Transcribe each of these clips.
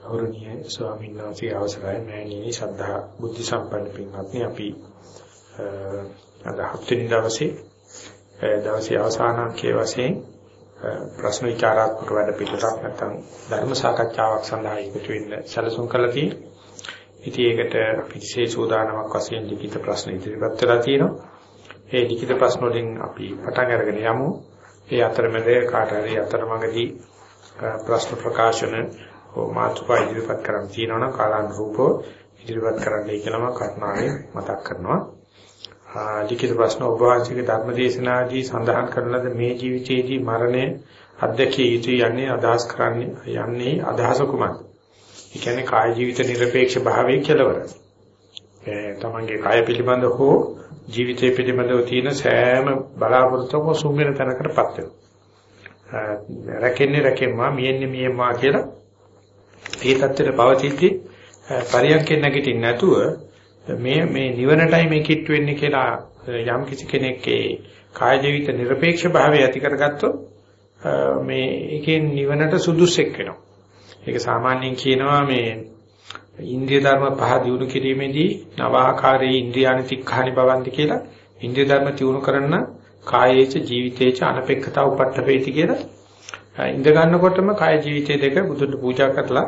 ගෞරවනීය ස්වාමීන් වහන්සේ අවසරයි මෑණියනි ශ්‍රද්ධා බුද්ධ සම්පන්න පින්වත්නි අපි අද හත්වෙනි දවසේ දවසේ අවසාන අංකයේ වශයෙන් ප්‍රශ්න විචාරාත්මක වැඩ පිළිවෙලක් නැත්නම් ධර්ම සාකච්ඡාවක් සඳහා එකතු වෙන්න සැලසුම් කළා තියෙනවා. ඉතින් ඒකට පිටිසේ සූදානමක් වශයෙන් ලිඛිත ප්‍රශ්න ඉදිරිපත් වෙලා තියෙනවා. ඒ ලිඛිත ප්‍රශ්න වලින් අපි පටන් අරගෙන යමු. ඒ අතරමැද කාට හරි අතරමඟදී ප්‍රශ්න ප්‍රකාශන මාතෘකා ඉදිරිපත් කරන්න තියෙනවා නම් කාලානුරූපව ඉදිරිපත් කරන්නයි කියලා මම කරුණාවෙන් මතක් කරනවා. ලිඛිත ප්‍රශ්න ඔබ වහන්සේගේ ධර්මදේශනාදී සඳහන් කරන ලද මේ ජීවිතයේදී මරණය අධ්‍යක්ෂ යුතු යන්නේ අදහස් කරන්නේ යන්නේ අදහස කුමක්ද? ඒ කියන්නේ කාය ජීවිත নিরপেক্ষ භාවයේ කෙලවර. ඒ තමන්ගේ කාය පිළිබඳ හෝ ජීවිතය පිළිබඳව තියෙන සෑම බලාපොරොත්තුකම සුන් වෙන තැනකටපත් වෙනවා. රැකෙන්නේ රැකෙම්මා මියෙන්නේ මියෙම්මා කියලා ඒ தත්තර පවතිද්දී පරියන්කෙන් නැගිටින්න නැතුව මේ මේ නිවනටයි මේ කිට් වෙන්නේ කියලා යම් කිසි කෙනෙක්ගේ කාය ජීවිත নিরপেক্ষ භාවය ඇති කරගත්තොත් මේ එකෙන් නිවනට සුදුසෙක් වෙනවා. ඒක සාමාන්‍යයෙන් කියනවා මේ ඉන්ද්‍රිය ධර්ම පහ දියුණු කිරීමේදී නවාකාරයේ ඉන්ද්‍රියානි තික්ඛානි භවන්ති කියලා ඉන්ද්‍රිය ධර්ම දියුණු කරන්න කායේච ජීවිතේච අනපේක්ෂතා උපට්ඨපේති කියලා ඉඳ ගන්නකොටම කාය ජීවිතේ දෙක බුදුට පූජා කරලා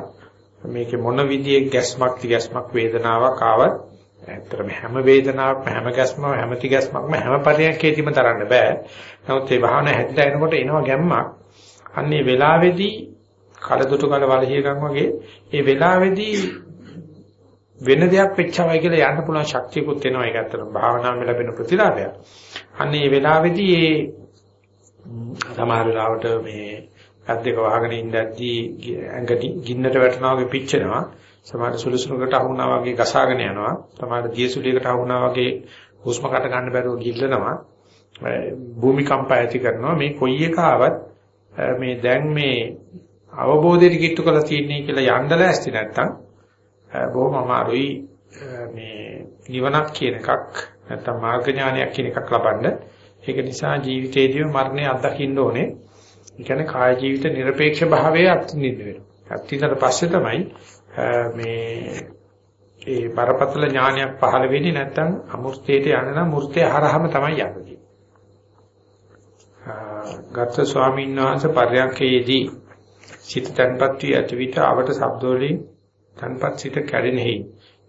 මේකේ මොන විදියෙ ගැස්මක් තිගැස්මක් වේදනාවක් ආවත් ඇත්තටම හැම වේදනාවක්ම හැම ගැස්මම හැමති ගැස්මක්ම හැම පරියන්කේදීම තරන්න බෑ. නමුත් මේ භාවනා හැදලා එනකොට එනවා ගැම්මක්. අන්නේ වෙලාවේදී කලදුටු කල වලහියකම් වගේ ඒ වෙලාවේදී වෙන දෙයක් වෙච්චවයි කියලා යන්න පුළුවන් ශක්තියකුත් එනවා ඒක ඇත්තටම භාවනාවෙන් ලැබෙන ප්‍රතිලාභයක්. අන්න ඒ වෙලාවේදී ඒ සමහර වෙලාවට මේ ඇද්දක වහගෙන ඉඳද්දී ඇඟටි ගින්නට වැටෙනවා වගේ පිච්චෙනවා. සමහර සුළුසුළුකට අහුණා වගේ ගසාගෙන යනවා. සමහර දියසුලියකට අහුණා වගේ හුස්ම කට ගන්න බැරුව ගිල්ලනවා. භූමිකම්ප ඇති කරනවා. මේ කොයි එක ආවත් මේ දැන් මේ අවබෝධයට කිට්ටු කරලා තියෙන්නේ කියලා යන්න ලෑස්ති නැත්තම් බොහොම අමාරුයි මේ නිවනක් කියන එකක් නැත්තම් මාර්ග ඥානයක් කියන එකක් ලබන්න. ඒක නිසා ජීවිතේදීම මරණය අත්දකින්න ඕනේ. ඒ කියන්නේ කාය ජීවිත নিরপেক্ষ භාවයේ අත්නින්න වෙනවා. අත්නින්නට පස්සේ තමයි මේ ඒ බරපතල ඥානයක් පහළ වෙන්නේ නැත්තම් අමෘතයට යන නම් මූර්තය හරහම තමයි යන්නේ. ගත්ත ස්වාමීන් වහන්සේ පර්යංකයේදී සිත තන්පත් වී ඇති විට අවට ශබ්ද වලින් තන්පත් සිත කැඩෙනෙහි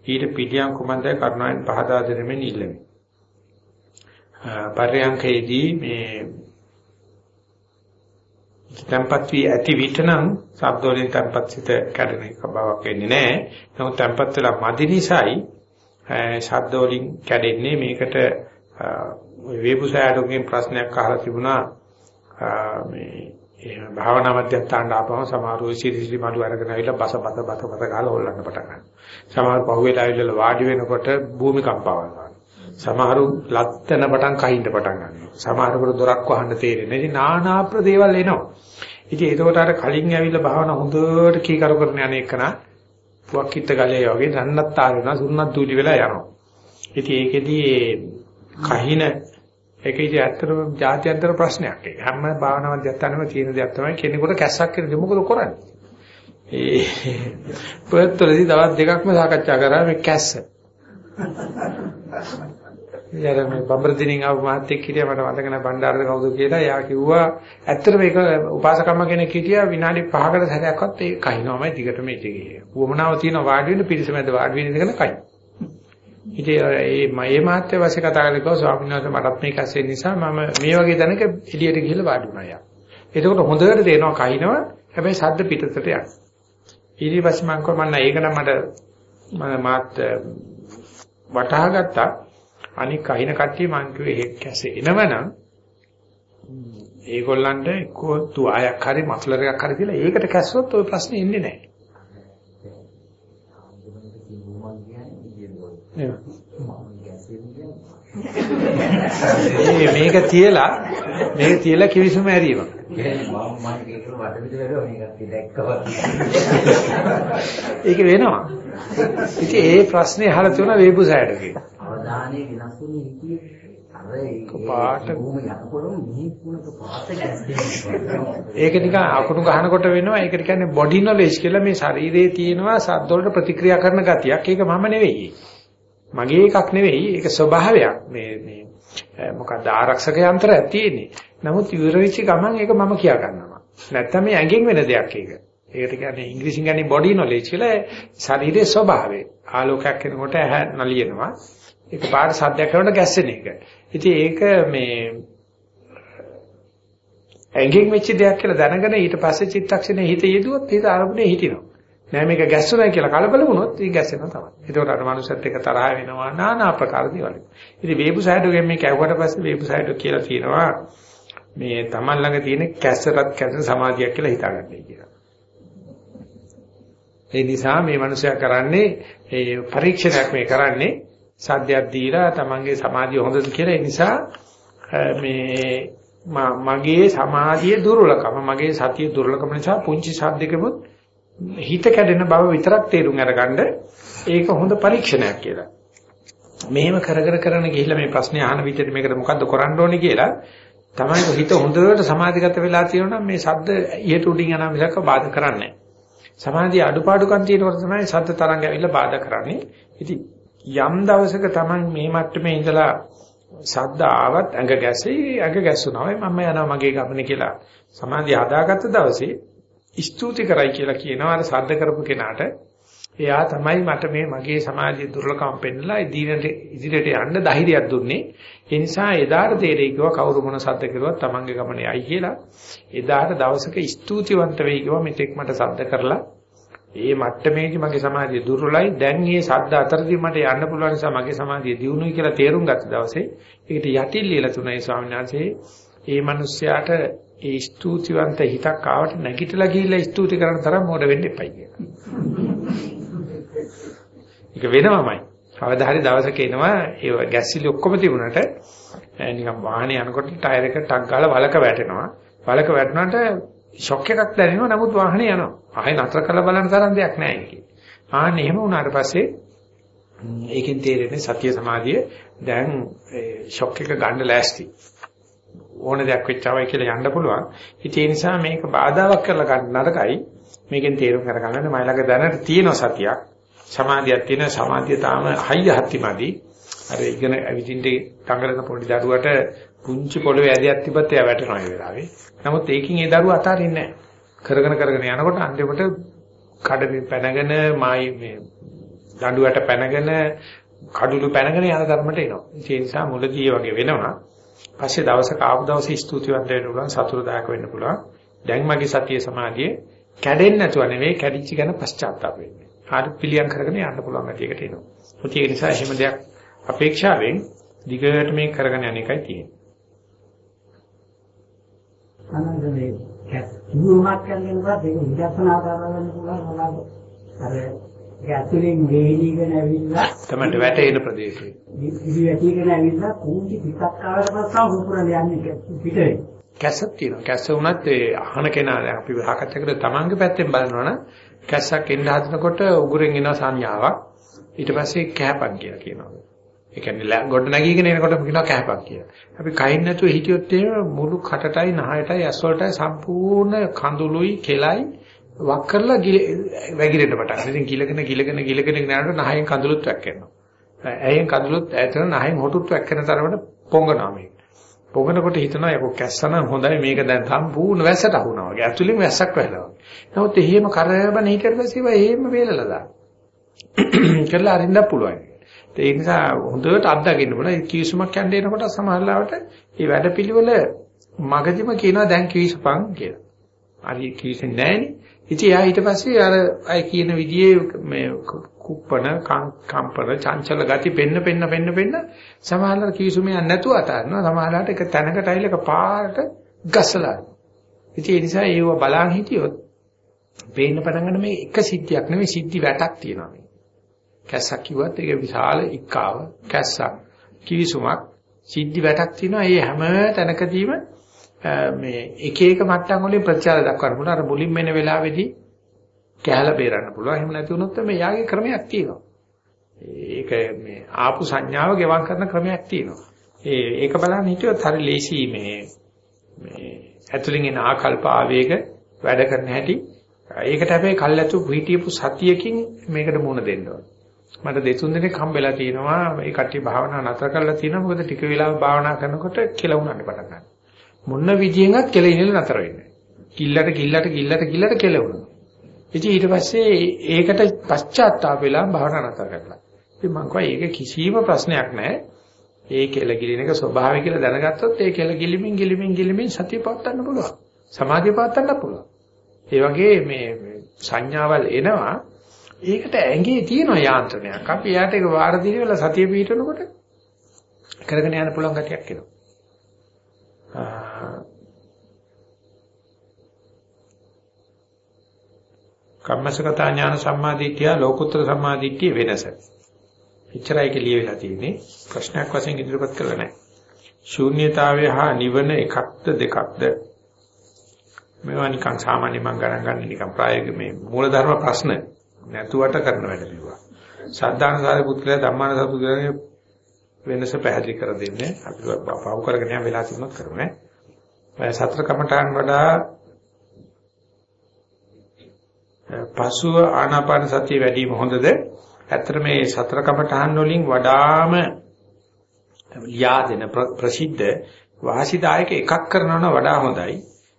ඊට පිටියම් කුමන්දේ කරුණාවෙන් පහදා දෙනෙමින් ඉල්ලමි. පර්යංකයේදී මේ තන්පත් වී ඇති විට නම් ශබ්ද වලින් තන්පත් සිත කැඩෙන එක බවක් වෙන්නේ නැහැ. නමුත් තන්පත් වෙලා මදි නිසායි ශබ්ද වලින් කැඩෙන්නේ මේකට වේබුසෑඩෝගෙන් ප්‍රශ්නයක් අහලා තිබුණා මේ එහෙම භාවනා මධ්‍යස්ථානට ආපම සමහරව සිරිසිරි මඩු අරගෙන ආවිලා බස බත බත බත ගාලා හොල්ලන්න පටන් ගන්නවා. සමහර පහුවෙලා ආවිලා වාඩි වෙනකොට භූමි කම්පාවක් ගන්නවා. සමහරු ලත්තන පටන් කහින්න පටන් ගන්නවා. සමහරකට දොරක් වහන්න තේරෙන්නේ. ඉතින් নানা ප්‍රදේවල් එනවා. ඉතින් ඒකෝට අර කලින් ඇවිල්ලා භාවනා හොඳට කීකරු කරන යන එකන පුවක්කිට ගලේ වගේ රන්නත් ආරෙනවා සුන්නත් දූලි වෙලා යනවා. ඉතින් ඒකෙදී කහින ඒක ඉතින් ඇත්තටම ජාත්‍යන්තර ප්‍රශ්නයක් ඒක. හැම භාවනා මධ්‍යස්ථානෙම තියෙන දෙයක් තමයි කෙනෙකුට කැස්සක් කියන්නේ මොකද කරන්නේ? ඒ පොත්වලදී දවස් දෙකක්ම සාකච්ඡා කරා මේ කැස්ස. යාර මේ බම්බරදිනින් ආව මහත්තයෙක් හිටියා මට මතක නැහැ බණ්ඩාරද කවුද කියලා. එයා කිව්වා ඇත්තටම මේක උපාසකම්ම කෙනෙක් හිටියා විනාඩි 5කට සැරයක්වත් ඒ කහිනවමයි දිගටම ඉතිගේ. වමනාව තියෙන වාඩි වෙන පිරිස මැද වාඩි වෙන ඉඳගෙන කයි. ඉතින් ඒ මයේ මාත්‍ය වශයෙන් කතා කරලා ස්වාමීන් වහන්සේ මටත් මේක ඇසෙන නිසා මම මේ වගේ තැනක එළියට ගිහලා වාඩි වුණා යා. එතකොට හොඳට තේරෙනවා කහිනව හැබැයි ශබ්ද පිටතට යන. ඊට පස්සේ මම කිව්වා මම ඒක නම් මට මාත් වටහා ගත්තා. අනික කහින කට්ටිය මං කිව්වේ ඒක කැසේ එනවනම් ඒගොල්ලන්ට එක්කෝ තුආයක් හරි මෆ්ලර් එකක් හරි කියලා ඒකට කැස්සොත් ওই ප්‍රශ්නේ එන්නේ නැහැ. මේක තියලා මේක තියලා කිවිසුම ඇරීම. ඒක වෙනවා. ඉතින් ඒ ප්‍රශ්නේ අහලා තියෙන වේබුසයට කියන. අවධානයේ වෙනස් වුනේ හිතියේ පාට ඒක නිකන් අකුණු ගහනකොට වෙනවා ඒකට කියන්නේ බොඩි නොලෙජ් කියලා මේ ශරීරයේ තියෙනවා සද්ද වලට ප්‍රතික්‍රියා කරන ගතියක් ඒක මම නෙවෙයි මගේ එකක් නෙවෙයි ඒක ස්වභාවයක්. මේ මේ මොකක්ද ආරක්ෂක යන්ත්‍රයක් තියෙන්නේ. නමුත් ඉවර වෙච්ච ගමන් ඒක මම කියා ගන්නවා නැත්තම් මේ ඇඟෙන් වෙන දෙයක් ඒක. ඒකට කියන්නේ ඉංග්‍රීසියෙන් කියන්නේ බොඩි නොලෙජ් කියලා ශරීරයේ ස්වභාවය. ආලෝකයක් එනකොට ඇහැ නලියනවා. ඒක පාට සද්දයක් කරනකොට ගැස්සෙන එක. ඉතින් ඒක මේ ඇඟෙන් වෙච්ච දෙයක් කියලා දැනගෙන ඊට පස්සේ චිත්තක්ෂණේ හිත යෙදුවොත් හිත අරමුණේ හිටිනවා. නෑ මේක ගැස්සුණයි කියලා කලබල වුණොත් ඒක ගැස්සෙනවා තමයි. ඒකෝට අර මනුස්සයත් එක්ක තරහ වෙනවා নানা ආකාර දේවල්. ඉතින් වේබුසයිඩෝගෙන් මේ කැවුවට පස්සේ වේබුසයිඩෝ කියලා තියෙනවා මේ Taman ළඟ තියෙන කැස්සරත් කැස්සන සමාධියක් කියලා හිතාගන්නයි කියලා. ඒ නිසා මේ මනුස්සයා කරන්නේ ඒ පරීක්ෂණයක් මේ කරන්නේ සද්දයක් දීලා Tamanගේ සමාධිය හොඳද කියලා ඒ නිසා මේ මගේ සමාධිය දුර්වලකම මගේ සතිය දුර්වලකම නිසා පුංචි සද්දකමුත් හිත කැඩෙන බව විතරක් තේරුම් අරගන්න ඒක හොඳ පරීක්ෂණයක් කියලා. මෙහෙම කර කර කරන ගිහිල්ලා මේ ප්‍රශ්නේ අහන විදිහට මේකට මොකද්ද කරන්න ඕනේ කියලා තමයි හිත හොඳට සමාධිගත වෙලා තියෙනවා මේ සද්ද ඊට උඩින් යනවා මිසක බාධා කරන්නේ නැහැ. සමාධිය අඩුපාඩුකම් තියෙනකොට තමයි සද්ද තරංග ඇවිල්ලා බාධා කරන්නේ. ඉතින් යම් දවසක තමයි මේ මට්ටමේ ඉඳලා සද්ද ආවත් ඇඟ ගැසී ඇඟ ගැස්සුණා. මම යනවා මගේ ගමනේ කියලා සමාධිය හදාගත්ත දවසේ ස්තුති කරයි කියලා කියනවා අර සද්ද කරපු කෙනාට. එයා තමයි මට මේ මගේ සමාධිය දුර්ලභකම් පෙන්නලා ඉදිරියට ඉදිරියට යන්න ධෛර්යයක් දුන්නේ. ඒ නිසා එදාට තේරෙයි කිව්වා කවුරු මොන සද්ද කරුවත් Tamange ගමනේ යයි කියලා. එදාට දවසක ස්තුතිවන්ත වෙයි කිව්වා මෙතෙක් මට සද්ද කරලා ඒ මට්ටමේදී මගේ සමාධිය දුර්වලයි. දැන් මේ ශබ්ද අතරදී මට යන්න පුළුවන් නිසා මගේ සමාධිය දියුණුයි කියලා තේරුම් ගත්ත දවසේ ඒකට යටිල් ලියලා තුනයි ස්වාමීන් වහන්සේ ඒ මිනිස්යාට ඒ ස්තුතිවන්ත හිතක් ආවට නැගිටලා ගිහිල්ලා ස්තුති කරන තරම් මොඩ වෙන්න එපයි කියලා. ඒක වෙනවමයි. කවදා හරි දවසක එනවා ඒ ගැස්සිලි ඔක්කොම තිබුණාට නිකන් වාහනේ යනකොට ටයර් එක ටක් ගාලා වලක වැටෙනවා. වලක වැටුණාට ෂොක් එකක් දැනෙනවා නමුත් වාහනේ යනවා. ආයෙ නතර කරලා බලන්න තරම් දෙයක් නැහැ ඒකේ. ආන්න එහෙම වුණාට පස්සේ ඒකෙන් තේරෙන්නේ සතිය සමාධිය දැන් ෂොක් එක ගන්න ලෑස්ති. ඕන දෙයක් වෙච්චවයි කියලා යන්න පුළුවන්. ඉතින් ඒ නිසා මේක බාධාවක් කරලා ගන්න නරකයි. මේකෙන් තේරුම් කරගන්න මයි ළඟ දැනට තියෙන සතියක්. සමාධියක් තියෙන සමාධිය තාම හයිය හත්තිමදි. අර ඉගෙන අවිදින්ට තංගලන පොඩි දරුවට පුංචි පොළවේ ඇදයක් තිබ්බත් එයා වැටෙනවා ඒ වෙලාවේ. නමුත් ඒකින් ඒ දරුවා අතාරින්නේ නැහැ. කරගෙන කරගෙන යනකොට අන්තිමට කඩේ පැනගෙන මායි මේ දඬුවට පැනගෙන කඩුළු පැනගෙන යන ධර්මයට එනවා. ඒ නිසා මුලදී වගේ වෙනවා. පස්සේ දවසක ආපු දවසේ ස්තුතිවන්ත වෙන්න පුළුවන් සතුටුදායක වෙන්න පුළුවන්. දැන් මගේ සතිය සමාධිය කැඩෙන්නේ නැතුව නෙවෙයි කැඩිච්ච ගැන පශ්චාත්තාප වෙන්නේ. හරි පිළියම් කරගෙන යන්න පුළුවන් ගැටියකට එනවා. ඒ නිසා එහෙම දෙයක් අපේක්ෂාවෙන් දිගට මේ කරගෙන යන එකයි තියෙන්නේ. අනන්තනේ කිව්වමක් කරගෙනවත් ඒක විදර්ශනා කරගන්න පුළුවන් මොනවාද අර ඒක ඇතුලෙන් වේලීගෙන ඇවිල්ලා තමයි වැටෙන ප්‍රදේශේ ඉදි වැටිගෙන ඇවිල්ලා කුංචි පිටක් ආවට පස්සේ උකුරන යන්නේ පිටේ. කැස්සක් තියෙනවා. කැස්ස වුණත් ඒ අහන කෙනා දැන් අපි කරලා තමන්ගේ පැත්තෙන් බලනවනම් කැස්සක් එන්න හදනකොට උගුරෙන් එන සංඥාවක් ඊට පස්සේ කැපක් කියලා කියනවා. ඒ කියන්නේ ගොඩ නැගීගෙන එනකොට කියනවා කැහපක් කියලා. අපි කයින් නැතුව හිටියොත් එහෙම මුළු කටටයි නහයටයි ඇස් වලටයි සම්පූර්ණ කඳුළුයි කෙලයි වක් කරලා වැగిරෙන්න පටන් ගන්නවා. ඉතින් ගිලගෙන ගිලගෙන ගිලගෙන යනකොට නහයෙන් කඳුළුත් වැක්කෙනවා. ඇයෙන් කඳුළුත් ඈතන නහයෙන් හොටුත් වැක්කෙන තරමට පොඟනවා මේක. පොඟනකොට හිතනවා යකෝ කැස්සන හොඳයි මේක දැන් සම්පූර්ණ වැස්සට අහුනවා වගේ. ඇතුලින් වැස්සක් වැහලා වගේ. නමුත් එහෙම කරබන හිටියට පස්සේ එහෙම වේලලා දාන්න. කරලා අරින්න පුළුවන්. ඒ නිසා හොඳට අත්දකින්න ඕන. ඒ කිවිසුමක් යන්න එනකොට සමහරවිට මේ වැඩපිළිවෙල මගදිම කියනවා දැන් කිවිසපන් කියලා. හරි කිවිසෙන්නේ නැහෙනේ. ඉතින් එයා ඊට පස්සේ අර අය කියන විදිහේ මේ කුප්පන කම්පන චංචල ගති පෙන්න පෙන්න පෙන්න පෙන්න සමහරවිට කිවිසුමේ යන්නේ නැතුව අතාරිනවා. සමහරවිට එක තැනකට අයිලක පාට ගසලා. ඉතින් ඒ නිසා ඒව බලන් හිටියොත් පේන්න පටන් ගන්න මේ එක සිද්ධියක් නෙවෙයි සිද්ධි වැටක් තියෙනවා. කැස්සක් කිව්වත් ඒක විශාල ඉක්කාව කැස්සක් කිවිසුමක් සිද්ධි වැටක් තියෙනවා. ඒ හැම තැනකදීම මේ එක එක මට්ටම් වලින් ප්‍රතිචාර දක්වන්න පුළුවන්. අර මුලින්ම එන වෙලාවේදී කැහැලා බේරන්න පුළුවන්. එහෙම නැති වුණොත් මේ යාගේ ක්‍රමයක් තියෙනවා. ඒක මේ ආපු සංඥාව ගෙවම් කරන ක්‍රමයක් තියෙනවා. ඒ ඒක බලන්න හිටියොත් හරි ලේසි මේ මේ ඇතුලින් එන ආකල්ප ආවේග වැඩ කරන හැටි ඒකට හැබැයි කල්ැතු හිටියපු සතියකින් මේකට මුණ දෙන්න ඕන. මට දෙතුන් දිනක් හම්බෙලා තියෙනවා මේ කට්ටිය භාවනා නතර කරලා තියෙනවා මොකද ටික වෙලාවක් භාවනා කරනකොට කෙලවුණාට පටන් ගන්නවා. මොන විදියෙන්වත් කෙලිනෙල නතර වෙන්නේ. කිල්ලට කිල්ලට කිල්ලට කිල්ලට කෙලවුණා. ඉතින් ඊට පස්සේ ඒකට පශ්චාත්තාප වෙලා භාවනා නතර කරලා. ඉතින් මම කිව්වා ඒක කිසිම ප්‍රශ්නයක් නැහැ. ඒ කෙල ගිලින එක ස්වභාවය කියලා දැනගත්තොත් ඒ කෙල ගිලිමින් ගිලිමින් ගිලිමින් සතිය පවත්වන්න පුළුවන්. සමාධිය පවත්වන්න පුළුවන්. ඒ වගේ මේ සංඥාවල් එනවා ඒකට ඇඟේ තියෙන යාන්ත්‍රණයක්. අපි යාට ඒක වාර දිනවල සතිය පිටවනකොට කරගෙන යන්න පුළුවන් ගතියක් එනවා. කම්මසගත ඥාන සම්මාදිට්ඨිය ලෝකුත්තර සම්මාදිට්ඨිය වෙනස. එච්චරයි කියලා වෙලා තියෙන්නේ. ප්‍රශ්නයක් වශයෙන් ඉදිරිපත් කරලා නැහැ. ශූන්‍යතාවය හා නිවන එකක්ද දෙකක්ද? මේවා නිකන් සාමාන්‍ය මම ගණන් ගන්න නිකන් ප්‍රායෝගික මේ මූලධර්ම ප්‍රශ්න නැතුවට කරන වැඩ පිළිවෙල. සද්ධාන සාරි පුත්‍රයා ධම්මාන සාරි පුත්‍රයාගේ වෙනස පැහැදිලි කර දෙන්නේ. අපි පව කරගෙන යන වෙලාව තිබුණත් කරන්නේ. සතර කමඨාන් වඩා පසුව ආනාපාන සතිය වැඩි මොහොතද? ඇත්තට මේ සතර කමඨාන් වලින් වඩාම යාදෙන ප්‍රසිද්ධ වාසිදායක එකක් කරනවා වඩා හොඳයි.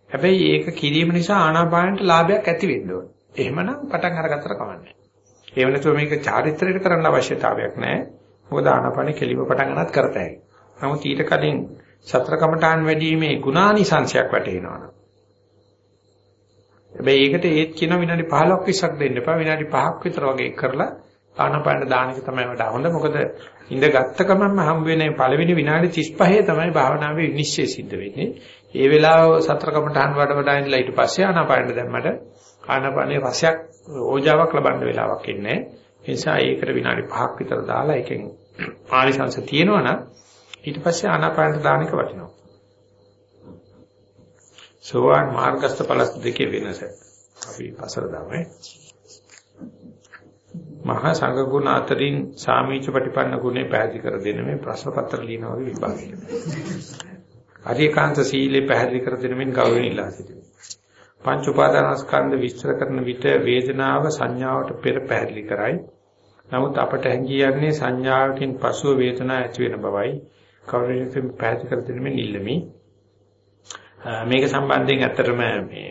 හැබැයි ඒක කිරීම නිසා ආනාපානට ලාභයක් ඇති වෙන්න ඕන. එහෙමනම් පටන් අරගත්තට කමන්නේ. ඒ වෙනතුව මේක චාරිත්‍රයට කරන්න අවශ්‍යතාවයක් නැහැ. මොකද ආනාපානෙ කෙලිම පටන් ගන්නත් කරතයි. නමුත් ඊට කලින් සතර කමඨාන් වැඩිීමේ ගුණානිසංශයක් වැටෙනවා. හැබැයි ඒකට ඒත් කියන විනාඩි 15ක් 20ක් දෙන්න එපා. විනාඩි 5ක් විතර වගේ කරලා ආනාපාන දාන එක තමයි වඩා හොඳ. මොකද ඉඳ ගත්ත ගමන්ම හම් වෙන පළවෙනි විනාඩි 35 තමයි භාවනාවේ විනිශ්චය සිද්ධ වෙන්නේ. ඒ වෙලාව සතර කමඨාන් වඩ වඩා ඉඳලා ඊට පස්සේ ආනාපානෙ දැම්මට ආනාපානේ රසයක් ඕජාවක් ලබන්න වෙලාවක් ඉන්නේ. ඒ නිසා ඒකට විනාඩි 5ක් විතර දාලා එකෙන් ආනිසංශ තියෙනවනම් ඊට පස්සේ ආනාපානට දාන එක වටිනවා. සෝවාන් මාර්ගස්ත පලස් දෙකේ වෙනස. අපි පසර දාමු. මහා සංඝ ගුණ අතරින් සාමීච ප්‍රතිපන්න ගුණේ පැහැදිලි කර දෙන මේ ප්‍රශ්න පත්‍ර ලියන වගේ විභාගයක්. අරියකාන්ත සීලේ පැහැදිලි කර දෙන මෙන් ගෞරවණ ඉල්ලා සිටිනවා. පංච උපාදානස්කන්ධ විස්තර කරන විට වේදනාව සංඥාවට පෙර පැහැදිලි කරයි. නමුත් අපට හැඟී යන්නේ සංඥාවකින් පසුව වේදනාව ඇති වෙන බවයි. කවුරුන්ට පැහැදිලි කර දෙන මෙන් ඉල්ලමි. මේක සම්බන්ධයෙන් ඇත්තටම මේ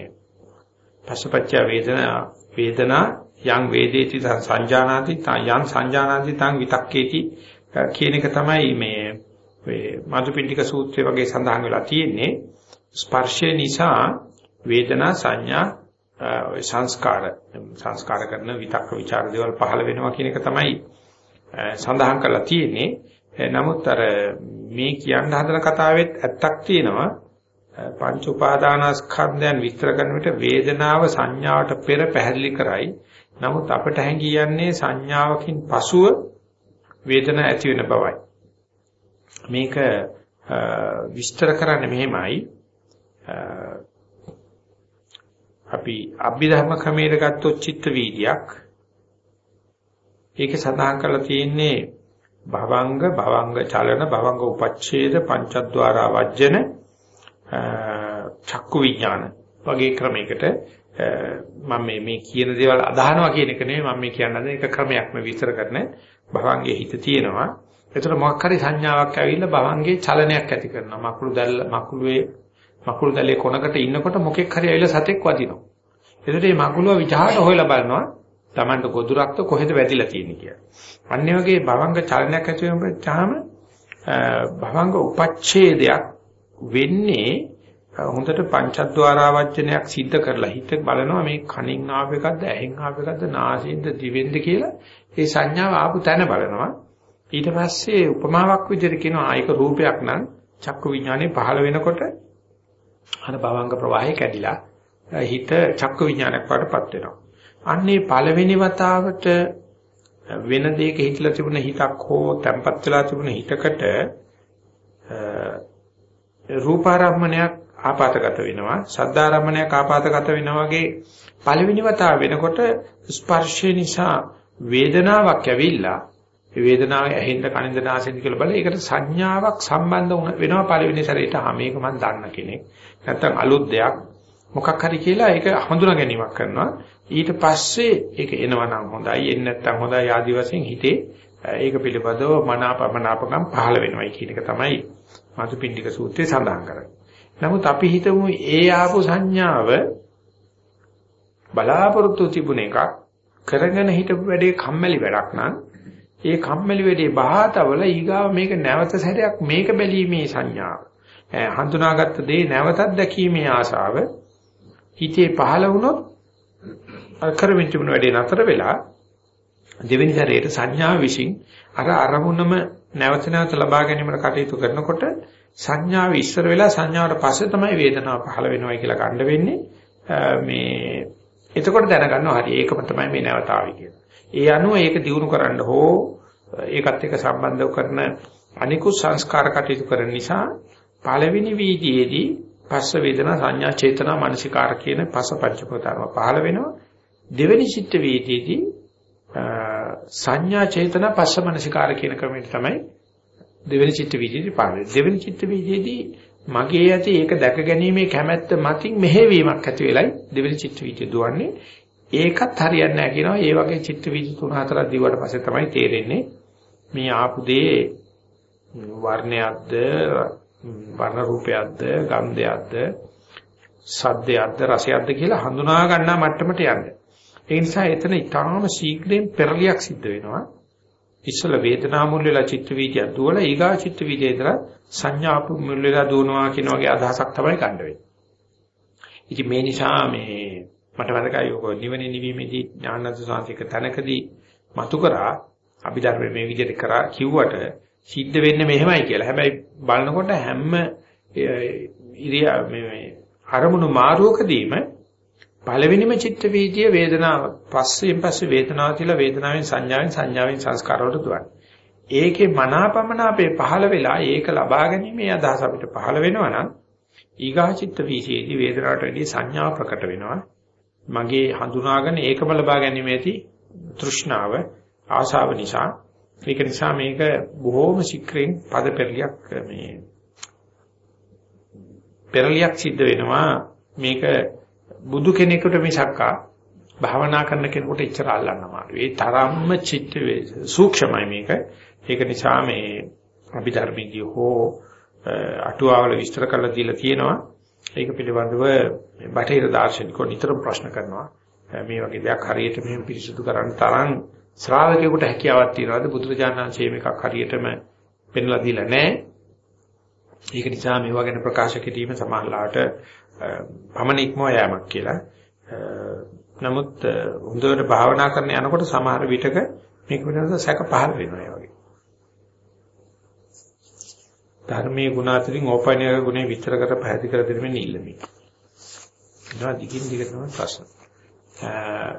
පස්සපච්ච වේදනා වේදනා යං වේදේති සංජානාති යං සංජානාති තං විතක්කේති කියන එක තමයි මේ මේ මధుපිණ්ඩික සූත්‍රය වගේ සඳහන් වෙලා තියෙන්නේ ස්පර්ශය නිසා වේදනා සංඥා සංස්කාර සංස්කාර කරන විතක්ක ਵਿਚාර දේවල් පහළ වෙනවා කියන එක තමයි සඳහන් කරලා තියෙන්නේ නමුත් අර මේ කියන්න හදන කතාවෙත් ඇත්තක් තියෙනවා පංච උපාදානස්කන්ධයන් විස්තර කරන විට වේදනාව සංඥාවට පෙර පැහැදිලි කරයි. නමුත් අපට හැඟී යන්නේ සංඥාවකින් පසුව වේදනාව ඇති වෙන බවයි. මේක විස්තර කරන්නේ මෙහෙමයි. අපි අභිධර්ම ක්‍රමයට ගත්තොත් චිත්ත වීදියක්. ඒකේ සඳහන් කරලා තියෙන්නේ භවංග භවංග චලන භවංග උපච්ඡේද පංචද්වාර වජ්ජන චක්කු විඥාන වගේ ක්‍රමයකට මම මේ මේ කියන දේවල් අදහනවා කියන එක නෙවෙයි මම මේ කියන්නේ ඒක ක්‍රමයක් මේ විස්තර කරන භවංගේ හිත තියෙනවා. ඒතර මොකක් හරි සංඥාවක් ඇවිල්ලා භවංගේ චලනයක් ඇති කරනවා. මකුළු දැල්ල මකුළුවේ මකුළු දැලේ කොනකට ඉන්නකොට මොකෙක් හරි ඇවිල්ලා සතෙක් වදිනවා. ඒතර මේ මකුළුව විචාරට හොයලා බලනවා Tamanට ගොදුරක්ද කොහෙද වැදිලා තියෙන්නේ කියලා. අන්නේ වගේ භවංග චලනයක් ඇති වෙනකොටම භවංග උපච්ඡේදයක් වෙන්නේ හොඳට පංචද්වාරාවචනයක් සිද්ධ කරලා හිත බලනවා මේ කනින් ආව එකක්ද ඇහෙන් ආව එකක්ද නාසයෙන්ද දිවෙන්ද කියලා. ඒ සංඥාව ආපු තැන බලනවා. ඊට පස්සේ උපමාවක් විදිහට කියනවා ආයක රූපයක් නම් චක්කු විඥානේ පහළ වෙනකොට අර භවංග ප්‍රවාහය කැඩිලා හිත චක්කු විඥානයක් වඩපත් වෙනවා. අන්නේ පළවෙනි වතාවට වෙන දෙයක හිතලා තිබුණ හිතක් හෝ තැම්පත් වෙලා තිබුණ හිතකට රූපාරම්මණයක් ආපాతගත වෙනවා සද්දාරම්මණයක් ආපాతගත වෙනවා වගේ පළවෙනි වතාව වෙනකොට ස්පර්ශය නිසා වේදනාවක් ඇවිල්ලා වේදනාව ඇහෙන්න කනින්ද නාසෙන්ද කියලා බලලා ඒකට සංඥාවක් සම්බන්ධ වෙනවා පළවෙනි සැරේට. ආ මේක මම දන්න කෙනෙක්. නැත්තම් අලුත් දෙයක්. මොකක් හරි කියලා ඒක හඳුනා ගැනීමක් කරනවා. ඊට පස්සේ ඒක එනවනම් හොඳයි. එන්නේ නැත්තම් හොඳයි ආදි වශයෙන් හිතේ. ඒක පිළිබඳව මනාපමනාපකම් පහළ වෙනවයි කියන එක තමයි මාතුපිණ්ඩික සූත්‍රයේ සඳහන් කරන්නේ. නමුත් අපි හිතමු ඒ ආපු සංඥාව බලාපොරොත්තු තිබුණ එකක් කරගෙන හිටපු වැඩේ කම්මැලි වැඩක් නම් ඒ කම්මැලි වෙලේ බහාතවල ඊගාව මේක නැවත සැරයක් මේක බැලීමේ සංඥාව. හඳුනාගත්ත දේ නැවතත් දැකීමේ ආශාව හිතේ පහළ වුණොත් අර කරමින් තිබුණ වැඩේ නතර වෙලා දෙවෙනි සැරේට සංඥාව විශ්ින් අර අරමුණම නැවත නැවත ලබා ගැනීමට කටයුතු කරනකොට සංඥාව ඉස්සර වෙලා සංඥාවට පස්සේ තමයි වේදනාව පහළ වෙනවා කියලා ගන්න වෙන්නේ මේ එතකොට දැනගන්නවා හරි ඒකම තමයි මේ නැවතාවි කියලා. ඒ අනුව ඒක දිනු කරන්න හෝ ඒකත් එක්ක සම්බන්ධව කරන අනිකුත් සංස්කාර කටයුතු කරන නිසා පළවෙනි වීදියේදී පස්ස වේදනා සංඥා චේතනා මානසිකාර කියන පස පංචපතරම පහළ වෙනවා. දෙවෙනි චිත්ත වීදියේදී සංඥා චේතනා පස්ස මානසිකාර කියන ක්‍රමයට තමයි දෙවෙනි චිත්ත වීදියේදී පහළ වෙන්නේ. දෙවෙනි චිත්ත වීදියේදී මගේ ඇති ඒක දැක ගැනීමේ කැමැත්ත මතින් මෙහෙවීමක් ඇති වෙලයි දෙවෙනි චිත්ත වීදිය දුවන්නේ. ඒකත් හරියන්නේ නැහැ කියනවා. ඒ වගේ චිත්ත වීදි තුන හතරක් දිවට පස්සේ තමයි තේරෙන්නේ මේ ආපු දේ වර්ණයක්ද වර්ණ රූපයක්ද ගන්ධයක්ද සද්දයක්ද රසයක්ද කියලා හඳුනා ගන්නා මට්ටමට යන්න. ඒ නිසා එතන ඊටාම ශීඝ්‍රයෙන් පෙරලියක් සිද්ධ වෙනවා. ඉස්සල වේදනා මුල් වෙලා චිත්ත වීදිය දුවල ඊගා චිත්ත වීදිය ඉදලා සංඥා මුල් වෙලා දුවනවා කියන වගේ අදහසක් තමයි ගන්න වෙන්නේ. ඉතින් මේ නිසා මේ මට වැදගයි ඔක නිවන නිවීමේදී ඥානන්ත සාන්තික තනකදී මතු කරා අභිධර්ම මේ විදිහට කරා කිව්වට සිද්ධ වෙන්නේ මෙහෙමයි කියලා. හැබැයි බලනකොට හැම ඉරියා මේ අරමුණු මාරුවකදීම පළවෙනිම චිත්ත වීදියේ වේදනාව පස්සෙන් පස්සේ වේදනාව කියලා වේදනාවෙන් සංඥාවෙන් සංඥාවෙන් සංස්කාරවලට දුවන්නේ. ඒකේ මනාපමනාපේ පහළ වෙලා ඒක ලබා ගැනීමේ අදහස අපිට පහළ වෙනවා නම් ඊගා චිත්ත වීසියේදී වේදනාවට වැඩි සංඥා ප්‍රකට වෙනවා. මගේ හඳුනාගෙන ඒකම ලබා ගැනීම ඇති තෘෂ්ණාව ආශාව නිසා ඒක නිසා මේක බොහෝම ශීක්‍රයෙන් පද පෙරලියක් මේ පෙරලියක් සිද්ධ වෙනවා මේක බුදු කෙනෙකුට මිසක්කා භාවනා කරන කෙනෙකුට එච්චර අල්ලන්න අමාරුයි. ඒ තරම්ම චිත්ත සූක්ෂමයි මේක. ඒක නිසා මේ අභිධර්මීදී හෝ අටුවාවල විස්තර කරලා දීලා තියෙනවා. ඒක පිළිබඳව බටහිර දාර්ශනිකෝ නිතරම ප්‍රශ්න කරනවා. මේ වගේ දෙයක් හරියට මෙහෙම පිරිසුදු කරන්න තරම් ශ්‍රාවකයෙකුට හැකියාවක් තියනවාද බුදුරජාණන්සේ මේකක් හරියටම පෙන්ලා දීලා නැහැ. ඒක නිසා මේවා ගැන ප්‍රකාශ කිරීම සමාහලාට පමණික්ම යෑමක් කියලා. නමුත් හොඳට භාවනා කරන යනකොට සමහර විටක මේක වෙනස සැක පහළ වෙනවා ඒ වගේ. ධර්මයේ ගුණ අතරින් ඕපනික ගුණේ විස්තර කර පැහැදිලි කර දෙන්න ඉල්ලමි. ඒවා දිගින් දිගට තමයි ප්‍රශ්න.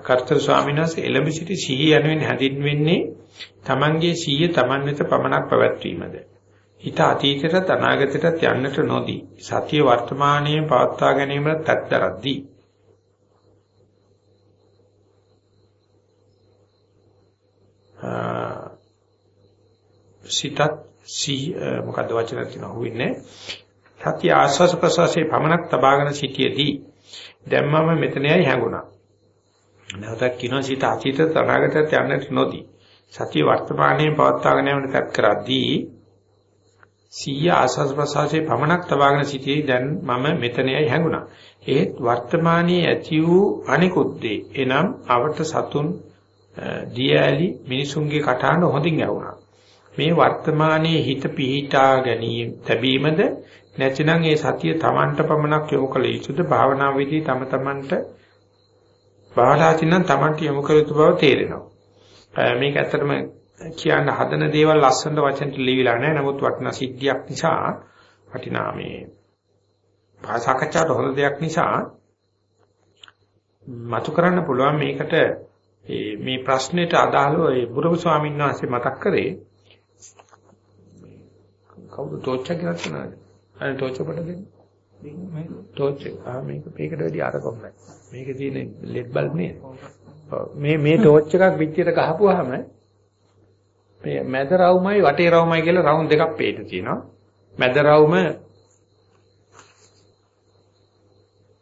කර්තෘ ස්වාමීන් වහන්සේ එළඹ සිටි සිහිය යනුවෙන් හැදින්වෙන්නේ තමන්ගේ සිහිය තමන් වෙත පමණක් පැවැත්වීමද. හිත අතීතයට අනාගතයට යන්නට නොදී සතිය වර්තමානයේ පවත්වා ගැනීමට තත්තරද්දී සිතත් සී මොකද්ද වචන තියෙන හුවෙන්නේ සත්‍ය ආස්වාස ප්‍රසවාසයේ පමණක් තබාගෙන සිටියේදී දැන් මම මෙතනයි හැඟුණා. නැවතත් කියනවා සිත අතීත අනාගතයට යන්නට නොදී. සත්‍ය වර්තමානයේ පවත්වාගෙන යන්න තත් කරද්දී සීය ආස්වාස ප්‍රසවාසයේ පමණක් තබාගෙන සිටියේ දැන් මම මෙතනයි හැඟුණා. ඒත් වර්තමානයේ ඇති වූ අනිකුත් දේ එනම් අවට සතුන් දියඇලි මිනිසුන්ගේ කටහඬ හොඳින් ඇහුණා මේ වර්තමානයේ හිත පිහිටා ගැනීම තැබීමද? නැතිනම් ඒ සතිය Tamanට පමණක් යොමු කළ යුතුද? භාවනා විදී තම Tamanට බාලාචින්නම් Tamanට යොමු කළ යුතු බව තේරෙනවා. මේක ඇත්තටම කියන්න හදන දේවල් ලස්සනට වචනට ලියවිලා නැහැ. නමුත් වටිනා සිද්ධියක් නිසා වටිනා මේ භාෂාකච්ඡාට හොඳ දෙයක් නිසා මතු කරන්න පුළුවන් මේකට මේ ප්‍රශ්නෙට අදාළව ඒ බුරුම ස්වාමීන් වහන්සේ මතක් කරේ කවුද ටෝච් එක ගෙනත් නේද? අනේ ටෝච් කොට දෙන්න. මේ ටෝච් එක ආ මේක මේකට වැඩි අර කොම්මයි. මේකේ තියෙන ලෙඩ් බල්බ් නේද? මේ මේ ටෝච් එකක් පිටියට ගහපුවාම මේ මැද රවුමයි වටේ රවුමයි කියලා රවුම් දෙකක් පේන්න තියෙනවා. මැද රවුම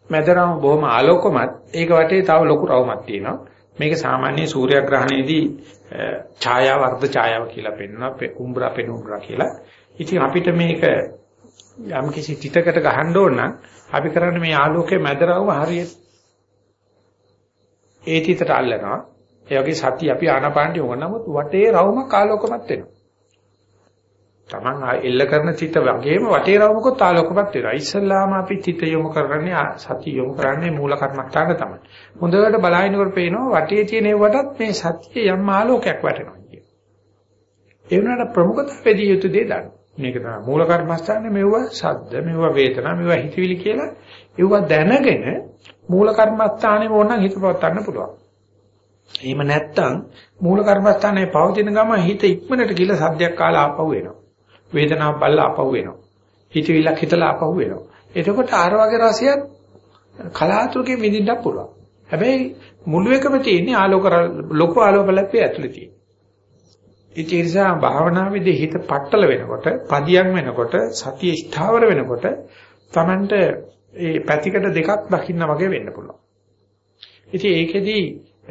මැද රවුම බොහොම ආලෝකමත් ඒක වටේ තව ලොකු රවුමක් තියෙනවා. මේක සාමාන්‍ය සූර්යග්‍රහණයේදී ඡායාව අර්ධ ඡායාව කියලා පෙන්වනවා උම්බ්‍රා පෙනුම්බ්‍රා කියලා. ඉතින් අපිට මේක යම් කිසි තිතකට ගහන්න ඕන නම් අපි කරන්නේ මේ ආලෝකයේ මැදරවම හරියට ඒ තිතට අල්ලනවා. ඒ වගේ සතිය අපි ආනාපානට යොමු නමුත් වටේ රවුමක් ආලෝකමත් වෙනවා. Taman එල්ල කරන තිත වගේම වටේ රවුමකුත් ආලෝකමත් වෙනවා. ඉස්සල්ලාම අපි තිත යොමු කරන්නේ සතිය යොමු කරන්නේ මූල කර්මස්ථාන තමයි. හොඳට බලහිනකොට පේනවා වටේ තියෙන ඒවටත් මේ සතිය යම් ආලෝකයක් වැටෙනවා කියන. ඒ වුණාට ප්‍රමුඛතාවයේදී යුතු දේ දන්න. මේක තමයි මූල කර්මස්ථානේ මෙවුව ශබ්ද මෙවුව වේදනා මෙවුව හිතවිලි කියලා ඒව දැනගෙන මූල කර්මස්ථානේ ඕනනම් හිත පවත්වන්න පුළුවන්. එහෙම නැත්තම් මූල කර්මස්ථානේ පවතින ගම හිත ඉක්මනට ගිල සද්දයක් කාලා ආපහු එනවා. වේදනාවක් බලලා ආපහු එනවා. හිතවිල්ලක් හිතලා ආපහු එනවා. එතකොට ආර වගේ රසයක් කලාතුරකින් විඳින්න පුළුවන්. හැබැයි මුළු එකම තියෙන්නේ ආලෝක ලොකු ආලෝක ලැබ්බේ ඇතුලේ තියෙන. ඒ නිසා භාවනාවේදී හිත පట్టල වෙනකොට, පදියම් වෙනකොට, සතිය ස්ථාවර වෙනකොට Tamanට ඒ පැතිකඩ දෙකක් දකින්න වගේ වෙන්න පුළුවන්. ඉතින් ඒකෙදී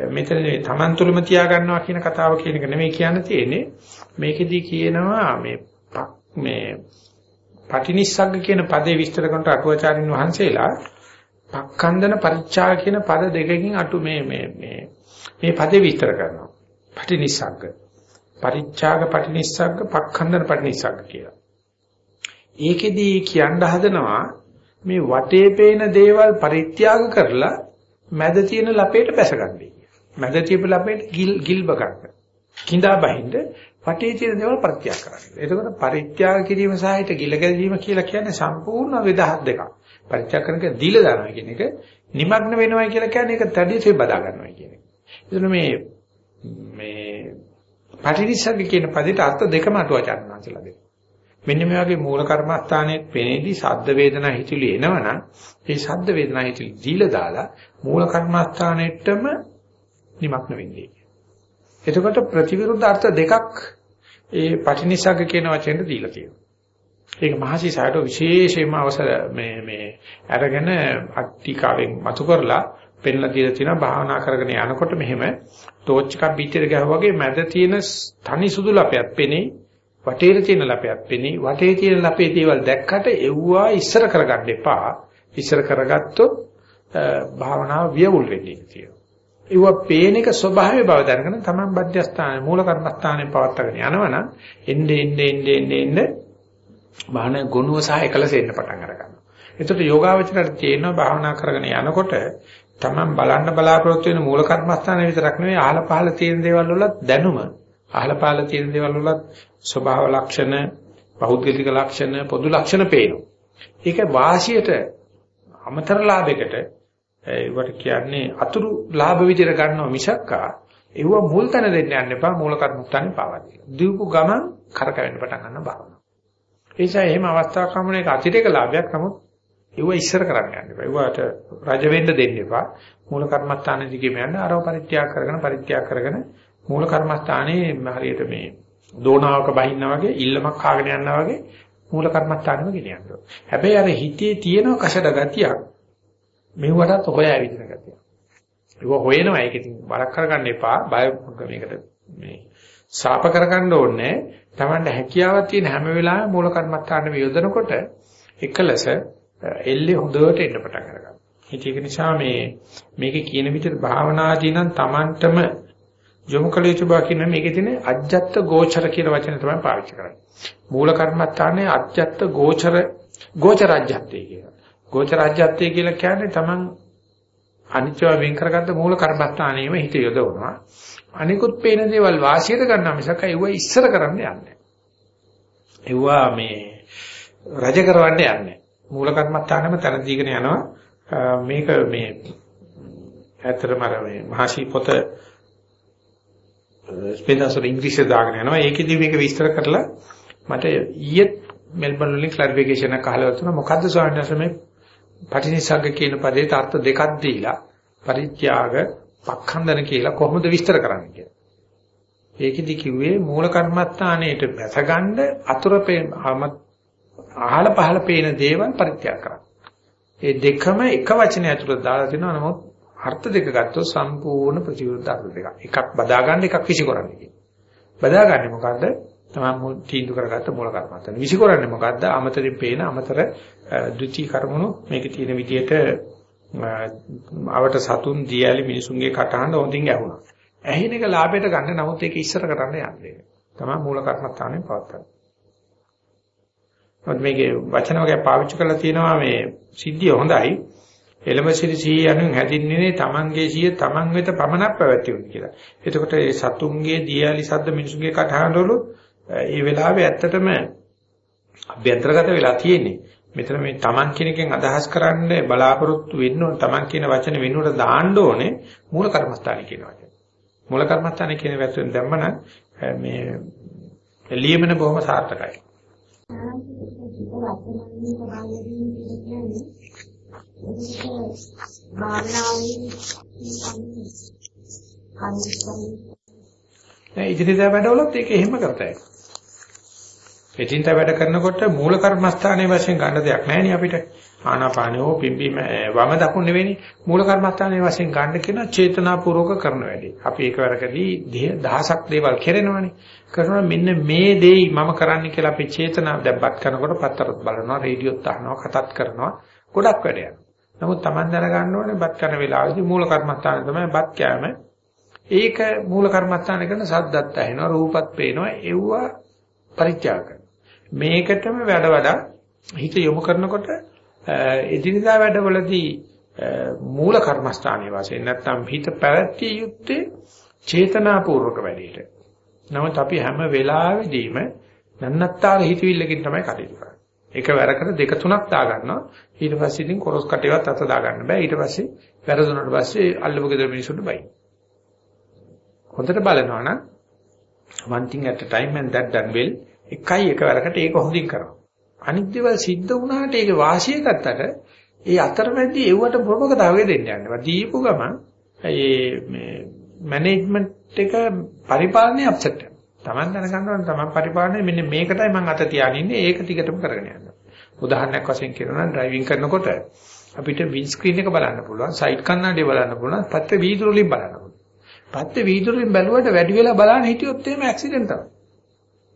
මෙතන Taman තුලම තියා ගන්නවා කියන කතාව කියන එක නෙමෙයි කියන්න තියෙන්නේ. මේකෙදී කියනවා මේ මේ පටිනිස්සග්ග කියන පදේ විස්තර කරනට අටුවාචාරින් වහන්සේලා පක්ඛන්දන පරිච්ඡා කියන පද දෙකකින් අටු මේ මේ මේ මේ පදේ විස්තර කරනවා. පටිනිස්සග්ග. පරිත්‍යාග පටිනිස්සග්ග පක්ඛන්දන පටිනිස්සග්ග කියලා. ඒකෙදි කියන්න හදනවා මේ වටේ පේන දේවල් පරිත්‍යාග කරලා මැද තියෙන ලපේට පැසගන්නේ. මැද තියපු ලපේට ගිල් ගිල්බ ගන්න. කිඳා බහින්ද වටේ තියෙන දේවල් පරිත්‍යාග කරන්නේ. එතකොට පරිත්‍යාග කිරීම සහ හිත ගිල ගැනීම කියලා කියන්නේ සම්පූර්ණ වෙදහස් දෙකක්. පරිත්‍යාග කරන එක දීලා දානවා කියන එක නිමග්න වෙනවා කියලා කියන්නේ ඒක තදිසේ බදා ගන්නවා කියන එක. එතන මේ මේ පටිනිස්සග්ග කියන පදේට අර්ථ දෙකම අටුවචන් වහන්සේලා දෙනවා. මෙන්න මේ වගේ මූල කර්මස්ථානයේ පෙනේදී සද්ද වේදනා හිතිලි එනවනම් ඒ සද්ද වේදනා හිතිලි දීලා දාලා මූල කර්මස්ථානෙටම නිමග්න වෙන්නේ. එතකොට ප්‍රතිවිරුද්ධ අර්ථ දෙකක් ඒ පටිනිස්සග්ග කියන වචෙන්ට දීලා තියෙනවා. ඒක මහසි සායට විශේෂයෙන්ම අවසර මේ මේ අරගෙන අට්ටිකාවෙන් මතු කරලා පෙන්ලා දීලා තියෙනවා භාවනා කරගෙන යනකොට මෙහෙම ටෝච් එකක් පිටියට ගහුවා වගේ මැද තියෙන තනි සුදු ලපයක් පෙනේ වටේට තියෙන ලපයක් පෙනේ වටේ තියෙන ලපේ දේවල් දැක්කට එව්වා ඉස්සර කරගන්න එපා ඉස්සර කරගත්තොත් භාවනාව වියවුල් වෙන්නේ කියලා. ඒවා පේන එක ස්වභාවය බව දැනගෙන තමයි බද්ධස්ථානයේ මූල කර්මස්ථානයේ පවත්වාගෙන යනවනම් එnde ende ende ende ende භාවනා ගුණව සහ එකලස එන්න පටන් අරගන්නවා. එතකොට යෝගාවචරයට තියෙනවා භාවනා කරගෙන යනකොට තමන් බලන්න බලාපොරොත්තු වෙන මූල කර්මස්ථානය විතරක් නෙවෙයි අහල පහල තියෙන දේවල් වලත් දැනුම අහල පහල තියෙන දේවල් වලත් ස්වභාව ලක්ෂණ භෞතික ලක්ෂණ පොදු ලක්ෂණ පේනවා. ඒක වාසියට අමතර ලාභයකට ඒවට කියන්නේ අතුරු ලාභ විදිහට ගන්නවා මිසක්කා ඒව මුල් තැන දෙන්න යන්න එපා මූල කර්මස්ථානේ පාවා දෙන්න. දීපු ගමන් කරකවෙන්න පටන් ගන්න බාරනවා. ඒ නිසා එහෙම අවස්ථාවක් හම්බුන එක අතිරේක ලාභයක් නමුත් ඒව ඉස්සර කරන්න යන්න එපා. ඒවට රජ වෙන්න දෙන්න එපා. මූල කර්මස්ථාන දිගේම යන්න අරව පරිත්‍යාග කරගෙන පරිත්‍යාග කරගෙන මූල කර්මස්ථානයේ හරියට මේ දෝනාවක බහින්නා වගේ ඉල්ලමක් කාගෙන යනවා වගේ මූල කර්මස්ථානෙම ගෙනියන්න ඕන. හැබැයි අර හිතේ තියෙන කෂඩ ගතියක් මෙව්වටත් හොය ඇවිදින ගතිය. ඒක හොයනවා ඒක ඉතින් බරක් කරගන්න එපා. බය මේකට මේ ශාප කරගන්න ඕනේ. Tamanට හැකියාවක් තියෙන හැම වෙලාවෙම මූල කර්මස්ථානෙම යොදනකොට එකලස එල්ලේ හොඳට එන්න පටන් ගන්නවා. ඒක නිසා මේ මේකේ කියන විදිහට භාවනාදී නම් Tamanටම යොමු කළ යුතු බව කියන මේකේ තියෙන අජ්ජත් ගෝචර කියන වචන තමයි පාවිච්චි කරන්නේ. මූල කර්මස්ථානයේ අජ්ජත් ගෝචර ගෝචරජ්‍යත්තේ කියලා. ගෝචරජ්‍යත්තේ කියලා කියන්නේ Taman අනිත්‍ය වෙන් කරගත්ත මූල කර්මස්ථානයේම හිත යොදවනවා. අනිකුත් පේන දේවල් වාසියට ගන්නවා මිසක් ඒව ඉස්සර කරන්න යන්නේ නැහැ. ඒවා මේ රජ කරවන්න යන්නේ මූල කර්මස්ථානෙම තන දීගෙන යනවා මේක මේ ඇත්තටම අර මේ මහසි පොත ස්පෙන්සර් ඉංග්‍රීසි දාගෙන යනවා. ඒකෙදි මේක විස්තර කරලා මට ඊයේ මෙල්බන් වලින් ක්ලැරිෆිකේෂන් එකක් අහලා තුන මොකද්ද ස්වාමීන් වහන්සේ මේ පටිනිසග්ග කියන පදේට අර්ථ දෙකක් දීලා පරිත්‍යාග පක්ඛන්දන කියලා කොහොමද විස්තර කරන්නේ කියලා. ඒකෙදි කිව්වේ මූල කර්මස්ථානයේට බැසගන්න අතුරු අහල පහල පේන දේවල් පරිත්‍යාග කරන්න. ඒ දෙකම එක වචනය ඇතුළත දාලා තිනවා නමුත් අර්ථ දෙක ගත්තොත් සම්පූර්ණ ප්‍රතිවිරුද්ධ අර්ථ දෙකක්. එකක් බදා ගන්න එකක් විසිකරන්න කියන්නේ. බදාගන්නේ මොකද්ද? තමයි තීන්දුව කරගත්ත මූල කර්මස්ථාන. විසිකරන්නේ මොකද්ද? අමතරින් පේන අමතර ද්විතී කර්මණු මේකේ තියෙන විදියට අවට සතුන් දියලි මිනිසුන්ගේ කටහඬ හොඳින් ඇහුණා. ඇහින එක ලාභයට ගන්න නමුත් ඒක ඉස්සර කරන්න යන්නේ. තමයි මූල කර්මස්ථානේ පවත්තන්නේ. මොකද මේකේ වචන වගේ පාවිච්චි කරලා තියෙනවා මේ සිද්ධිය හොඳයි. එළඹසිරි සිහිය යනුවෙන් හැදින්නේ තමන්ගේ සිහිය තමන් වෙත පමණක් පැවැත්වුණු කියලා. එතකොට ඒ සතුන්ගේ දියාලි සද්ද මිනිසුන්ගේ කටහඬවල ඒ වෙලාවේ ඇත්තටම අභ්‍යන්තරගත වෙලා තියෙන්නේ. මෙතන මේ තමන් කියන එකෙන් අදහස් කරන්නේ බලාපොරොත්තු වෙන්න ඕන තමන් කියන වචන වෙනුවට දාන්න ඕනේ මූල කර්මස්ථානේ කියන වචන. මූල කර්මස්ථානේ කියන වචන දැම්මනම් මේ ලියමන බොහොම සාර්ථකයි. භාවනාවේ ඉදිරියට වැඩවලත් ඒක එහෙම කරතයි. එදින්ට වැඩ කරනකොට මූල කර්මස්ථානයේ වශයෙන් ගන්න දෙයක් නැහැ නේ අපිට. ආනාපානෝ පිම්බීම වම දකුණ නෙවෙයි මූල කර්මස්ථානයේ වශයෙන් ගන්න කියන චේතනාපූර්වක කරන වැඩේ. අපි එකවරකදී දහසක් දේවල් කරනවනේ. කරනවා මෙන්න මේ දෙයි මම කරන්න කියලා අපි චේතනාව දැම්පත් කරනකොට පත්තරත් බලනවා, රේඩියෝත් අහනවා, කතාත් කරනවා. ගොඩක් වැඩ නමුත් Taman දැනගන්න ඕනේ බත් කරන වෙලාවේදී මූල කර්මස්ථානේ තමයි බත් කෑම. ඒක මූල කර්මස්ථානේ කරන සද්දත් ඇහෙනවා, රූපත් පේනවා, එව්වා පරිත්‍යාග මේකටම වැඩ වඩා හිත යොමු කරනකොට එදිනදා වැඩවලදී මූල කර්මස්ථානයේ වශයෙන් නැත්නම් හිත පැවැත්විය යුත්තේ චේතනාපූර්වක වැඩේට. නමුත් අපි හැම වෙලාවෙදීම නන්නත්තර හිතවිල්ලකින් තමයි කටයුතු කරන්නේ. එක වැරකට දෙක තුනක් දා ගන්නවා. ඊට පස්සේ ඉතින් කොරස් කටේවත් අත දා ගන්න බෑ. ඊට පස්සේ වැරදුනට පස්සේ අල්ලපු ගෙදර මිනිස්සුන්ට බයි. හොඳට බලනවා නම් one thing at a time and that done well එකයි එකවරකට ඒක හොඳින් කරනවා. අනිත් දේවල් සිද්ධ වුණාට ඒක වාසිය ගත්තට ඒ අතරමැදි එව්වට ප්‍රමුඛතාවය දෙන්න යනවා. දීපු ගමන් ඒ මේ මැනේජ්මන්ට් එක පරිපාලනයේ අප්සෙට් වෙනවා. Taman දැනගන්න ඕනේ Taman පරිපාලනයේ මෙන්න මේකටයි මම අත තියාගන්නේ ඒක ටිකටම කරගෙන යනවා. උදාහරණයක් වශයෙන් කියනවා නම් ඩ්‍රයිවිං කරනකොට අපිට වින් ස්ක්‍රීන් එක බලන්න පුළුවන්, සයිඩ් කන්නඩිය බලන්න පුළුවන්, පත්ත වීදුරු වලින් බලන්න පුළුවන්. පත්ත වීදුරු වලින් බැලුවට වැඩි වෙලා බලන්න හිටියොත් එහෙම ඇක්සිඩන්ට් තමයි.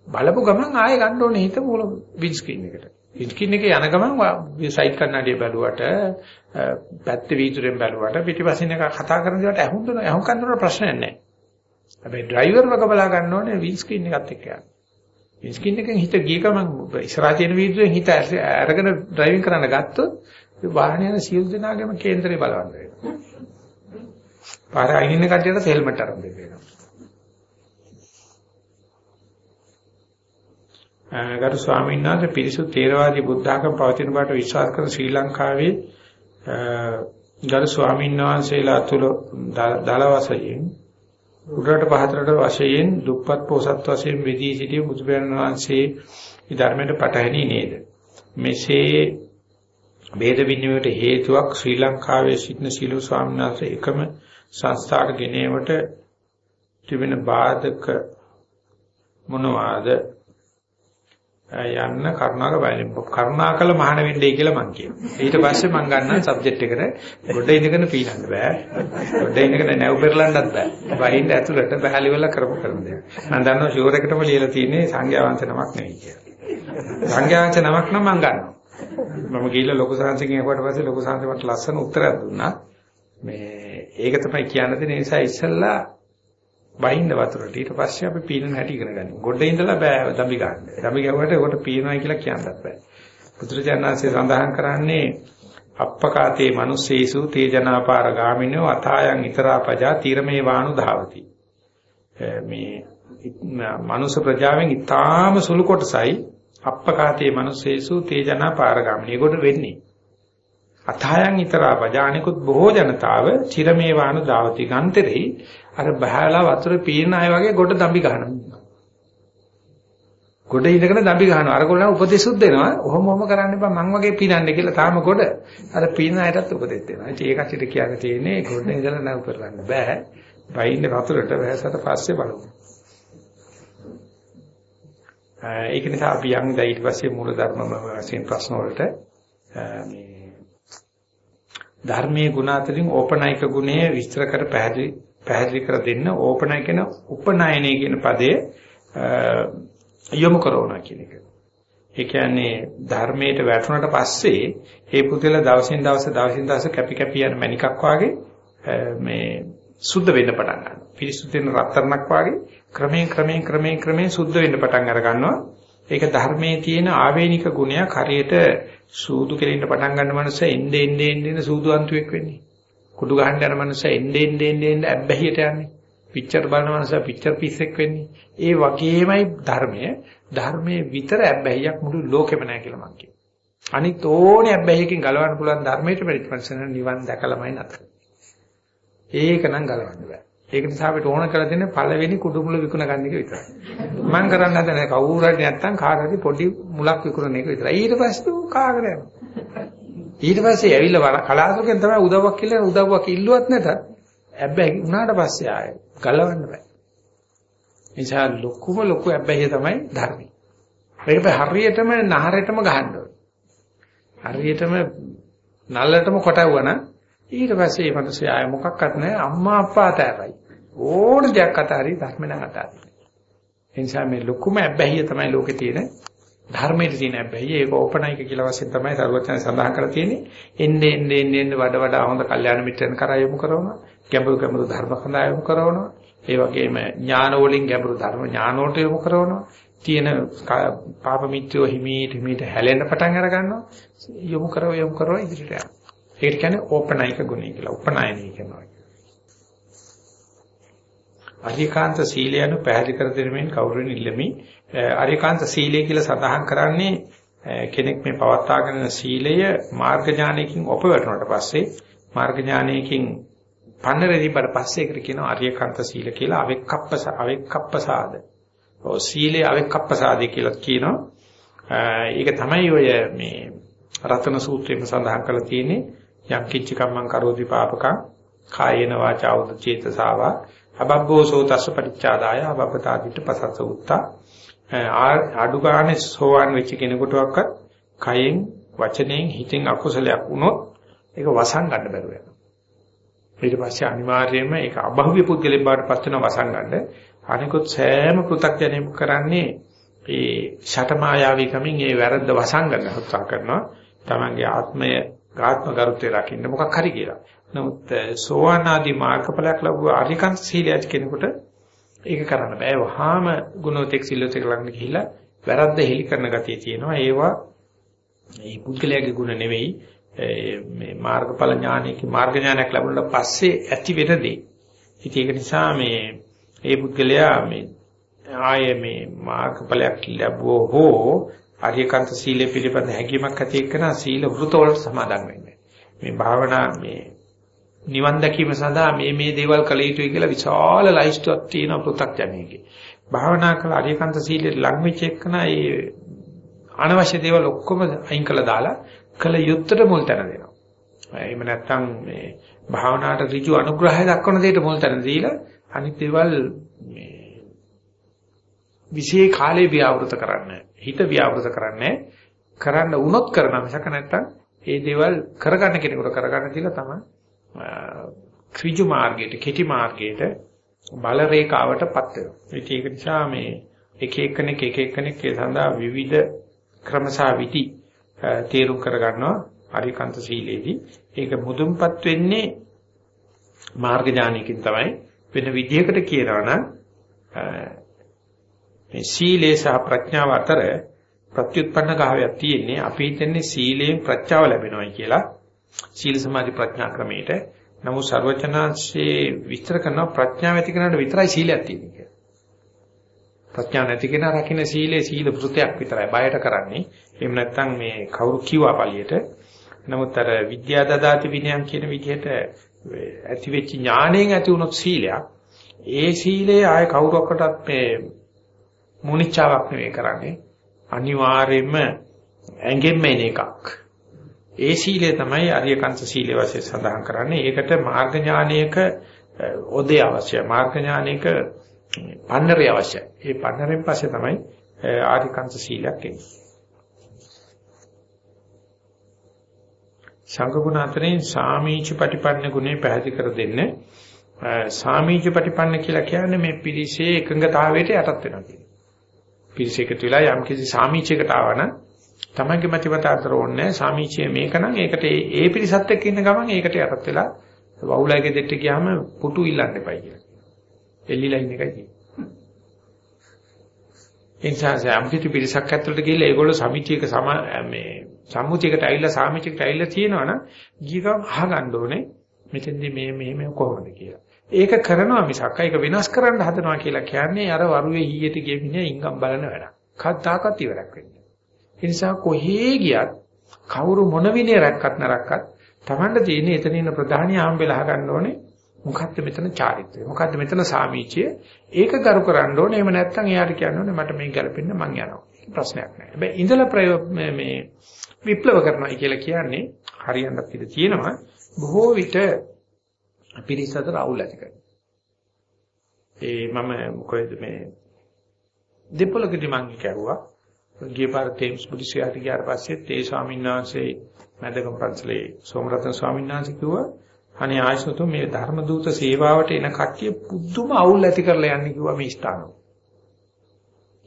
බලපු ගමන් ආයෙ ගන්න ඕනේ හිත මූල වින් ස්ක්‍රීන් එකට. වින් ස්ක්‍රීන් එකේ යන ගමන් සයිඩ් කන්නඩිය බැලුවට පැත්තේ වීදුරෙන් බැලුවට පිටිපසින් එක කතා කරන දේට ඇහුම්දුන ඇහුම් කන්දර ප්‍රශ්නයක් නැහැ. හැබැයි ඩ්‍රයිවර් වගේ බලා ගන්න ඕනේ වින් ස්ක්‍රීන් එකත් එක්ක යන්න. වින් ස්ක්‍රීන් එකෙන් හිත ගිය ගමන් ඉස්සරහා තියෙන වීදුරෙන් හිත අරගෙන ඩ්‍රයිවිං කරන්න ගත්තොත් වාහනේ යන සියලු දෙනාගේම කේන්දරේ බලවන්න වෙනවා. පාර අයින් ඉන්න කට්ටියට හෙල්මට් අරන් දෙන්න වෙනවා. ගරු ස්වාමීන් වහන්සේ පිරිසුදු තේරවාදී බුද්ධ ආගම පවතින බවට විශ්වාස කරන ශ්‍රී ලංකාවේ ගරු ස්වාමීන් වහන්සේලා තුල දල වශයෙන් උඩරට පහතරට වශයෙන් දුප්පත් පොසත් වශයෙන් විදී සිටිය බුදුපියාණන් වහන්සේ මේ ධර්මයට පටහැනි නේද? මෙසේ ભેද විනිමයට හේතුවක් ශ්‍රී ලංකාවේ සිටින සීල ස්වාමීන් වහන්සේ එකම සංස්ථාට ගෙනීමට තිබෙන බාධක මොනවාද? යන්න කරුණාක බලන්න. කරුණාකල මහාන වෙන්නයි කියලා මං කියනවා. ඊට පස්සේ මං ගන්නවා සබ්ජෙක්ට් එකට ගොඩ ඉඳගෙන පීනන්න බෑ. ගොඩ ඉඳගෙන නැව් පෙරලන්නත් බෑ. වහින්න ඇතුළට බහැලි වල කරපු කරන දේ. මම දන්නවා ෂුවර් එකටම ලියලා තියෙන්නේ සංඝයා වංශ නමක් නෙවෙයි කියලා. සංඝයා වංශ නමක් නම් මං ගන්නවා. මම ගිහිල්ලා ලොකු සංඝයෙන් එකට පස්සේ ලොකු සංඝ මට ලස්සන උත්තරයක් දුන්නා. මේ ඒක තමයි කියන්න දෙන නිසා ඉස්සල්ලා වහින්න වතුරට ඊට පස්සේ අපි පීනන හැටි ඉගෙන ගන්න. ගොඩ ඉඳලා බෑ දම්බි ගන්න. දම්බි ගැව්වට ඒකට පීනනවා කියලා කියන්නත් බෑ. පුත්‍රජානනාංශය සඳහන් කරන්නේ අප්පකාතේ මිනිස්සේසු තේජනාපාර ගාමිනෝ අතායන් ඊතරාපජා තීරමේ වානු ධාවති. මේ මනුෂ්‍ය ප්‍රජාවෙන් ඊටාම සුළු කොටසයි අප්පකාතේ මිනිස්සේසු තේජනාපාර ගාමිනී. ඒකට වෙන්නේ. අතායන් ඊතරාපජා අනිකුත් බොහෝ ජනතාව චිරමේ වානු ධාවති ගන්තරේ අර බහැලා වතුර පීන අය වගේ ගොඩ දම්බි ගන්නවා. ගොඩ ඉඳගෙන දම්බි ගන්නවා. අර ගොල්ලන් උපදේශුත් දෙනවා. ඔහොම ඔහොම කරන්න එපා මං වගේ පීනන්න කියලා තාම ගොඩ. අර පීන අයටත් උපදෙස් දෙනවා. ඉතින් ඒක ඇත්තට කියන්න තියෙන්නේ ගොඩ ඉඳලා නව කරන්න බෑ. වයින්නේ වතුරට වැසට පස්සේ බලමු. ඒක නිසා අපි යන් දැන් ඊට පස්සේ මූල ධර්ම වශයෙන් ප්‍රශ්න වලට මේ ධර්මයේ ගුණ අතරින් ඕපනයික ගුණය විස්තර කර පැහැදිලි පැහැදිලි කර දෙන්න ඕපනයිකන උපනයනය කියන පදේ යොමු කරනවා කියන එක. ඒ කියන්නේ ධර්මයට වැටුණට පස්සේ ඒ පුතේල දවසින් දවස දවසින් දවස කැපි කැපි යන මණිකක් වාගේ මේ සුද්ධ වෙන්න පටන් ගන්නවා. පිරිසුදු වෙන රත්තරණක් වාගේ ක්‍රමයෙන් ක්‍රමයෙන් ක්‍රමයෙන් ක්‍රමයෙන් සුද්ධ වෙන්න පටන් අර ගන්නවා. ඒක ධර්මයේ තියෙන ආවේනික ගුණයක් හරියට සූදු කෙලින්න පටන් ගන්න මනුස්ස එන්නේ එන්නේ එන්නේ සූදු අන්තුවෙක් වෙන්නේ. කුඩු ගහන්න යන මනුස්ස එන්නේ එන්නේ එන්නේ ඇබ්බැහියට යන්නේ. පික්චර් බලන මනුස්ස පික්චර් පිස්සෙක් වෙන්නේ. ඒ වගේමයි ධර්මය. ධර්මයේ විතර ඇබ්බැහියක් මුළු ලෝකෙම නැහැ කියලා මං කියනවා. අනිත් ඕනේ ඇබ්බැහියකින් ගලවන්න පුළුවන් ධර්මයට පරිපූර්ණ නිවන් දැකලාමයි නැතර. ඒක නම් ගලවන්න බෑ. ඒක නිසා අපිට ඕන කරලා දෙන්නේ පළවෙනි කුඩු මුල විකුණ ගන්න එක විතරයි. මම කරන්න හදන්නේ කවුරු හරි නැත්තම් කාටද පොඩි මුලක් විකුණන එක විතරයි. ඊට පස්සේ කාගෙන යනවා. ඊට පස්සේ ඇවිල්ලා කලාතුරකින් තමයි උදව්වක් කියලා උදව්වක් ඉල්ලුවත් නැත. හැබැයි උනාට පස්සේ ආයෙ ගලවන්න බෑ. නිසා ලොකුම ලොකු හැබැයි තමයි ධර්මයි. මේක හරියටම නහරටම ගහන්න ඕනේ. හරියටම නල්ලටම කොටවුවා ඊට පස්සේ මේ මිනිස්සු ආය මොකක්වත් නැහැ අම්මා අප්පා තෑරයි. ඕන දෙයක් අතාරි ධර්ම නම් අතාරි. ඒ නිසා මේ ලොකුම අබ්බැහිය තමයි ලෝකේ තියෙන ධර්මයේ තියෙන අබ්බැහිය. ඒක ඕපනයික කියලා වශයෙන් තමයි සරුවචන සඳහන් කරලා තියෙන්නේ. එන්නේ එන්නේ එන්නේ වඩ වඩා හොඳ කල්යාණ මිත්‍රයන් කරා යොමු කරනවා. ගැඹුරු ගැඹුරු ධර්ම කඳා යොමු කරනවා. ඒ වගේම ඥාන වලින් ගැඹුරු ධර්ම ඥාන වලට යොමු කරනවා. තියෙන පාප මිත්‍රයෝ හිමීට හිමීට හැලෙන්න පටන් අර ගන්නවා. යොමු කරව යොමු කරව ඉදිරියට යනවා. ඒකට කියන්නේ ඕපනයික ගුණය කියලා. උපනායනය කියනවා. අරිකාන්ත සීලය anu පැහැදිලි කර දෙමින් කවුරුන් ඉල්ලමි. අරිකාන්ත සීලය කියලා සඳහන් කරන්නේ කෙනෙක් මේ පවත්වාගෙන සීලය මාර්ග ඥානයකින් ඔපවැටුණාට පස්සේ මාර්ග ඥානයකින් පන්නරෙදිපට පස්සේ ඒකට කියනවා අරියකාන්ත සීල කියලා අවෙක්කප්පස අවෙක්කප්පසාද. ඔව් සීලේ අවෙක්කප්පසාදේ කියලා කියනවා. ඒක තමයි ඔය මේ රතන සූත්‍රයෙන් සඳහන් කරලා තියෙන්නේ යම් කිච්ච කම්මං කරෝති පාපකං කායේන වාචා උද චේතසාවා අබබ්බෝසෝ තස්ස පරිච්ඡාදාය අබබ්බතාදිට පසස්ස උත්තා. ආඩු ගානේ සෝවන් වෙච්ච කෙනෙකුටවත් කයෙන් වචනයෙන් හිතෙන් අකුසලයක් වුණොත් ඒක වසන් ගන්න බැරුව යනවා. ඊට පස්සේ අනිවාර්යයෙන්ම ඒක අභව්‍ය පුද්ගලෙක් බවට පත් වෙන වසන් ගන්න. අනිකුත් සෑම පෘථග්ජනෙම කරන්නේ ඒ ෂටමායාවිකමින් ඒ වැරද්ද වසන් ගන්න උත්සාහ කරනවා. තමන්ගේ ආත්මය ආත්ම ගරුත්වය රකින්න මොකක් හරි කියලා. නමුත් සෝවාන් ආදී මාර්ගඵලයක් ලැබුව අරිකන්ත සීලයට කෙනෙකුට ඒක කරන්න බෑ. වහාම ගුණෝතෙක් සිල්ලෝතෙක් ළඟට ගිහිල්ලා වැරද්ද හෙලි කරන ගතිය තියෙනවා. ඒවා මේ පුද්ගලයාගේ ගුණ නෙවෙයි මේ මාර්ගඵල ඥානයේ මාර්ග ඥානයක් ලැබුණාට පස්සේ ඇති වෙන දේ. ඉතින් ඒක නිසා මේ ඒ පුද්ගලයා මේ ආයේ මේ මාර්ගඵලයක් ලැබුවෝ හෝ ආර්යකාන්ත සීලය පිළිබඳ හැඟීමක් ඇති එක්කන සීල වෘතවල සමාදන් වෙන්නේ. මේ භාවනා මේ නිවන් දැකීම සඳහා මේ මේ දේවල් කළ යුතුයි කියලා විශාල ලයිස්ට්ුවක් තියෙන පෘථග්ජනයෙක්ගේ. භාවනා කළ ආර්යකාන්ත සීලෙට ලඟ වෙච්ච එක්කන ඒ අනවශ්‍ය දේවල් ඔක්කොම අයින් කළා දාලා කළ යුත්තට මුල් තැන දෙනවා. එහෙම නැත්නම් මේ භාවනාවට ඍජු අනුග්‍රහය දක්වන දෙයට මුල් තැන දීලා අනිත් දේවල් මේ විශේෂ කාලේ ව්‍යවෘත කරන්නේ හිත ව්‍යවෘත කරන්නේ කරන්න වුණොත් කරන මිසක නැත්තම් ඒ දේවල් කරගන්න කෙනෙකුට කරගන්න කියලා තමයි ත්‍රිජු මාර්ගයට කෙටි මාර්ගයට බල රේඛාවටපත් වෙනවා. ඒක නිසා මේ එක එකනෙක් එක එකනෙක් ඒ සඳහා විවිධ ක්‍රමසා විදි තීරු කරගන්නවා අරිකන්ත සීලේදී. ඒක මුදුන්පත් වෙන්නේ මාර්ග ඥානයකින් තමයි වෙන විදිහකට කියනවා නම් මේ සීලය සහ ප්‍රඥාව අතර ප්‍රත්‍යুৎපන්න ගාවයක් තියෙන්නේ අපි හිතන්නේ සීලයෙන් ප්‍රඥාව ලැබෙනවායි කියලා සීල සමාධි ප්‍රඥා ක්‍රමයට නමුත් ਸਰවචනාංශයේ විස්තර කරන ප්‍රඥාව ඇති කරනට විතරයි සීලයක් තියෙන්නේ කියලා. ප්‍රඥාව නැති කෙනා රකින්න සීලේ සීල වෘතයක් විතරයි බයට කරන්නේ. එහෙම නැත්නම් මේ කවුරු කිව්වා පළියට. නමුත් අර විද්‍යා දදාති විනයන් කියන විදිහට ඇති වෙච්ච ඥාණයෙන් ඇති වුණොත් සීලයක්. ඒ සීලය ආය කවුරකටත් මේ මුනිච්චාවක් නෙවෙයි කරන්නේ. අනිවාර්යයෙන්ම ඇඟෙන්ම එන එකක්. ඒ සීලය තමයි අරියකංශ සීලය වශයෙන් සඳහන් කරන්නේ. ඒකට මාර්ග ඥානයක ඔදේ අවශ්‍යයි. මාර්ග ඥානයක පන්නරය අවශ්‍යයි. ඒ පන්නරෙන් පස්සේ තමයි ආරිකංශ සීලයක් එන්නේ. සංඝගුණ අතරින් සාමීච පටිපන්න ගුණේ පැහැදිලි කර දෙන්නේ සාමීච පටිපන්න කියලා කියන්නේ මේ පිරිසේ එකඟතාවයට යටත් වෙනවා කියන්නේ. පිරිස එකතු වෙලා යම් කිසි සාමීචයකට ආවනම් තමන්ගේ මතිමත අතර ඕනේ සාමීචය මේක නම් ඒකට ඒ පිරිසත් එක්ක ඉන්න ගමන් ඒකට යටත් වෙලා වවුලයිගේ දෙට්ට ගියාම පුටු ඉල්ලන්න එපයි කියලා. එල්ලිලා ඉන්න එකයි කියන්නේ. එනිසා යම්කිසි පිරිසක් ඇතුළට ගිහලා ඒගොල්ලෝ සමිතියක සම මේ සම්මුතියකට ඇවිල්ලා සාමිතියකට ඇවිල්ලා තියෙනවනම් ගියකම අහගන්න ඕනේ මෙතෙන්දී මේ මෙහෙම කොහොමද කියලා. ඒක කරනවා මිසක්. ඒක වෙනස් කරන්න හදනවා කියලා කියන්නේ අර වරුවේ ඊයට ගෙමිනේ ඉංගම් බලන වැඩක්. කද්දාකත් ඉවරක් වෙන්නේ. ඒ නිසා කොහේ ගියත් කවුරු මොන විදිය රැක්කත් නරක්කත් Tamanda තියෙන එතන ඉන්න ප්‍රධානී ආම්බෙලා අහගන්න ඕනේ මොකද්ද මෙතන චාරිත්‍රය? මොකද්ද මෙතන සාමීචය ඒක කරු කරන්න ඕනේ. එහෙම නැත්නම් එයාට කියන්න ඕනේ මට මේක ගැලපෙන්න මං යනවා. ප්‍රශ්නයක් නැහැ හැබැයි ඉඳලා ප්‍රයෝග මේ විප්ලව කරනවා කියලා කියන්නේ හරියන්නත් ඉඩ තියෙනවා. බොහෝ විට පිරිස අතර අවුල් ඇති කරනවා. ඒ මම මොකද මේ දෙපොලකදී මං කියුවා ගිය පාර තේම්ස් පුලිසියට ගියාට පස්සේ තේ ස්වාමීන් වහන්සේ මැදගම පන්සලේ සෝමරතන ස්වාමීන් වහන්සේ කිව්වා අනේ ආයසතු මේ ධර්ම දූත සේවාවට එන කට්ටිය පුදුම අවුල් ඇති කරලා යන්නේ කිව්වා මේ ස්ථානවල.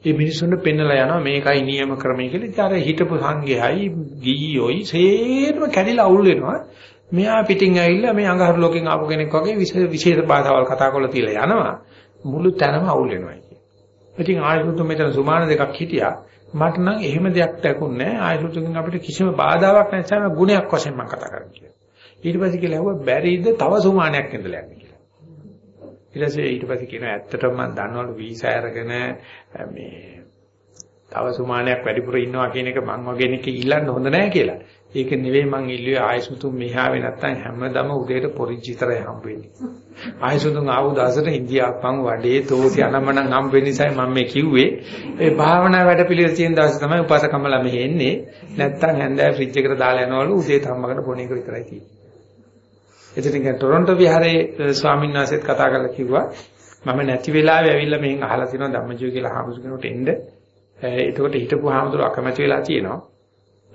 මේ මිනිස්සුන්ට පෙන්නලා යනවා මේකයි නියම ක්‍රමය කියලා. ඉතින් අර හිටපු සංඝයායි ගියෝයි සේරම කැඩිලා අවුල් වෙනවා. මෙයා පිටින් ඇවිල්ලා මේ අඟහරු ලෝකෙන් ආපු කෙනෙක් වගේ විශේෂ භාෂාවල් කතා කරලා තියලා යනවා. මුළු තැනම අවුල් වෙනවා කියන්නේ. ඉතින් ආයසුතු මෙතන සුමාන දෙකක් හිටියා. මට නම් එහෙම දෙයක් දැකුන්නේ නැහැ. ආයසුතුකින් අපිට කිසිම බාධාවක් නැත්නම් ගුණයක් වශයෙන් මම කතා කරන්නේ කියලා. ඊට පස්සේ කියලා ඇහුවා බැරිද තව සුමානයක් ඉඳලා යන්න කියලා. ඊට පස්සේ ඊට පස්සේ කියනවා ඇත්තටම මම දන්නවලු වීසා අරගෙන මේ තව සුමානයක් වැඩිපුර ඉන්නවා කියන එක මං වගේ කෙනෙක් ඉල්ලන්න හොඳ නැහැ කියලා. ඒක නෙවෙයි මං ඉල්ලුවේ ආයසුතුන් මෙහාවේ නැත්තම් හැමදම උදේට පොරිචිතරය හම්බ වෙන්නේ. ආයසුතුන් ආව දවසට ඉන්දියාප්පන් වඩේ තෝසි අනමනම් හම්බ වෙන නිසා මම මේ කිව්වේ ඒ භාවනා වැඩ පිළිවෙල තියෙන දවස් තමයි උපාසකම්මලා මෙහෙ එන්නේ. නැත්තම් හැන්දෑව ෆ්‍රිජ් එකට දාලා යනවලු උදේ තම්මකට බොන එක විතරයි තියෙන්නේ. එතනින් ටොරොන්ටෝ විහාරයේ ස්වාමීන් වහන්සේත් කතා කරලා කිව්වා මම නැති වෙලාවේ ඇවිල්ලා මෙහෙන් අහලා තිනවා ධම්මජීව කියලා හාමුදුරු කෙනෙකුට එන්න. එතකොට හිටපු හාමුදුරු අකමැති වෙලා තියෙනවා.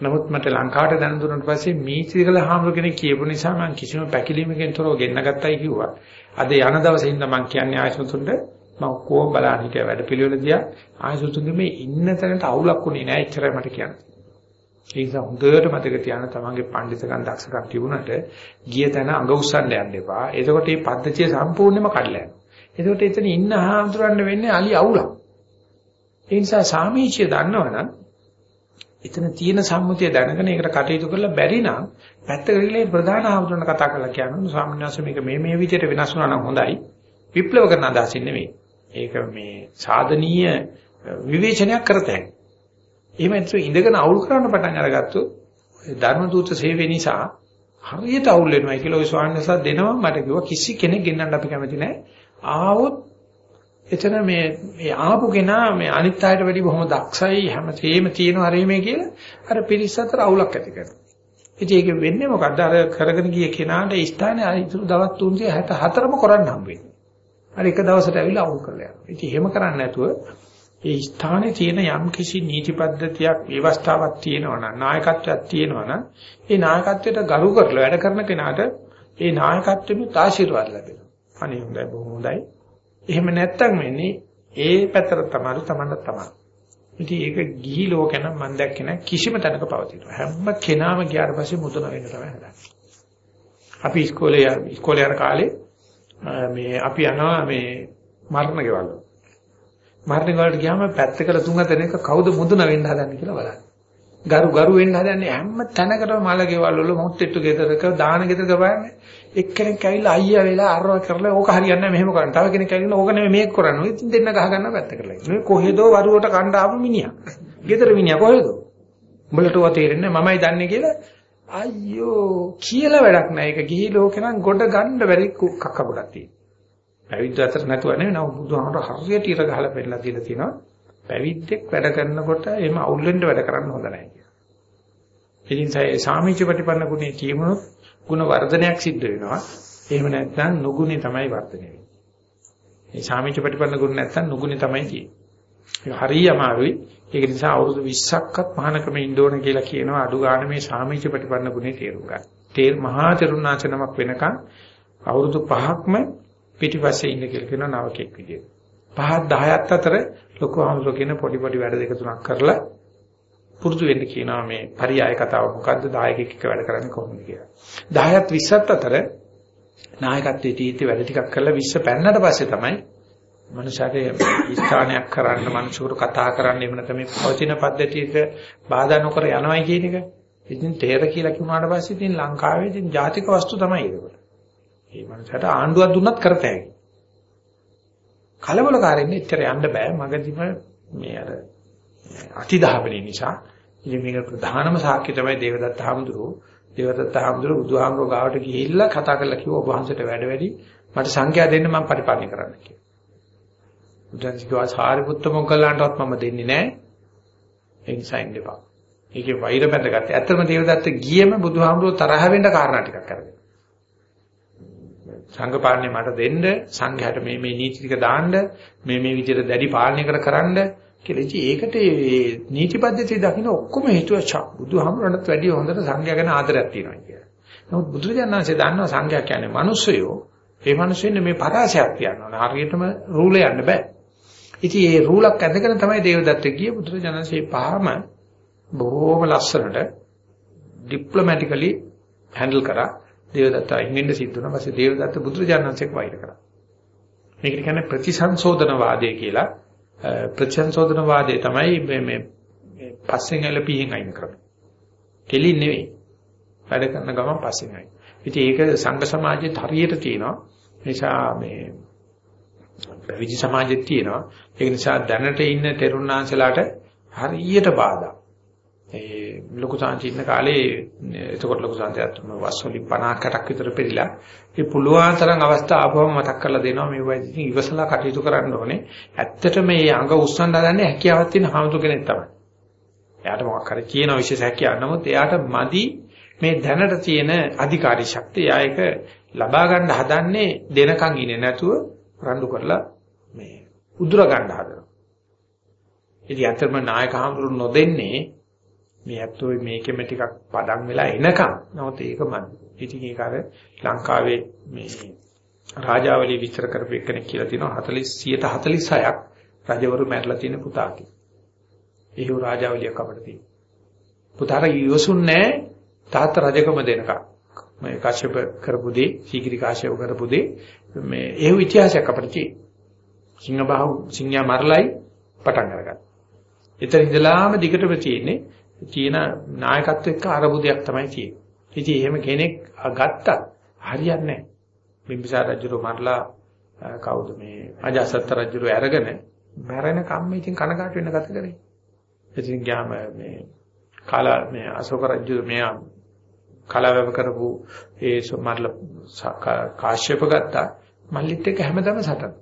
නමුත් මට ලංකාවට දැන දුන්නාට පස්සේ මීචිකල හාමුදුර කෙනෙක් කියපු නිසා මම කිසිම පැකිලීමකින් තොරව ගෙන්න ගත්තයි කිව්වා. අද යන දවසේ ඉඳන් මම කියන්නේ ආයසුතුන්ට මම කොහොම බලන්න හිටියා වැඩ පිළිවෙල දිහා ආයසුතුන්ගේ මේ ඉන්න තැනට අවුලක් උනේ නෑ එච්චරයි මට කියන්න. ඒ නිසා හොඳට මතක තියාගන්න තමන්ගේ පඬිතුකම් දක්ෂකම් තිබුණට ගිය තැන අඟ උස්සන්න යන්න එපා. එතකොට මේ පද්ධතිය සම්පූර්ණයෙන්ම කඩලා යනවා. එතකොට එතන ඉන්න හාමුදුරන්න වෙන්නේ අලි අවුලක්. ඒ නිසා සාමීචිය දන්නවනම් එතන තියෙන සම්මුතිය දැනගෙන ඒකට කටයුතු කරලා බැරි නම් පැත්තකට ගිහලා ප්‍රධාන ආවුතුරණ කතා කරලා කියනවා. ස්වාමීන් වහන්සේ මේක මේ මේ විදිහට වෙනස් වුණා නම් හොඳයි. විප්ලව කරන අදහසින් නෙමෙයි. ඒක මේ සාධනීය විවේචනයක් කරතයි එහෙම නැත්නම් ඉඳගෙන අවුල් කරන්න පටන් අරගත්තොත් ධර්ම දූත සේවය නිසා හරියට අවුල් වෙනවා කියලා ওই ස්වාමීන් වහන්සේ දෙනවා. මට කිව්වා කිසි කෙනෙක් ගෙන්නන්න අපි කැමති නැහැ. ආවොත් එතන මේ මේ ආපු කෙනා මේ අනිත් අයට වැඩි බොහොම දක්ෂයි හැමතේම තියෙනවා හරීමේ කියලා අර පිරිස අතර අවුලක් ඇති කරනවා. ඉතින් ඒක වෙන්නේ මොකද්ද? අර කරගෙන ගිය කෙනාට ස්ථානේ ඉතුරු දවස් 364ම කරන්න හම්බ වෙන්නේ. අර එක දවසට ඇවිල්ලා අවුල් කරලා යනවා. ඉතින් එහෙම කරන්නේ නැතුව ඒ ස්ථානේ තියෙන යම් කිසි නීති පද්ධතියක් ව්‍යවස්ථාවක් තියෙනවා නම් නායකත්වයක් තියෙනවා නම් ඒ නායකත්වයට ගරු කරලා වැඩ කරන කෙනාට ඒ නායකත්වෙමුත් ආශිර්වාද ලැබෙනවා. අනේ හොඳයි බොහොම හොඳයි. එහෙම නැත්තම් වෙන්නේ ඒ පැත්තට තමයි තමන්ට තමයි. ඉතින් ඒක ගිහි ලෝක නම් මම දැක්කේ නැහැ කිසිම තැනක පවතිනවා. හැම කෙනාම ගියාට පස්සේ මුදන වෙන්න තමයි හදන්නේ. අපි ඉස්කෝලේ ඉස්කෝලේ යන කාලේ මේ අපි යනවා මේ මරණ ගෙවල්. මරණ ගෙවල්ට ගියාම පැත්තකට තුන් හතර එක කවුද මුදන වෙන්න හදන්නේ කියලා බලන්න. ගරු ගරු වෙන්න හදන්නේ හැම තැනකටම මල ගෙවල් වල මොහොතෙට්ටු ගෙදරක දාන ගෙදරක බලන්නේ එක්කෙනෙක් ඇවිල්ලා අයියා වෙලා අරව කරලා ඕක හරියන්නේ නැහැ මෙහෙම කරන්න. තව කෙනෙක් ඇවිල්ලා ඕක නෙමෙයි මේක කරන්න. ඉතින් දෙන්න ගහ ගන්න පැත්තකට ලයි. මේ කොහෙදෝ වරුවට කණ්ඩ ආපු මිනිහා. ගෙදර මිනිහා කොහෙදෝ? උඹලට ඔය තේරෙන්නේ මමයි දන්නේ කියලා අයියෝ කියලා වැඩක් නැහැ. ඒක ගිහි ලෝකේ නම් ගොඩ ගන්න බැරි කක්ක ගොඩක් තියෙනවා. පැවිද්ද අතර නැතුව නෙවෙයි නෝ බුදුහාමර හරියට ඉර ගහලා පෙන්නලා දීලා තියෙනවා. පැවිද්දෙක් වැඩ කරනකොට එහෙම අවුල් වෙන්න වැඩ කරන්න හොඳ නැහැ කියලා. ඉතින් ඒ සාමිච්ච ප්‍රතිපන්න ගුණේ කියමුනොත් ಗುಣ වර්ධනයක් සිද්ධ වෙනවා. එහෙම නැත්නම් නුගුණේ තමයි වර්ධනය වෙන්නේ. මේ සාමිච්ච ප්‍රතිපන්න ගුණ නැත්නම් නුගුණේ තමයි තියෙන්නේ. ඒක හරිය අමාරුයි. ඒක නිසා අවුරුදු 20ක්වත් මහානකම ඉන්න ඕන කියලා කියනවා අඩු ගන්න මේ සාමීච ප්‍රතිපන්න ගුණේ තේරුම් ගන්න. තේර මහා තෙරුණාචනමක් වෙනකන් අවුරුදු 5ක්ම පිටිපස්සේ ඉන්න කියලා කියන නවකෙක් විදියට. පහත් 10ත් අතර ලොකු අහමුලෝ කියන පොඩි පොඩි වැඩ දෙක තුනක් කරලා පුරුදු වෙන්න කියනවා මේ පරියාය කතාව මොකද්ද දායකෙක් එක්ක වැඩ කරන්නේ කොහොමද කියලා. 10ත් 20ත් අතර නායකත්වයේ තීත්‍ය වැඩ ටිකක් කරලා 20 පැන්නට පස්සේ තමයි මනුෂයාට ස්ථානයක් කරන්න මනුෂ්‍යවරු කතා කරන්න එහෙම නැත්නම් මේ පවතින පද්ධතියක බාධා නොකර යනවයි කියන එක. ඉතින් තේර කියලා කිව්වනාට පස්සේ ඉතින් ලංකාවේ ඉතින් ජාතික වස්තු තමයි ඒක. ඒ මනුෂයාට ආණ්ඩුවක් දුන්නත් කරතයි. කලබලකාරීන් එච්චර යන්න බෑ මගදීම මේ අර අතිදහවණි නිසා ඉතින් මේක ප්‍රධානම සාක්ෂි තමයි දේවදත්ත හාමුදුරුවෝ දේවදත්ත හාමුදුරුවෝ බුදුහාමුදුරුවෝ ගාවට ගිහිල්ලා කතා කරලා කිව්වා ඔබ වහන්සේට වැඩ වැඩි මට සංඛ්‍යා දෙන්න මම පරිපාලනය කරන්න කියලා. බුදුන්සිකවා සාරිපුත්ත මොග්ගලන්ටවත් මම දෙන්නේ නැහැ. ඒ නිසා ඉන්න එපා. ඒකේ වෛර බැඳගත්තා. ඇත්තම දේවදත්ත ගියේම බුදුහාමුදුරුවෝ තරහ වෙන්න කාරණා ටිකක් කරගෙන. සංඝ පාලනේ මට දෙන්න සංඝයාට මේ මේ නීති ටික දාන්න මේ මේ විදිහට දැඩි පාලනය කර කරන්න කියලා. ඉතින් ඒකට මේ නීති පද්ධතිය දකින්න ඔක්කොම හේතුව බුදුහාමුදුරන්ට වැඩිය හොඳට සංඝයා ගැන ආදරයක් තියෙනවා කියලා. නමුත් බුදුරජාණන්සේ දන්නවා සංඝයා කියන්නේ මිනිස්සුයෝ. ඒ මිනිස්සුන්නේ මේ පරාසයක් තියනවා. හරියටම රූල යන්න බෑ. ඉතින් මේ රූලක් ඇඳගෙන තමයි දේවදත්ත ගියේ බුදුරජාණන්සේ පහම බොහොම ලස්සනට ඩිප්ලොමැටිකලි හැන්ඩල් කරා. දේවදත්ත ඉංග්‍රීසි සිද්ධ වුණා. ඊපස්සේ දේවදත්ත බුදුරජාණන්සේක වෛර කරා. මේකට කියන්නේ ප්‍රතිසංශෝධන වාදය කියලා. ප්‍රතිසංශෝධන වාදය තමයි මේ මේ පස්සෙන් ඇලපියෙන් අයින් කරන්නේ. කෙලින් නෙවෙයි. වැඩ කරන ගමන් පස්සෙන් අයින්. ඉතින් ඒක සංඝ සමාජයේ හරියට තියෙනවා. නිසා මේ පැවිදි සමාජෙත් තියෙනවා. ඒක නිසා දැනට ඉන්න තෙරුණාංශලාට හරියට බාධා. ඒ ලොකු සාංචි ඉන්න කාලේ එතකොට ලොකු සාංචයත් වස් වලින් 50කටක් විතර පෙරිලා ඒ පුළුවන් තරම් අවස්ථා ආපුවම මතක් කරලා දෙනවා මේ වගේ ඉතින් ඉවසලා කටයුතු කරන්න ඕනේ. ඇත්තටම මේ අඟ උස්සන්න හදන්නේ හැකියාවක් තියෙන හාමුදුර කෙනෙක් තමයි. එයාට මොකක් හරි කියන විශේෂ හැකියාවක් නමුත් එයාට මදි මේ දැනට තියෙන අධිකාරී ශක්තිය ආයක ලබා ගන්න හදන්නේ දෙනකන් ඉන්නේ නැතුව රණ්ඩු කරලා මේ උදුර ගන්න හදනවා. ඉතින් අතරම නායක හාමුදුරු නොදෙන්නේ මේ ඇත්තෝ මේකෙම ටිකක් පදම් වෙලා එනකම් නමුත් ඒක මන් ඉතින් ඒක අර ලංකාවේ මේ රාජාවලිය විස්තර කරපු එකෙක් කියලා තියෙනවා 40 146ක් රජවරු මැරලා තියෙන පුතා කියලා. ඒහු රාජාවලියක් අපිට තියෙනවා. පුතාට ඉවසුන්නේ තාත්ත රජකම දෙනකම්. මේ කාශ්‍යප කරපු දේ, සීගිරි කාශ්‍යප කරපු දේ මේ ඒහු ඉතිහාසයක් අපිට තියෙනවා. සිංහබාහු සිංහයා මරලයි පටන් අරගත්තා. එතන ඉඳලාම දිගටම තියෙන්නේ තියෙන නායකත්ව එක්ක අරබුදයක් තමයි තියෙන්නේ. ඉතින් එහෙම කෙනෙක් ගත්තත් හරියන්නේ නැහැ. බිම්බිසාර රජුරු මරලා කවුද මේ අජාසත් රජුරු අරගෙන මැරෙන කම්ම ඉතින් කනගාටු වෙන්න ගත කරේ. ඉතින් ගියාම මේ කාලා මේ අශෝක රජු මෙයා කලාවැව කරපු ඒ මරලා කාශ්‍යප ගත්තා මල්ලිත් එක්ක හැමදාම සටන.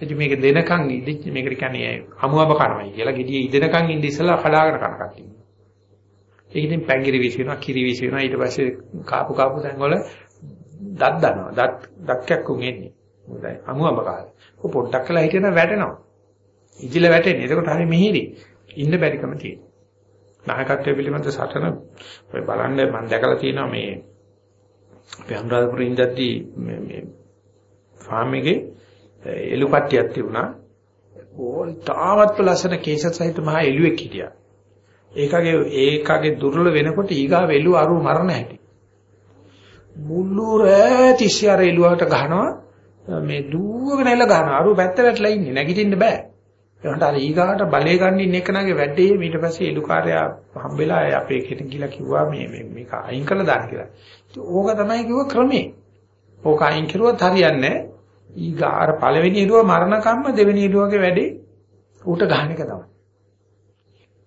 ඉතින් මේක දෙනකන් ඉදිච්ච මේකට කියන්නේ අමුවබ කරමයි කියලා gediye ඉදෙනකන් ඉඳ ඉස්සලා කඩාගෙන කන කට්ටිය. ඒක ඉතින් පැංගිරි විසිනවා, කිරි විසිනවා ඊට පස්සේ කාපු කාපු තැන් වල දත් දනවා. දත් දක්යක් උන් එන්නේ. මොකද අමුවබ කාලේ. කො පොඩ්ඩක් කළා හිටියන වැටෙනවා. ඉදිල වැටෙන්නේ. එතකොට හරි මිහිරි. ඉන්න බැරිකම තියෙනවා. නායකත්වයේ පිළිබඳ සටන ඔය බලන්න මම දැකලා තියෙනවා මේ අපේ අනුරාධපුරේ ඉඳද්දී මේ ෆාම් එකේ එළු කට්ටියක් තිබුණා. ඕල් තාවත් ලස්සන කේශ සහිත මහා එළුවෙක් හිටියා. ඒකගේ ඒකගේ දුර්වල වෙනකොට ඊගා වෙලු අරු මරණ හැටි. මුළු රෑ තිස්සේ අර එළුවට ගහනවා මේ දුවගෙන එල ගහනවා. අරු පැත්ත වැටලා ඉන්නේ නැගිටින්න බෑ. ඒකට අර ඊගාට බලේ ගන්න ඉන්න එකනගේ වැඩේ ඊට පස්සේ එළුකාරයා හම්බෙලා අපේ කෙනෙක් ගිලා කිව්වා මේ මේක අයින් කරලා දාන්න කියලා. ඕක තමයි කිව්ව ක්‍රමේ. ඕක අයින් කරුවොත් හරියන්නේ නැහැ. ඊගාර පළවෙනි ඉරුව මරණකම්ම දෙවෙනි ඉරුවගේ වැඩේ ඌට ගහන එක තමයි.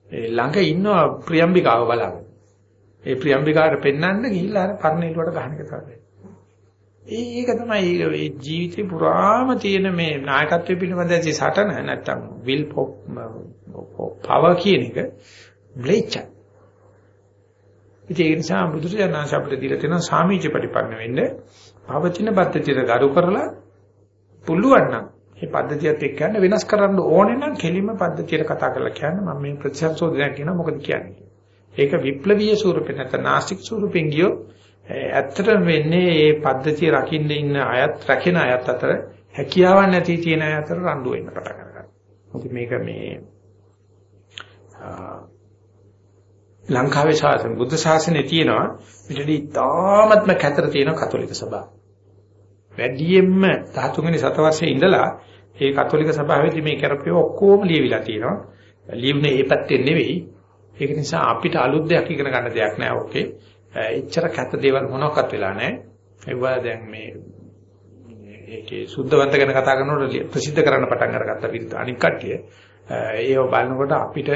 ඒ ළඟ ඉන්නවා ප්‍රියම්බිකාව බලාගෙන. ඒ ප්‍රියම්බිකාවට පෙන්වන්න ගිහිල්ලා අර පරණ ඉරුවට ගහන එක තමයි. ඒක තමයි මේ ජීවිතේ පුරාම තියෙන මේ නායකත්වයේ පිළිබඳ ඇති සටන නැත්තම් විල් පවර් කියන එක බ්ලේච්. ඉතින් ඒ නිසා බුදුසසුන අපිට දීලා තියෙන සාමීච ප්‍රතිපන්න වෙන්න පවතින පද්ධතියට ගරු කරලා පුළුවන් නම් මේ පද්ධතියත් එක්ක යන වෙනස් කරන්න ඕනේ නම් කෙලිම පද්ධතියට කතා කරලා කියන්න මම මේ ප්‍රතිසංශෝධනයක් කියනවා මොකද කියන්නේ. ඒක විප්ලවීය ස්වරූපේ නැත්නම් නාස්තික ස්වරූපෙන් ගියෝ ඇත්තටම වෙන්නේ මේ පද්ධතිය රකින්න ඉන්න අයත් රැකෙන අයත් අතර හැකියාවක් නැති තියෙන අය අතර රණ්ඩු වෙන්න පටන් ගන්නවා. මොකද මේක මේ ලංකාවේ ශාසන බුද්ධ ශාසනයේ තියෙනවා පිටදී තාමත්ම කතර තියෙන කතෝලික සභාව. වැඩියෙන්ම 13 වෙනි සතවර්ෂයේ ඉඳලා ඒ කතෝලික සභාවේදී මේ කරපේ ඔක්කොම ලියවිලා තියෙනවා. ලියුනේ ඒ පැත්තෙන් නෙවෙයි. ඒක නිසා අපිට අලුත් දෙයක් ඉගෙන ගන්න දෙයක් නෑ ඕකේ. එච්චර කැත දේවල් මොනවත් වෙලා නෑ. ඒවා දැන් මේ ඒකේ සුද්ධවන්ත ගැන කතා කරනකොට ප්‍රසිද්ධ කරන්න පටන් අරගත්ත විදිහට අනික් කට්ටිය ඒව බලනකොට අපිට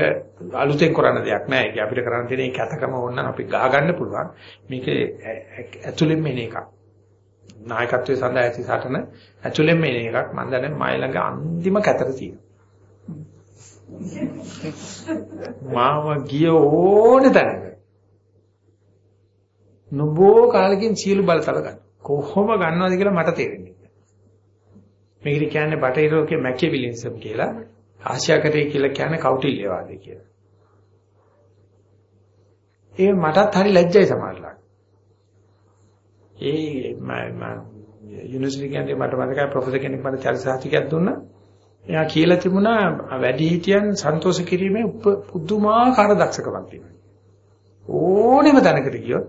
අලුතෙන් කරන්න දෙයක් නෑ. ඒක අපිට කරන්න තියෙන මේ කැතකම ඕන නම් අපි ගහ ගන්න පුළුවන්. මේක ඇතුළෙන් එන එකක්. නායකත්වයේ සඳහා ඇති සටන ඇතුළෙන් එන එකක්. මම දන්නේ මයි ළඟ අන්තිම කැතර තියෙනවා. මාව ගිය ඕන තැනක නොබෝ කාලෙකින් සියලු බලතල ගන්න. කොහොම ගන්නවද කියලා මට තේරෙන්නේ නැහැ. මේකට කියන්නේ බටහිර ලෝකයේ මැකියවිලින්සම් කියලා ආශ්‍යාකරේ කියලා කියන්නේ කෞටිල්‍යවාදී කියලා. ඒ මටත් හරි ලැජ්ජයි සමහරවිට. ඒ මම යුනිවර්සිටි කියන්නේ මට මතකයි ප්‍රොෆෙසර් කෙනෙක් මට චරිතසාහිතිකයක් දුන්නා. එයා කියලා තිබුණා වැඩිහිටියන් සන්තෝෂ කිරීමේ පුදුමාකාර දක්ෂකමක් තියෙනවා. ඕනෙම තැනකට ගියොත්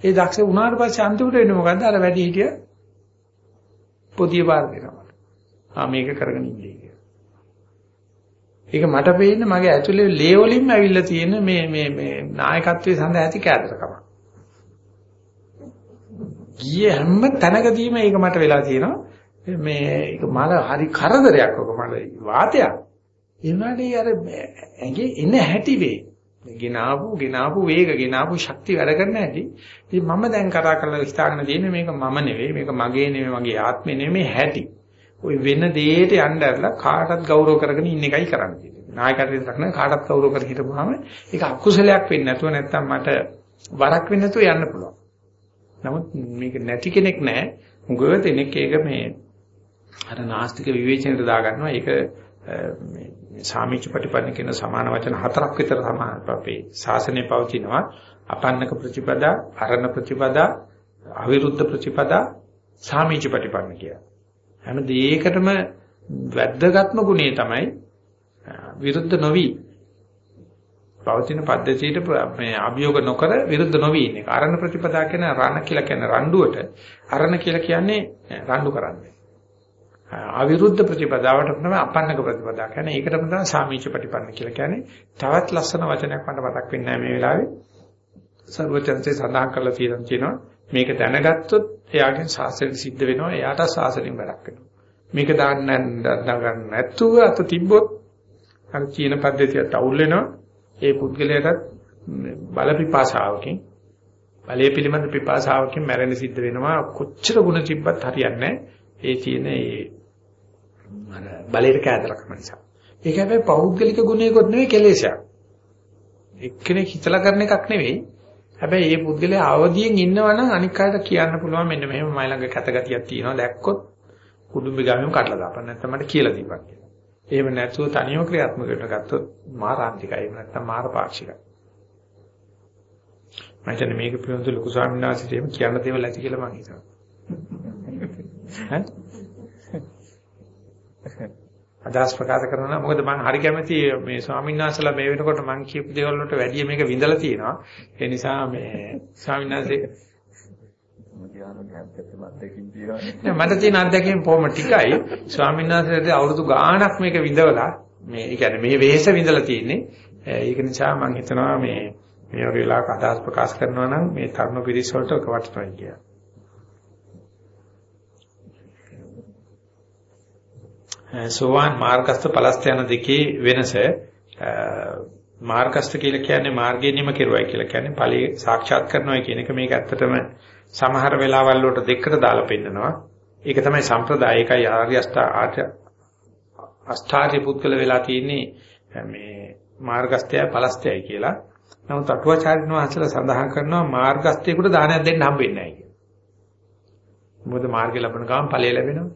ඒ දක්ෂ වුණාට පස්සේ අන්තිමට වෙන්නේ මොකද්ද? අර වැඩිහිටිය පොදිය බාර දෙනවා. ආ මේක කරගෙන ඉන්නේ. ඒක මට පේන්නේ මගේ ඇතුලේ ලේ වලින්ම ඇවිල්ලා තියෙන මේ මේ මේ නායකත්වයේ සඳහා ඇති කෑදරකම. ගියේ හැම තැනකදීම ඒක මට වෙලා තියෙනවා. මේ ඒක මල හරි කරදරයක් ඔක මට වාතයක්. ඒ වුණාට අර ඇඟේ එන හැටි වේ. ගෙනාවු ගෙනාවු වේග ගෙනාවු ශක්තිය වැඩ කරන හැටි. ඉතින් මම දැන් කතා කරලා හිතාගෙන තියෙන්නේ මේක මම නෙවෙයි මේක මගේ නෙවෙයි මගේ ආත්මේ නෙවෙයි හැටි. ওই වෙන දෙයට යන්න ඇරලා කාටත් ගෞරව කරගෙන ඉන්න එකයි කරන්න තියෙන්නේ. නායකත්වයට දක්න කාටත් ගෞරව කර හිටපුවාම ඒක අකුසලයක් වෙන්නේ නැතුව නැත්තම් මට වරක් වෙන්නේ නැතුව යන්න පුළුවන්. නමුත් මේක නැති කෙනෙක් නැහැ. උගව දෙනෙක් ඒක මේ අර නාස්තික විවේචනයට දාගන්නවා. ඒක මේ සාමිච්ච ප්‍රතිපන්න කියන සමාන වචන හතරක් විතර සමාන අපේ ශාසනය පවතිනවා. අපන්නක ප්‍රතිපදා, අරණ ප්‍රතිපදා, අවිරුද්ධ ප්‍රතිපදා, සාමිච්ච ප්‍රතිපන්න කියලා. හැම දෙයකටම වැද්දගත්ම ගුණය තමයි විරුද්ධ නොවි පවතින පද්ධතියට මේ අභියෝග නොකර විරුද්ධ නොවි ඉන්නේ. අරණ ප්‍රතිපදා කියන රණ කියලා කියන රණ්ඩුවට අරණ කියලා කියන්නේ රණ්ඩු කරන්නේ. අවිරුද්ධ ප්‍රතිපදාවට තමයි අපන්නක ප්‍රතිපදා කියන්නේ. ඒකටම තමයි සාමීච ප්‍රතිපන්න කියලා කියන්නේ. තවත් ලස්සන වචනයක් මට මතක් වෙන්නේ නැහැ මේ වෙලාවේ. සර්වචන්සේ සඳහන් කරලා තියෙනවා මේක දැනගත්තොත් එයාගෙන් ශාසනය සිද්ධ වෙනවා එයාට ශාසනයෙන් වැඩක් වෙනවා මේක දාන්න ගන්න නැතුව අත තිබ්බොත් අර චීන පද්ධතියට අවුල් වෙනවා ඒ පුද්ගලයාට බල පිපාසාවකින් බලය පිළිබඳ පිපාසාවකින් මැරෙන්න සිද්ධ වෙනවා. කොච්චර ಗುಣ තිබ්බත් හරියන්නේ ඒ තියෙන ඒ අර බලයට කෑදරකම නිසා. ඒක හැබැයි පෞද්ගලික ගුණයකොත් නෙවෙයි කෙලෙසයක්. එක්කෙනෙක් හිතලා කරන එකක් නෙවෙයි. හැබැයි මේ පුද්ගලයා අවදියෙන් ඉන්නවනම් අනික් අයට කියන්න පුළුවන් මෙන්න මෙහෙම මයි ළඟ කැතගතියක් තියෙනවා. දැක්කොත් කුඩුම්බි ගාමින් කඩලා දාපන්. නැත්නම් මට කියලා දීපන් කියලා. එහෙම නැතුව තනියම ක්‍රියාත්මක කරන ගත්තොත් මාරාන්තිකයි. එහෙම නැත්නම් මාර පාක්ෂිකයි. මම හිතන්නේ මේක පිළිබඳව ලොකු ස්වාමීන් වහන්සේට කියන්න දේවල් ඇති කියලා මම හිතනවා. අදහස් ප්‍රකාශ කරනවා මොකද මම හරි කැමති මේ ස්වාමීන් වහන්සේලා මේ වෙනකොට මම කියපු දේවල් වලට වැඩිය මේක විඳලා තියෙනවා ඒ නිසා මේ ස්වාමීන් වහන්සේ මට තියෙන අත්දැකීම් කොහොම ටිකයි? ස්වාමීන් වහන්සේට අවුරුදු ගාණක් මේක විඳවලා මේ කියන්නේ මේ වෙහෙස විඳලා තියෙන්නේ. ඒක නිසා මම හිතනවා මේ මේ වගේ වෙලාවක අදහස් ප්‍රකාශ කරනවා නම් මේ තරුණ පිරිස වලට ඔක වටනවා කියලා. සෝවාන් මාර්ගස්ත පලස්ත යන දෙකේ වෙනස මාර්ගස්ත කියලා කියන්නේ මාර්ගය නිම කෙරුවයි කියලා කියන්නේ ඵලයේ සාක්ෂාත් කරනවා කියන එක මේක ඇත්තටම සමහර වෙලාවල් වලට දෙකට දාලා පෙන්නනවා. ඒක තමයි සම්ප්‍රදායිකයි ආර්ය අෂ්ටාර්ය පුද්ගල වෙලා තියෙන්නේ මේ මාර්ගස්තයයි පලස්තයයි කියලා. නමුත් අටුවාචාර්යන් වහන්සේලා සඳහන් කරනවා මාර්ගස්තයකට දානයක් දෙන්න හම්බෙන්නේ නැහැ කියලා. මොකද මාර්ගය ලැබෙන ගමන් ඵලය ලැබෙනවා.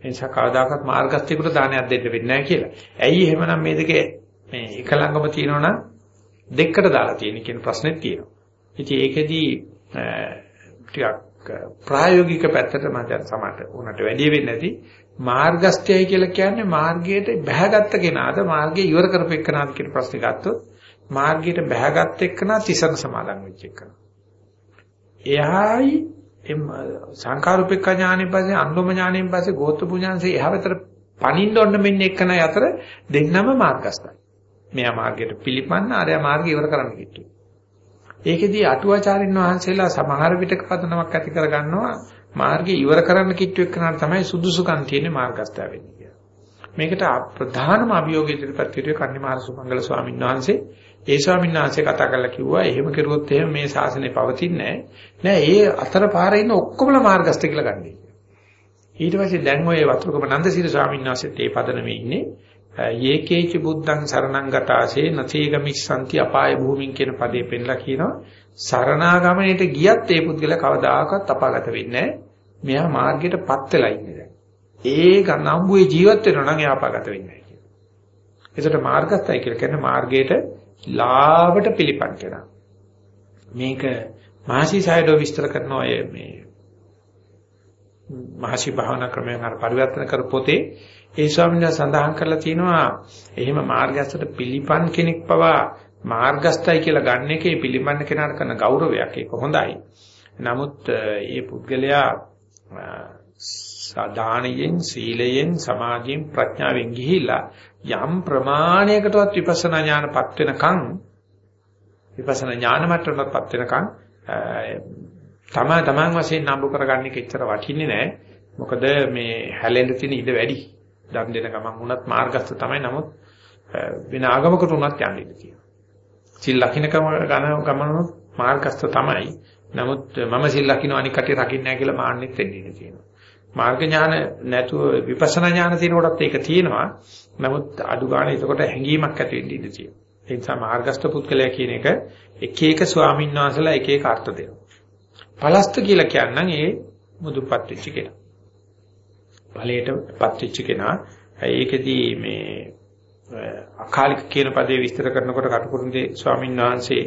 ඒ නිසා කවදාකවත් මාර්ගස්ථිකට දානයක් දෙන්න වෙන්නේ නැහැ කියලා. ඇයි එහෙමනම් මේ දෙකේ මේ එක ළඟම තියෙනවනම් දෙකට දාලා තියෙන කියන ප්‍රශ්නේ තියෙනවා. ඉතින් ඒකෙදී ටිකක් ප්‍රායෝගික පැත්තට මම දැන් සමහරට උනට වැඩි වෙන්නේ නැති මාර්ගස්ත්‍යයි කියලා කියන්නේ මාර්ගයට බැහැගත්ත කෙනාද මාර්ගය ඉවර කරපෙන්නාද කියන ප්‍රශ්නේ ගත්තොත් මාර්ගයට බැහැගත් එක්කනා තිසරණ සමාදන් වෙච්ච එක්කනා. එහායි සංඛාරුපෙක්ඛ ඥානෙන් පස්සේ අන්දම ඥානෙන් පස්සේ ගෝත්‍ර පුඥාන්සේ එහා පැතර පණින්න ඕන මෙන්න එක්කනයි අතර දෙන්නම මාර්ගස්තයි. මෙයා මාර්ගයට පිළිපන්න ආරයා මාර්ගය ඉවර කරන්න කිව්වා. ඒකෙදී අටුවාචාරින් වහන්සේලා සමහර විටක පදනමක් ඇති කර ගන්නවා මාර්ගය ඉවර කරන්න කිට්ටු එක්කනට තමයි සුදුසුකම් තියෙන්නේ මාර්ගස්තය වෙන්නේ කියලා. මේකට ප්‍රධානම අභියෝගය ඉදිරිපත් කරුවේ කන්නිමාර සුමංගල ස්වාමීන් වහන්සේ ඒ ස්වාමීන් වහන්සේ කතා කරලා කිව්වා එහෙම කරුවොත් එහෙම මේ ශාසනය පවතින්නේ නැහැ. නෑ ඒ අතර පාරේ ඉන්න ඔක්කොමලා මාර්ගස්ත කියලා ගන්නයි. ඊට පස්සේ දැන් ඔය වතුරුකම නන්දසිරි ස්වාමීන් වහන්සේත් ඒ පදනමේ ඉන්නේ. යේකේච බුද්ධං සරණං ගතාසේ නචේගමිස්සanti අපාය භූමින් කියන පදේ පෙන්නලා කියනවා සරණාගමණයට ගියත් ඒ පුද්ගලයා කවදාකවත් අපාගත වෙන්නේ නැහැ. මෙයා මාර්ගයටපත් වෙලා ඉන්නේ දැන්. ඒ ගණම්බුවේ ජීවත් වෙනවා නම් එයා අපාගත වෙන්නේ නැහැ කියලා. ඒකට මාර්ගස්ථයි කියලා කියන්නේ මාර්ගයට ලාවට පිළිපන් කෙනා. මේක මහසි සයඩෝ විස්තර කරන අය මේ මහසි භාවනා ක්‍රමයෙන් අර පරිවර්තන කර පොතේ ඒ ස්වාමීන් සඳහන් කරලා තියෙනවා එහෙම මාර්ගස්තට පිළිපන් කෙනෙක් පවා මාර්ගස්තයි කියලා ගන්න එකේ පිළිපන්න කෙනාට කරන ගෞරවයක් ඒක හොඳයි. නමුත් ඒ පුද්ගලයා සදානයෙන් සීලයෙන් සමාධියෙන් ප්‍රඥාවෙන් ගිහිලා යම් ප්‍රමාණයකටවත් විපස්සනා ඥානපත් වෙනකන් විපස්සනා ඥාන මට්ටමටපත් වෙනකන් තම තමන් වශයෙන් නම්බු කරගන්න එක එච්චර වටින්නේ නැහැ. මොකද මේ හැලෙන්න තියෙන ඉඩ වැඩි. දන් දෙන ගමන් වුණත් මාර්ගස්ත තමයි. නමුත් වෙන ආගමකට වුණත් යන්න ඉඩ තියෙනවා. සිල් ලකින ගමන මාර්ගස්ත තමයි. නමුත් මම සිල් ලකින අනික් කටේ රකින්නේ නැහැ කියලා මාන්නෙත් වෙන්න ඉඩ තියෙනවා. මාර්ග ඥාන නැතුව විපස්සනා ඥාන තියෙන කොටත් ඒක තියෙනවා. නමුත් අඩු ගන්න එතකොට හැඟීමක් ඇති වෙන්න ඉඩ තියෙනවා. ඒ නිසා මාර්ගස්ත පුත්කලයා කියන එක එක එක ස්වාමීන් වහන්සේලා එක එක අර්ථ දෙනවා. පලස්ත කියලා කියනනම් ඒ මුදුපත් වෙච්ච කෙනා. ඵලයටපත් වෙච්ච කෙනා. ඒකෙදී මේ අකාලික කියන පදේ විස්තර කරනකොට කටුකුරුන්ගේ ස්වාමීන් වහන්සේ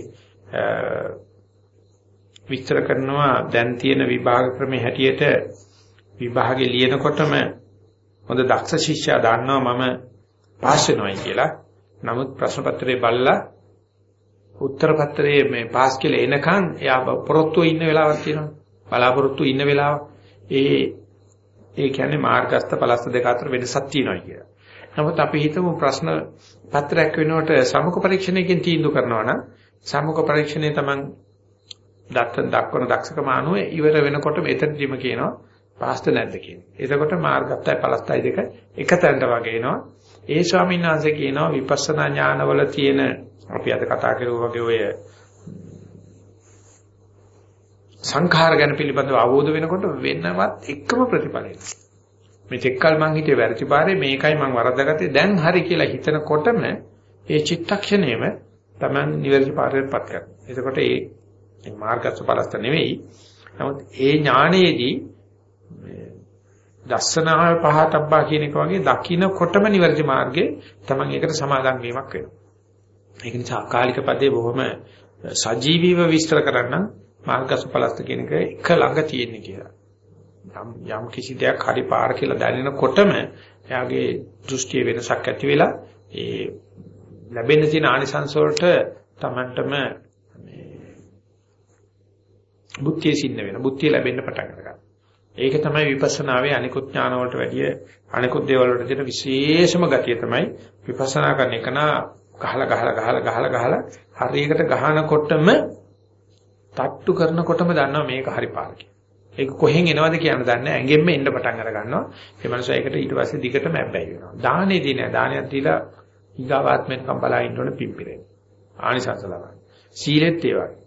විස්තර කරනවා දැන් තියෙන විභාග ක්‍රමයේ හැටියට විභාගේ ලියනකොටම හොඳ දක්ෂ ශිෂ්‍යයා දන්නවා මම පාස් වෙනවයි කියලා. නමුත් ප්‍රශ්න පත්‍රයේ බලලා උත්තර පත්‍රයේ මේ පාස් කියලා එනකන් එයා පොරොත්තු ඉන්න වෙලාවක් තියෙනවා. බලාපොරොත්තු ඉන්න වෙලාව. ඒ ඒ කියන්නේ මාර්ගස්ත පලස්ත දෙක අතර වෙනසක් තියෙනවා කියලා. නමුත් අපි හිතමු ප්‍රශ්න පත්‍රයක් වෙනකොට සමුක පරීක්ෂණයකින් තීන්දුව කරනවා නම් සමුක පරීක්ෂණය තමන් දක්වන දක්ෂකම අනුව ඉවර වෙනකොට මෙතනදිම කියනවා පාස්ත නැද්ද කියන්නේ. එතකොට මාර්ගත්තයි පලස්තයි දෙක එකතැනට වගේ එනවා. ඒ ස්වාමීන් වහන්සේ කියනවා විපස්සනා ඥානවල තියෙන අපි අද කතා කරුවා වගේ ඔය සංඛාර ගැන පිළිබඳව අවබෝධ වෙනකොට වෙනවත් එකම ප්‍රතිඵලයි. මේ චෙක්කල් මං හිතේ වැරදි පාරේ මේකයි මං වරද්දාගත්තේ දැන් හරි කියලා හිතනකොටම ඒ චිත්තක්ෂණයම Taman නිවැරදි පාරේපත් කරනවා. එතකොට ඒ මාර්ගස්ස පලස්ත නෙවෙයි. නමුත් ඒ ඥානයේදී දස්සනාව පහතබ්බා කියන එක වගේ දකින්නකොටම නිවැරදි මාර්ගයේ Taman ඒකට සමාදන් වීමක් වෙනවා. ඒක නිසා අකාලික පදේ බොහොම සජීවීව විස්තර කරන්න මාර්ගසපලස්ත කියන එක එක ළඟ තියෙන්නේ කියලා. යම් යම් කිසි දෙයක් හරි පාර කියලා දැනෙනකොටම එයාගේ දෘෂ්ටි වෙනසක් ඇති වෙලා ඒ ලැබෙන තියෙන ආනිසංස වලට Tamanටම මේ බුද්ධිය සින්න වෙන බුද්ධිය ලැබෙන්න පටන් ගන්නවා. ඒක තමයි විපස්සනාවේ අනිකුත් ඥාන වලට වැඩිය අනිකුත් දේවල් වලට දෙන විශේෂම ගතිය තමයි විපස්සනා කරන එක නා ගහලා ගහලා ගහලා ගහලා ගහලා හරියකට ගහනකොටම තට්ටු කරනකොටම දන්නවා මේක හරි පාර ඒක කොහෙන් එනවද කියන දන්නේ ඇඟෙන්ම එන්න පටන් අර ගන්නවා. ඒ මනුස්සයා ඒකට ඊට පස්සේ දිගටම ඇබ්බැහි වෙනවා. දානේදී නෑ දානයක් දීලා ඊගාවාත්මෙන්කම් බලා ඉන්න ඕනේ පිම්පිරේ. ආනිසංස ලබන. සීලෙත් ඒ වගේ.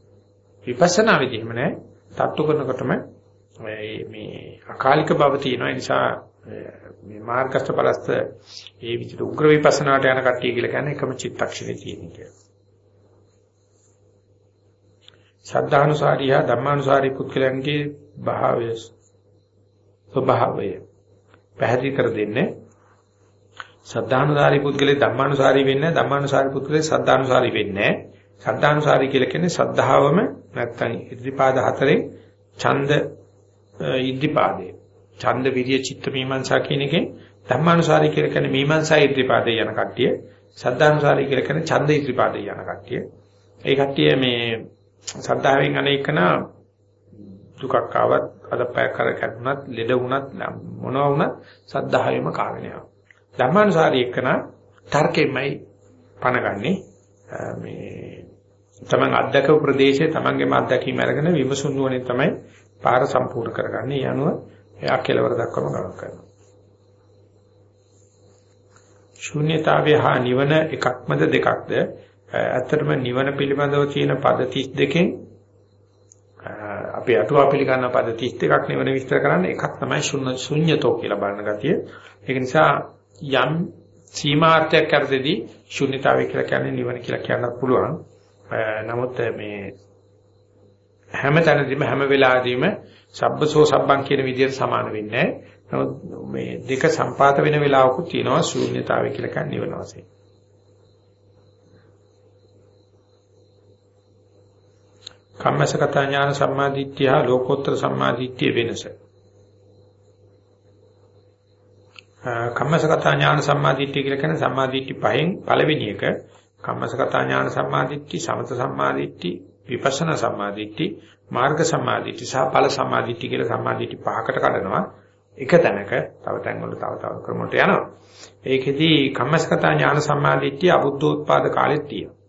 විපස්සනා වෙදීම නෑ තට්ටු කරනකොටම මේ අකාලික බව තියෙනවා. ඒ නිසා මේ මාර්ගස්ත පලස්ත ඒ විදිහට උග්‍ර විපස්සනාට යන කට්ටිය කියලා කියන්නේ එකම චිත්තක්ෂණේ තියෙන කියලා. ශබ්දානුසාරිය ධම්මානුසාරී පුද්ගලයන්ගේ භාවය ස්වභාවය පැහැදිලි කර දෙන්නේ. සද්ධානුසාරී පුද්ගලයා ධම්මානුසාරී වෙන්නේ ධම්මානුසාරී පුද්ගලයා සද්ධානුසාරී වෙන්නේ සද්ධානුසාරී කියලා කියන්නේ සද්ධාවම නැත්තම් ඉද්ධිපාද හතරේ ඡන්ද ඉද්ධිපාදේ ඡන්ද විරිය චිත්ත මීමන්සා කියන එකෙන් ධම්මානුසාරී කියලා කියන්නේ මීමන්සා ඉද්ධිපාදේ යන කට්ටිය. සද්ධානුසාරී කියලා කියන්නේ ඡන්ද ඉද්ධිපාදේ යන කට්ටිය. ඒ කට්ටිය මේ සද්ධාවෙන් අනේකන දුකක් ආවත් අදපයක් කර කැඩුනත් ලෙඩ වුණත් මොනවා වුණත් සද්ධාවෙම කාරණයක් ධර්මානුසාරී එක්කන තර්කෙමයි පණගන්නේ මේ තමන් අධ්‍යක්ෂ ප්‍රදේශයේ තමන්ගේම අත්දැකීම් අරගෙන විමසුම් නුවණින් තමයි පාර සම්පූර්ණ කරගන්නේ. ඒ අනුව එයා කෙලවර දක්වම ගමන් කරනවා. ශූන්‍යතාවය හා නිවන එකක්මද දෙකක්ද? ඇත්තටම නිවන පිළිබඳව තියෙන පද 32කින් අපි අටුවා පිළිගන්න පද 32ක් නිවන විස්තර කරන්න එකක් තමයි ශුන්‍යතෝ කියලා බලන ගතිය. ඒක නිසා යම් සීමාර්ථයක් කරදෙදී ශුන්‍යතාවය කියලා කියන්නේ නිවන කියලා කියන්නත් පුළුවන්. නමුත් මේ හැම තැනදීම හැම වෙලාවෙදීම සබ්බසෝ සබ්බං කියන විදිහට සමාන වෙන්නේ නමුත් මේ දෙක සම්පාත වෙන වෙලාවකුත් තියෙනවා ශූන්‍යතාවය කියලා කියන්නේ නිවන වශයෙන්. කම්මසගත ඥාන සම්මාදිට්ඨිය ලෝකෝත්තර සම්මාදිට්ඨිය වෙනස. කම්මසගත ඥාන සම්මාදිට්ඨිය කියලා කියන්නේ සම්මාදිට්ඨි පහෙන් පළවෙනි එක. කම්මසගත ඥාන සම්මාදිට්ඨි සමත සම්මාදිට්ඨි විපස්සනා සම්මාදිට්ඨි මාර්ග සම්මාදිට්ඨි සහ ඵල සම්මාදිට්ඨි කියලා සම්මාදිට්ඨි පහකට කඩනවා. එක තැනක තව තැන් වල තව තව ක්‍රමවලට යනවා. ඒකෙදි කම්මසගත ඥාන සම්මාදිට්ඨිය අබුද්ධෝත්පාද කාලෙත් තියෙනවා.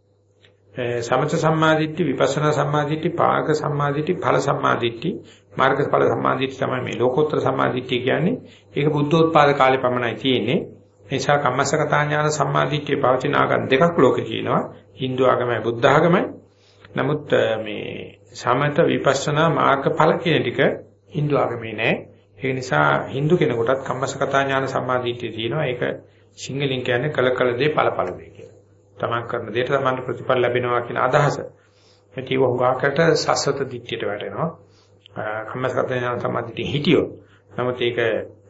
සමත සම්මාදිට්ඨි විපස්සනා සම්මාදිට්ඨි පාක සම්මාදිට්ඨි ඵල සම්මාදිට්ඨි මාර්ගඵල සම්මාදිට්ඨි තමයි මේ ලෝකෝත්තර සම්මාදිට්ඨිය කියන්නේ. ඒක බුද්ධෝත්පාද කාලේ පමණයි තියෙන්නේ. ඒ නිසා කම්මස්සකතා ඥාන සම්මාදිට්ඨිය පවතින ආගම් දෙකක් ලෝකේ තියෙනවා. Hindu ආගමයි බුද්ධ ආගමයි. නමුත් මේ සමත විපස්සනා මාර්ගඵල කියන ටික Hindu ආගමේ නෑ. ඒ නිසා Hindu කෙනෙකුටත් කම්මස්සකතා ඥාන සම්මාදිට්ඨිය තියෙනවා. ඒක සිංහලෙන් කියන්නේ කල කල දේ ඵල ඵල දේ කියලා. තමන් කරන දේට තමන්ට ප්‍රතිඵල ලැබෙනවා කියන අදහස. මේක වහුවාකට සසත දිට්ඨියට වැටෙනවා. කම්මසගත ඥාන සමාධියට හිටියොත් නමුත් ඒක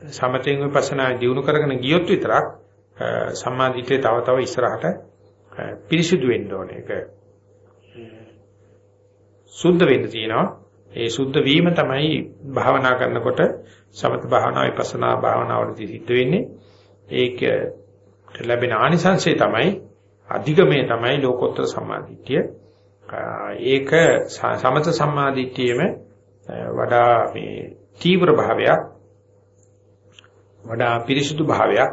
සමතෙන් විපස්සනා දියුණු කරගෙන ගියොත් විතරක් සමාධිතේ තව තව ඉස්සරහට පිරිසිදු වෙන්න ඕනේ ඒක සුද්ධ වෙන්න තියෙනවා ඒ සුද්ධ වීම තමයි භාවනා කරනකොට සමත භාවනා විපස්සනා භාවනාවලදී සිද්ධ වෙන්නේ ඒක ලැබෙන ආනිසංශය තමයි අධිගමේ තමයි ලෝකෝත්තර සම්මාදිට්ඨිය. ඒක සමත සම්මාදිට්ඨියෙම වඩා මේ තීව්‍ර භාවයක් වඩා පිරිසුදු භාවයක්.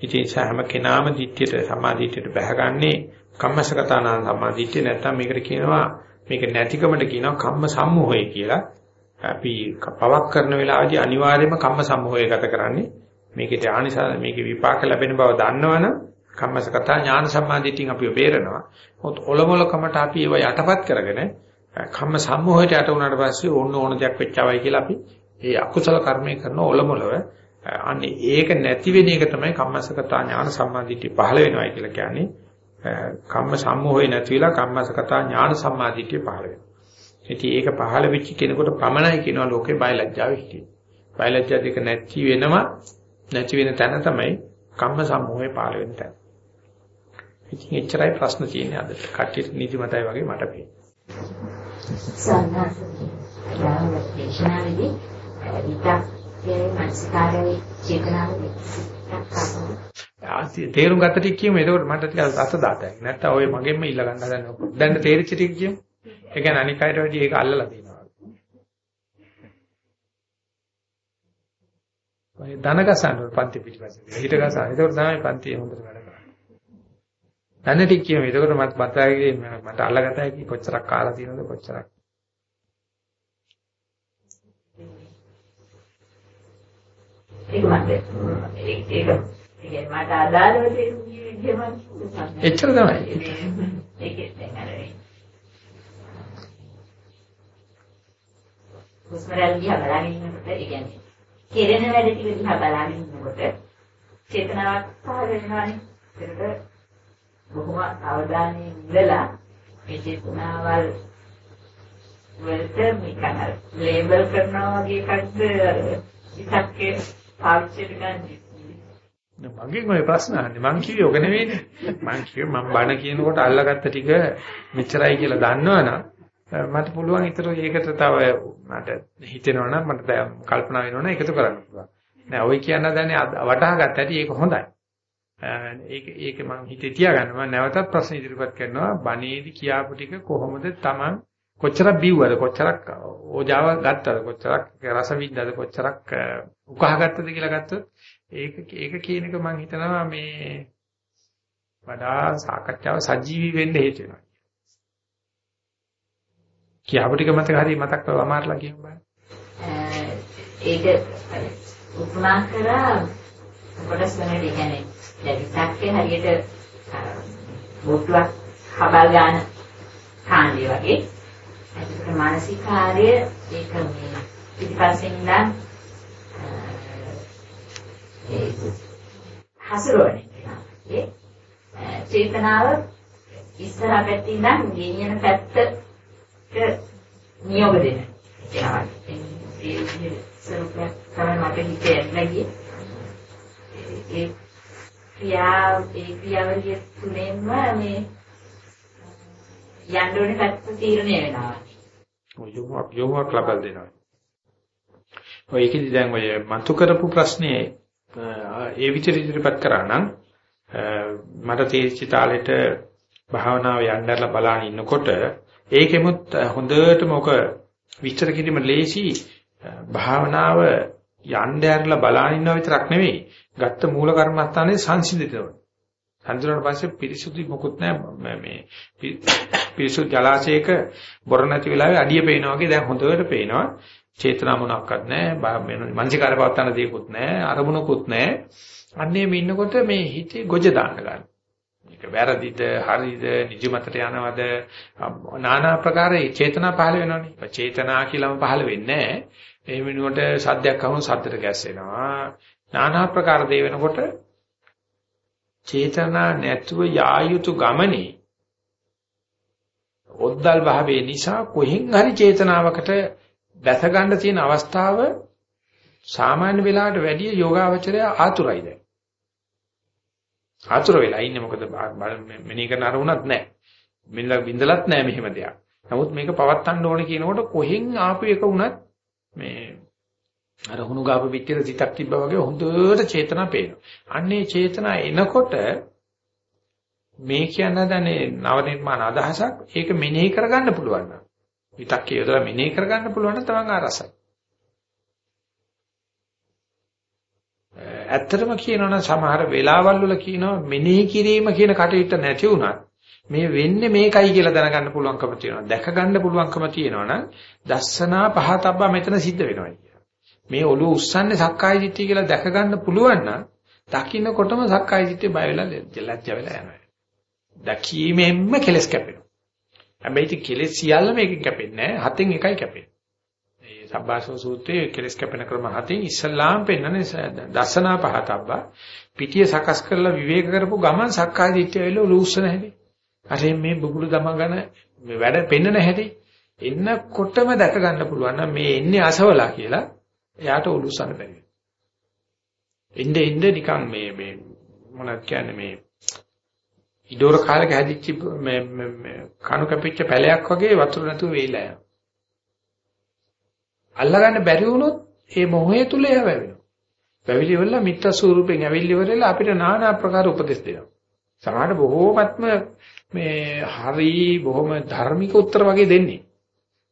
ඉතින් හැම කෙනාම දිට්ඨියට සමාධියට බැහැගන්නේ කම්මසගතානාන සමාධිය නැත්තම් මේකට කියනවා මේක නැතිකමට කියනවා කම්ම සම්මෝහය කියලා. අපි පවක් කරන වෙලාවදී අනිවාර්යයෙන්ම කම්ම සම්මෝහය ගත කරන්නේ මේකේ ආනිසාර මේකේ විපාක ලැබෙන බව දන්නවනම් කම්මසගතා ඥාන සම්මාදිටින් අපිව බේරනවා මොකද ඔලොමලකමට අපි ඒව යටපත් කරගෙන කම්ම සම්මෝහයට යට වුණාට පස්සේ ඕන ඕන දෙයක් වෙච්චවයි කියලා අපි ඒ අකුසල කර්මය කරන ඔලමුලව අන්නේ ඒක නැති වෙන එක තමයි කම්මසකතා ඥාන සම්මාදිට්ඨිය පහළ වෙනවයි කියලා කියන්නේ කම්ම සම්මෝහය නැති වෙලා කම්මසකතා ඥාන සම්මාදිට්ඨිය පහළ වෙනවා. ඉතින් ඒක පහළ වෙච්ච කෙනෙකුට පමණයි කියනවා ලෝකේ බයලජ්ජාව හිටියේ. බයලජ්ජා දෙක නැති වෙනම නැති වෙන තැන තමයි කම්ම සම්මෝහය පහළ වෙන තැන. ඉතින් එච්චරයි ප්‍රශ්න තියෙන්නේ අද. කට්ටියට නිදිමතයි වගේ මට පේන්නේ. සන්නාසනාව දේශනාවේදී විතක්යේ මනසකාරයේ චේතනාවේ තේරුම් ගත්ත ටික කියමු. එතකොට මට ටිකක් අත දාතයි. නැත්තම් ඔය මගෙන්ම ඉල්ල ගන්න හදන්නේ. දැන් තේරිච්ච ටික කියමු. ඒ කියන්නේ අනික් අයට වැඩි ඒක අල්ලලා තියෙනවා. ඔය ධනගසන පන්ති පිටිපස්සේ. හිට ගසන. ඒකෝට තමයි පන්තිය හොඳට වැඩ දන්න ටික කියමු. එතකොට මට බතාගේ මට අල්ලගතයි කි කොච්චරක් කාලා තියෙනවද කොච්චරක්. ඒක මට ඒක ඒක මට අදාළව තේරුම් එච්චර තමයි. අර හුස්මරල් දිහා බලන ඉන්නකොට ඒ කියන්නේ කෙරෙන වැඩ ටික දිහා බලන ඉන්නකොට චේතනාවක් පහළ වෙනවානේ. ඒකට බොහොම අවධානයෙන් ඉඳලා මේ චේතනාවල් වලට නිකන් ලේබල් කරනවා වගේ එකක්ද ඉතක්කේ පාවිච්චි කරන්නේ. මගෙන් ඔය ප්‍රශ්න අහන්නේ මං කිව්වේ ඔක නෙවෙයිනේ. මං කිව්වේ මම බණ කියනකොට අල්ලගත්ත ටික මෙච්චරයි කියලා දන්නවනම් මට පුළුවන් ඊතර ඒකට තව මට හිතෙනවා නම් මට කල්පනා වෙනවා නම් එකතු කරන්න පුළුවන්. නෑ ඔය කියන්න දන්නේ වටහා ගත්ත හැටි ඒක හොඳයි. ඒක ඒක මම හිතේ තියාගන්න මම නැවතත් ප්‍රශ්න ඉදිරිපත් කරනවා බණේදි කියාපු ටික කොහොමද Taman කොච්චරක් බිව්වද කොච්චරක් ඕජාව ගත්තද කොච්චරක් රස විඳද කොච්චරක් උකහා ගත්තද කියලා ගත්තොත් ඒක ඒක කියන එක මම හිතනවා මේ වඩා සාකච්ඡාව සජීවී වෙන්න හේතු වෙනවා. කියාපු ටික මතක හරි මතක් කරලා අමාරුලා කියමු බලන්න. ඒක උපමා කරා කොටස් වෙනදී කියන්නේ දැන් විතක්කේ හරියට බොට්ටුවක් හබල් ගන්න කාණ්ඩය වගේ. ඒකට මානසික කාර්ය ඒක මේ පිටිපස්සෙන් ඉඳන් ඒ හසුරවන්නේ. ඒ චේතනාව ඉස්සර පැත්තේ ඉඳන් ගෙනියන පැත්තට නියෝග දෙන. ඒ ස්වරූපයක් තමයි මට හිතේ ඇట్లా ඒ ක්‍රියා ඒ ක්‍රියාවලිය තුනෙන්ම මේ යන්න ඕනේ පැත්ත තීරණය වෙනවා. ඔය යොමුක් යොමුක් ලබා දෙනවා. ඔය ඒකෙදි දැන් ඔය මතු කරපු ප්‍රශ්නේ ඒ විදිහට ඉදිරිපත් කරා නම් මට තේරිච්ච තාලෙට භාවනාව යන්නදලා බලන ඉන්නකොට ඒකෙමුත් හොඳටම ඔක විස්තර කිරීම ලේසි භාවනාව යන්න ඇරලා බලන ඉන්නව විතරක් නෙවෙයි ගත්ත මූල කර්මස්ථානයේ සංසිඳිතවන. සංසිඳුණාට පස්සේ පිරිසුදු මොකුත් නැහැ මේ පිරිසුදු ජලාශයක බොර නැති වෙලාවේ අඩිය පේනවා වගේ දැන් හොඳට පේනවා. චේතනා මොනක්වත් නැහැ. මනසිකාර පවත්තන දෙයක්වත් නැහැ. අරමුණකුත් නැහැ. අන්නේ මේ ඉන්නකොට මේ හිතේ ගොජ දාන්න ගන්න. මේක වැරදිද හරිද නිජමතට යනවද নানা ආකාරයේ චේතනා පහළ වෙනවනේ. චේතනා කියලාම පහළ වෙන්නේ නැහැ. ඒ වෙනුවට සද්දයක් අහුන සද්දට ගැස්සෙනවා. নানা ආකාර දේ වෙනකොට චේතනා නැතුව යා යුතු ගමනේ ඔද්දල් භාවයේ නිසා කොහෙන් හරි චේතනාවකට දැස ගන්න තියෙන අවස්ථාව සාමාන්‍ය වෙලාවට වැඩිය යෝගාවචරය ආතුරයි දැන්. ආතුර වෙලා ඉන්නේ මොකද මෙනී කරන අරුණක් නැහැ. මෙන්න බින්දලත් නැහැ මෙහෙම දෙයක්. නමුත් මේක පවත්තන්න ඕනේ කියනකොට කොහෙන් ආපු එක වුණත් මේ අර හුණු ගාප පිටියට සිතක් තිබ්බා වගේ හොඳට චේතනා පේනවා. අන්නේ චේතනා එනකොට මේ කියන දන්නේ නව නිර්මාණ අදහසක් ඒක මෙනෙහි කරගන්න පුළුවන් නම් විතක්කේ යොදලා මෙනෙහි කරගන්න පුළුවන් නම් තමන් ආරසයි. ඇත්තටම කියනවනම් සමහර වෙලාවල් වල කියනවා මෙනෙහි කිරීම කියන කටයුත්ත නැති වුණත් මේ වෙන්නේ මේකයි කියලා දැනගන්න පුළුවන්කම තියෙනවා. දැක ගන්න පුළුවන්කම තියෙනවනම් දස්සනා පහතබ්බා මෙතන සිද්ධ වෙනවා කියලා. මේ ඔළුව උස්සන්නේ සක්කාය දිට්ඨිය කියලා දැක ගන්න පුළුවන් නම් දකින්නකොටම සක්කාය දිට්ඨිය බය වෙලා ලැජ්ජ වෙලා යනවා. දැකීමෙන්ම කෙලස් කැපෙනවා. හැබැයි ඉතින් කෙලෙස් සියල්ල මේකෙන් කැපෙන්නේ නැහැ. හතෙන් එකයි කැපෙන්නේ. මේ සබ්බාසව සූත්‍රයේ කෙලෙස් කැපෙන ක්‍රම හතෙන් ඉස්සල්ලාම පෙන්නන්නේ දසනා පහතබ්බා. පිටිය සකස් කරලා විවේක කරපු ගමන් සක්කාය දිට්ඨිය වෙල ලූස්සන හැටි. අර මේ බුබුලු දමගෙන මේ වැඩ පෙන්නන හැටි එන්නකොටම දැක ගන්න පුළුවන් නම් මේ එන්නේ අසවලා කියලා එයාට උලුස්සන්න බැරි. එnde එnde නිකන් මේ මේ මොනවද කියන්නේ මේ ඉඩෝර කාලෙක හැදිච්ච මේ කණු කැපිච්ච පැලයක් වගේ වතුර නැතුව වේලා යනවා. අල්ලගන්න බැරි වුණොත් ඒ මොහේ තුල එයා වැවෙනවා. වැවිලි වල මිත්‍ර ස්වරූපෙන් ඇවිල්ලි වරලා අපිට নানা ආකාර උපදෙස් දෙනවා. සමහර බොහෝමත්ම මේ හරි බොහොම ධර්මික උත්තර වගේ දෙන්නේ.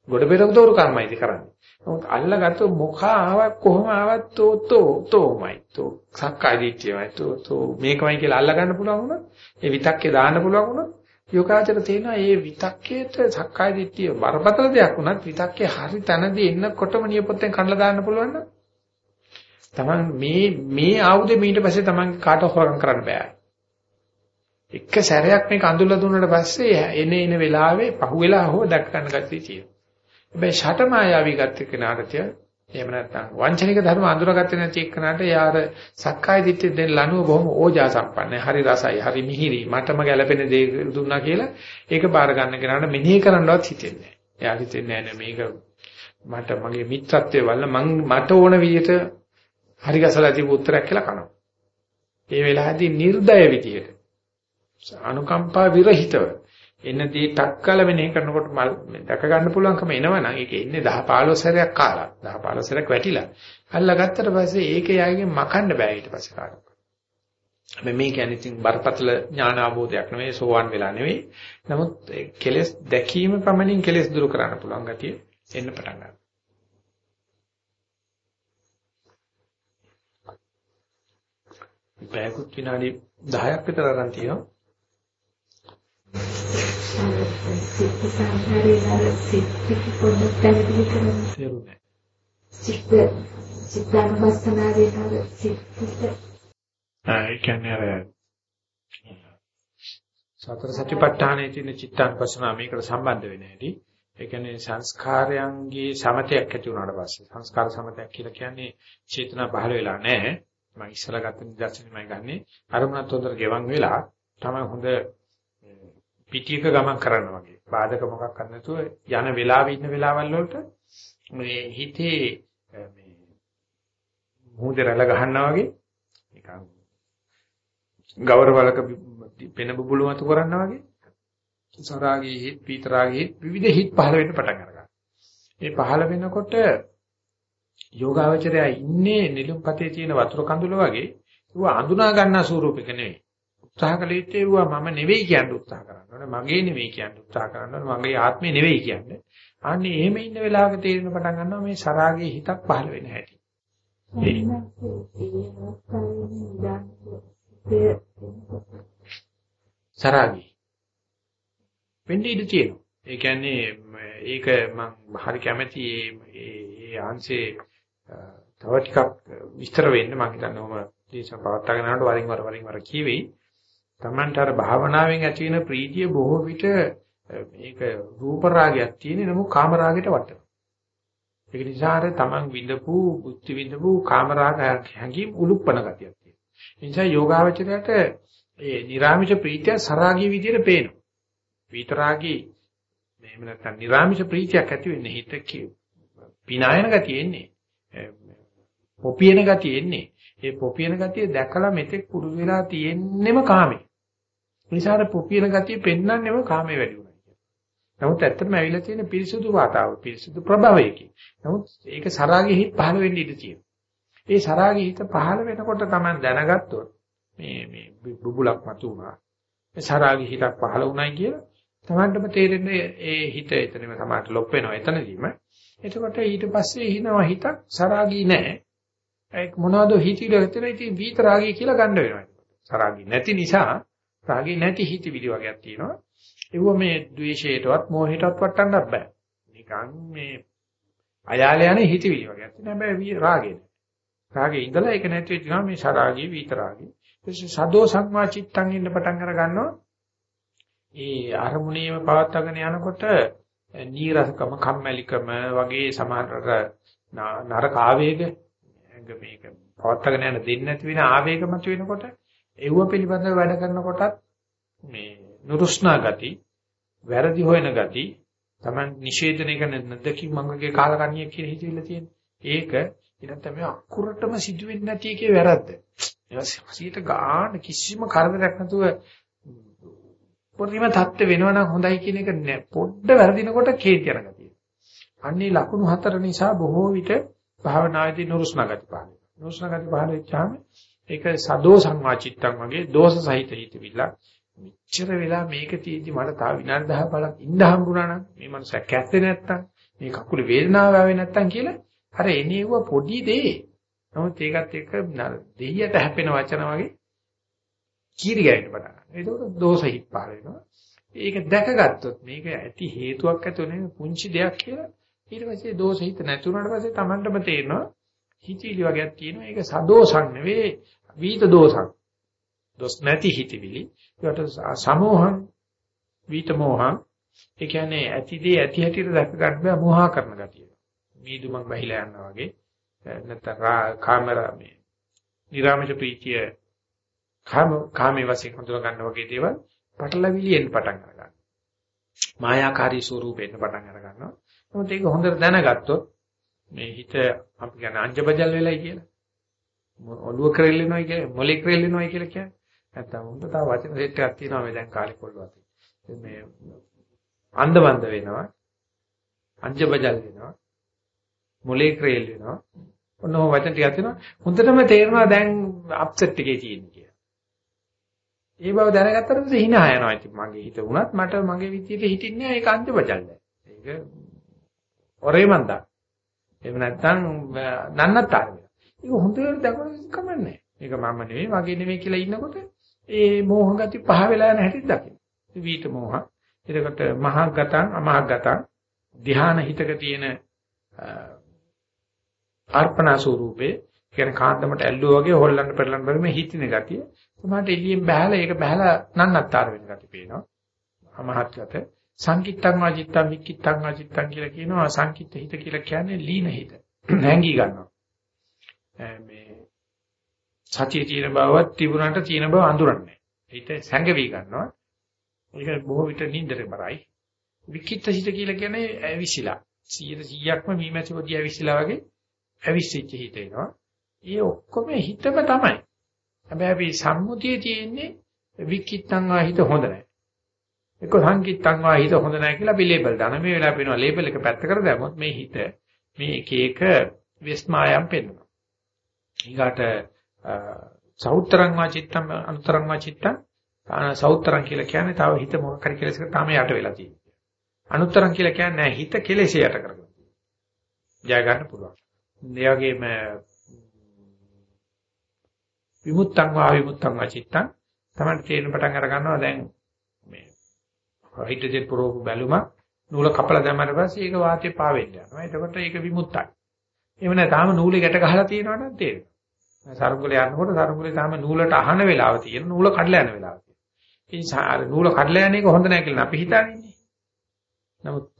ගොඩ පෙරක දෝරු කර්මයිද කරන්නේ. නමුත් අල්ලගත්ත මොකා ආවක් කොහොම ආවත් තෝ තෝ තෝමයි තෝ සක්කාය දිට්ඨියමයි තෝ තෝ මේකමයි කියලා අල්ලගන්න පුළුවන් වුණා. ඒ විතක්කේ දාන්න පුළුවන් වුණා. යෝගාචර තේනවා මේ විතක්කේට සක්කාය දිට්ඨිය බරපතල දෙයක් වුණත් විතක්කේ හරි තැනදී එන්නකොටම නියපොත්තෙන් කඩලා දාන්න පුළුවන් නම් තමන් මේ මේ ආයුධෙ මීට පස්සේ තමන් කාට හොරම් කරන්න බෑ. එක සැරයක් මේක අඳුල්ලා දුන්නාට පස්සේ එන එන වෙලාවේ පහුවෙලා හෝ දැක් ගන්න ගැතිය තියෙනවා. හැබැයි ෂට මායාවී ගත්ත කෙනාට එහෙම නැත්නම් වංචනික ධර්ම අඳුරගත්තේ නැති එක්කනට යාර සක්කාය දිට්ඨිය දෙන්න ලනුව බොහොම ඕජා සම්පන්නයි. හරි රසයි, හරි මිහිරි, මටම ගැළපෙන දේ දුන්නා කියලා ඒක බාර ගන්න කෙනාට මෙනෙහි කරන්නවත් හිතෙන්නේ නැහැ. එයා හිතන්නේ නැහැ මේක මට මගේ මිත්‍රත්වයේ වල මං මට ඕන විදිහට හරි ගසලා තිබු උත්තරයක් කියලා කනවා. ඒ වෙලාවේදී නිර්දය විදියට අනුකම්පා විරහිතව එන්නදී ටක්කල මෙනෙහි කරනකොට මල් දැක ගන්න පුළුවන්කම එනවනම් ඒක එන්නේ 10 15 සැරයක් කාලා 10 15 සැරයක් වැටිලා අල්ලා ගත්තට පස්සේ ඒක යාගෙන් මකන්න බෑ ඊට පස්සේ කාටවත්. හැබැයි මේ කියන්නේ ඉතින් බරපතල ඥාන අවබෝධයක් නෙවෙයි සෝවන් වෙලා නෙවෙයි. නමුත් කෙලෙස් දැකීම පමණින් කෙලෙස් දුරු කරන්න පුළුවන් ගතිය එන්න පටන් ගන්නවා. පැයකුත් විනාඩි 10ක් විතර අරන් තියෙනවා. සිත් සංහාරේ අර සිත් පොඩ්ඩක් පැහැදිලි කරන්න. තේරුණා. සිත් සිතානුපස්සනාවේ අර සිත් ඒ කියන්නේ අර සතර සතිපට්ඨානයේ තියෙන චිත්තානුපස්සනාව මේකට සම්බන්ධ වෙන හැටි. ඒ කියන්නේ සංස්කාරයන්ගේ සමතයක් ඇති වුණාට පස්සේ සංස්කාර සමතයක් කියලා කියන්නේ චේතනා පහළ වෙලා නැහැ. මම ඉස්සලා ගත්ත නිදර්ශනේ මම ගන්නෙ අරමුණත් හොඳට ගෙවන් වෙලා තමයි හොඳ පිටියක ගමන් කරනවා වගේ. බාධක මොකක් කරන්න නැතුව යන වෙලාවෙ ඉන්න වෙලාවල් වලට මේ හිතේ මේ මුහුද රැළ ගහන්නා වගේ නිකන් ගෞරවලක පෙන බුබුලු මතු කරනවා වගේ සරාගී හිත් පීතරාගී හිත් විවිධ හිත් පහළ වෙන්න පටන් ගන්නවා. මේ පහළ වෙනකොට යෝගාවචරය ඉන්නේ නිලුම්පතේ තියෙන වතුර කඳුල වගේ ඒව අඳුනා ගන්නා ස්වරූපයක නෙවෙයි. උත්සාහ කළ යුත්තේ ඒවා මම නෙවෙයි කියන්න උත්සාහ කරන්න ඕනේ. මගේ නෙවෙයි කියන්න උත්සාහ කරන්න ඕනේ. මගේ ආත්මේ නෙවෙයි කියන්නේ. අනේ එහෙම ඉන්න වෙලාවක තේරෙන පටන් ගන්නවා මේ සරාගයේ හිතක් පහළ වෙන හැටි. සරාගී. වෙන්නේ ඉඳී තියෙනවා. ඒ කියන්නේ ඒක මම හරි කැමැති ඒ ආංශේ තව ටිකක් විස්තර වෙන්න මම හිතන්නේ ඔහම දේශන පවත්වාගෙන යනකොට වරින් වර වරින් වර කියවෙයි. Tamanට අර භාවනාවෙන් ඇති වෙන ප්‍රීතිය බොහෝ විට මේක රූප රාගයක් තියෙන නමුත් කාම රාගයට වටනවා. ඒක නිසා අර Taman විඳපු, බුද්ධි විඳපු කාම රාග හැඟීම් උලුප්පන ගතියක් තියෙනවා. ඒ නිසා යෝගාවචරයට ඒ නිර්ාමිෂ ප්‍රීතිය සරාගී විදියට පේනවා. විතරාගී මෙහෙම නැත්නම් නිර්ාමිෂ ප්‍රීතියක් ඇති වෙන්නේ හිත පිනායන ගතිය එන්නේ. පොපියන ගතිය එන්නේ. ඒ පොපියන ගතිය දැකලා මෙතෙක් පුරුදු වෙලා තියෙන්නෙම කාමේ. නිසාර පොපියන ගතිය පෙන්වන්නෙම කාමේ වැඩි වුණා කියන්නේ. නමුත් ඇත්තටම ඇවිල්ලා තියෙන පිරිසුදු වාතාවරණ, පිරිසුදු ප්‍රභවයකින්. නමුත් ඒක සරාගී හිත පහළ වෙන්න ඉඩ තියෙනවා. ඒ සරාගී හිත පහළ වෙනකොට තමයි දැනගත්තොත් මේ මේ බුබුලක් මතු වුණා. මේ සරාගී හිතක් පහළ වුණයි කියලා තමන්ටම තේරෙන්නේ ඒ හිත එතනම සමාට ලොප් වෙනවා එතනදීම. එතකොට ඊට පස්සේ හිනවා හිතක් සරාගී නැහැ. ඒක මොනවද හිතිල හිතන ඉතින් විත රාගී කියලා ගන්න වෙනවා. සරාගී නැති නිසා රාගී නැති හිතවිලි වගේක් තියෙනවා. ඒව මේ ද්වේෂයටවත් මෝහයටවත් වටන්නත් බෑ. නිකන් මේ අයාල යන හිතවිලි වගේක් තියෙනවා. හැබැයි රාගේ නෑ. රාගේ ඉඳලා ඒක නැති වෙච්චා මේ සරාගී විත රාගී. ඊට සදෝ සංවා චිත්තං ඉන්න පටන් අර ගන්නවා. ඒ අරමුණේම පවත්වාගෙන යනකොට නීරසකම කම්මැලිකම වගේ සමහර නරක ආවේග මේක පවත්වාගෙන යන දෙන්නේ නැති වෙන ආවේග මත වෙනකොට ඒව පිළිබඳව වැඩ කරනකොටත් මේ නුරුස්නා ගති වැරදි හොයන ගති Taman නිෂේධනය කරන නැදකි මංගගේ කාලකන්ණිය කියන හිතවිල්ල තියෙන. ඒක ඊට තමයි අකුරටම සිදුවෙන්නේ නැති එකේ වැරද්ද. ඒක සියට ගන්න කිසිම කරදරයක් නැතුව පොරිම தත්ත්ව වෙනවනම් හොඳයි කියන එක නෑ. පොඩ්ඩ වැරදිනකොට කේන්ති යන ගතිය. අන්නේ ලකුණු හතර නිසා බොහෝ විට භාවනාවේදී නුරුස්නා ගති පහළ වෙනවා. නුරුස්නා ගති පහළ වෙච්චාම ඒක සදෝ සංවාචිත්තං වගේ දෝෂ සහිත හිතවිල්ල. මෙච්චර වෙලා මේක තියෙදි මට තව විනාඩි 10 බලක් ඉන්න හම්බුණා නම් මේ මනස කැත්තේ නැත්තම් මේ කකුල වේදනාව ආවේ නැත්තම් කියලා අර එනේව පොඩි දේ. නමුත් ඒකත් එක්ක දෙහියට හැපෙන වචන වගේ කීරි ගෑවෙන්න පටන් ගන්නවා. ඒකෝට දෝෂ හිත් පහළ වෙනවා. ඒක දැකගත්තොත් මේක ඇති හේතුවක් ඇතුළේ පුංචි දෙයක් කියලා ඊට පස්සේ දෝෂ හිත නැතුණාට පස්සේ Tamanටම තේරෙනවා හිතවිලි වගේක් තියෙනවා. ඒක සදෝසක් නෙවෙයි වීත දෝසක්. දොස් නැති හිතවිලි. ඒකට සමෝහං වීත මෝහං ඒ කියන්නේ ඇතිදී ඇති හැටියට දැක ගන්න බෑ මෝහා කරන ගතිය. මීදුමක් බහිලා යනවා වගේ නැත්නම් කාමරා මේ නිරාමජ ප්‍රීතිය කාම කාමයේ වශයෙන් හඳුනා ගන්න වගේ දේවල් පටලවිලියෙන් පටන් ගන්නවා. මායාකාරී ස්වරූපයෙන් පටන් අර ගන්නවා. නමුත් ඒක හොඳට දැනගත්තොත් මේ හිත අපි කියන අංජබජල් වෙලයි කියලා. ඔළුව ක්‍රෙල්ලෙනවයි කියලා මොලේ ක්‍රෙල්ලෙනවයි කියලා කියන්නේ. නැත්තම් උන්ට තව වචන සෙට් එකක් තියෙනවා මේ දැන් කාලේ කොල්ලවත්. මේ අන්දබන්ද වෙනවා. අංජබජල් වෙනවා. මොලේ ක්‍රේල් වෙනවා. ඔන්න ඔය වචන ටිකක් තියෙනවා. හොඳටම තේරෙනවා දැන් අප්සෙට් එකේ තියෙන්නේ කියලා. ඒ බව දැනගත්තට පස්සේ hina යනවා. ඉතින් මගේ හිත වුණත් මට මගේ විදියට හිටින්නේ නැහැ ඒක අංජබජල්. ඒක ඔරේ මන්දා. එහෙම නැත්නම් නන්නත්තර වෙනවා. ඒක හොඳට දක්වන්න කමන්නේ. ඒක මම නෙවෙයි වගේ නෙවෙයි කියලා ඉන්නකොට ඒ මෝහ ගති පහ වෙලා යන හැටි දකින්න. වීත මෝහ. එතකොට මහා ගතං අමහා ගතං ධ්‍යාන හිතක තියෙන අර්පණා ස්වරූපේ කියන කාන්දමට ඇල්ලුවා වගේ හොල්ලන්න පෙරලන්න බැරි මේ හිතින ගතිය. සමහරට එළියෙන් බහැලා ඒක බහැලා නන්නත්තර වෙන ගතිය පේනවා. අමහත්ගත සංකිට්තං වාචිත්තං වික්කිට්තං වාචිත්තං කියලා කියනවා සංකිට්ත හිත කියලා කියන්නේ ලීන හිත. නැංගී ගන්නවා. මේ සතිය තියෙන බවත් තිබුණාට තියෙන බව අඳුරන්නේ. හිත සැඟවි ගන්නවා. ඒක බොහෝ විට නින්දට බරයි. විකිට හිත කියලා කියන්නේ ඇවිසිලා. 100%ක්ම මීමැසි පොඩි ඇවිසිලා වගේ ඇවිස්සිච්ච හිත එනවා. ඒ ඔක්කොම හිතම තමයි. හැබැයි අපි සම්මුතියේ තියෙන්නේ විකිට්තං ආහිත හොඳ නැහැ. එක්ක සංකිට්තං ආහිත හොඳ නැහැ කියලා අපි ලේබල් දාන. මේ වෙලාව පේනවා ලේබල් එක පැත්තකට දැම්මොත් මේ හිත මේ එක එක විස්මායම් පෙන්වනවා. ඊගාට සෞත්තරං වාචිත්තං අනුතරං වාචිත්තං සෞත්තරං කියලා කියන්නේ තව හිත මොකක් හරි කෙලෙසක තාම යට වෙලා තියෙනවා. අනුතරං කියලා කියන්නේ හිත කෙලෙසේ යට කරගෙන. ජය ගන්න පුළුවන්. ඒ වගේම විමුක්තං වා විමුක්තං වාචිත්තං තමයි තේරෙන පටන් අර ගන්නවා දැන් මේ හයිඩ්‍රජන් පුරෝපු බැලුම නූල කපලා දැම්මම පස්සේ ඒක වාතේ පාවෙන්න යනවා. එතකොට ඒක විමුක්තයි. එහෙම නැත්නම් තාම නූලේ ගැට ගහලා තියෙනවා නම් තේරෙනවා. සරුංගලේ යනකොට සරුංගලේ තාම නූලට අහන වෙලාව තියෙන නූල කඩලා යන වෙලාව තියෙනවා. ඒ නිසා නූල කඩලා යන එක හොඳ නැහැ කියලා අපි හිතන්නේ. නමුත්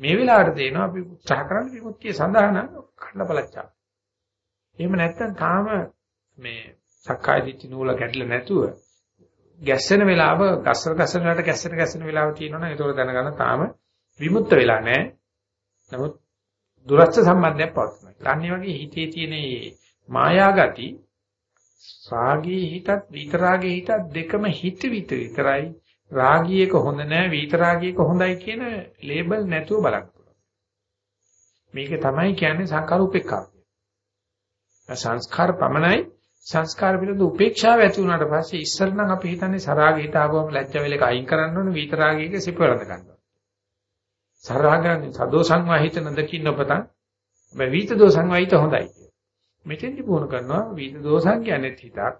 මේ වෙලාවට තේනවා අපි උත්සාහ කරන්නේ විමුක්තිය සඳහා නම් කඩලා බලච්චා. එහෙම නැත්නම් තාම මේ සක්කාය දිට්ඨි නූල කැඩලා නැතුව ගැස්සෙන වෙලාව ගස්සර ගස්සන වලට ගැස්සෙන ගැස්සෙන වෙලාව තියෙනවනේ ඒක දැනගන්න තාම විමුක්ත වෙලා නැහැ. නමුත් දුරස්ත සම්බන්ධයක් පවතිනවා. අනිත් වගේ හිතේ තියෙන මායා ගති රාගී හිතත් විතරාගේ හිතත් දෙකම හිත විත විතරයි රාගීයක හොඳ නැහැ විතරාගීයක හොඳයි කියන ලේබල් නැතුව බලන්න පුළුවන්. මේක තමයි කියන්නේ සංකාර උපේක්ඛා. සංස්කාර පමණයි සංස්කාර පිළිබඳ උපේක්ෂාව ඇති වුණාට පස්සේ ඉස්සර නම් අපි හිතන්නේ සරාගී හිත ආවම ලැජ්ජ වෙලක අයින් කරන්න ඕනේ විතරාගීයක සිප වලඳ ගන්නවා. සරාගයන් සදෝ සංවාහිත නදකින්න පතන් මේ විත දෝ සංවාහිත හොඳයි කිය. මෙතෙන්දි පුහුණු කරනවා විත දෝසං කියන්නේ හිතක්.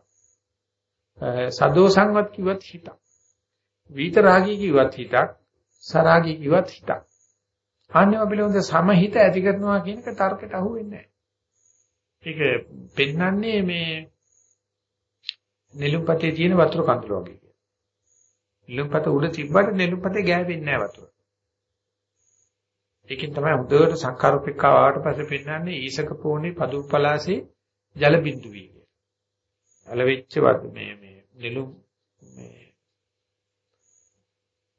සදෝ සංවත් කිව්වත් හිතක්. විත රාගී කිව්වත් හිතක්. සරාගී කිව්වත් හිතක්. අන්නේ අපිලොන්ද සමහිත ඇති කරනවා කියන එක තර්කයට අහු වෙන්නේ නැහැ. ඒක පෙන්වන්නේ මේ නෙළුම්පතේ තියෙන වතුර කඳුල වගේ. නෙළුම්පත උඩ තිබ්බට නෙළුම්පතේ ගෑවෙන්නේ නැහැ වතුර. ඒකෙන් තමයි හොඳට සංකාරූපිකාව ආවට පස්සේ පෙන්වන්නේ ඊසක පොණේ පදුප්පලාසේ ජල බිඳු වී කියලා. අලවෙච්ච මේ මේ නෙළුම් මේ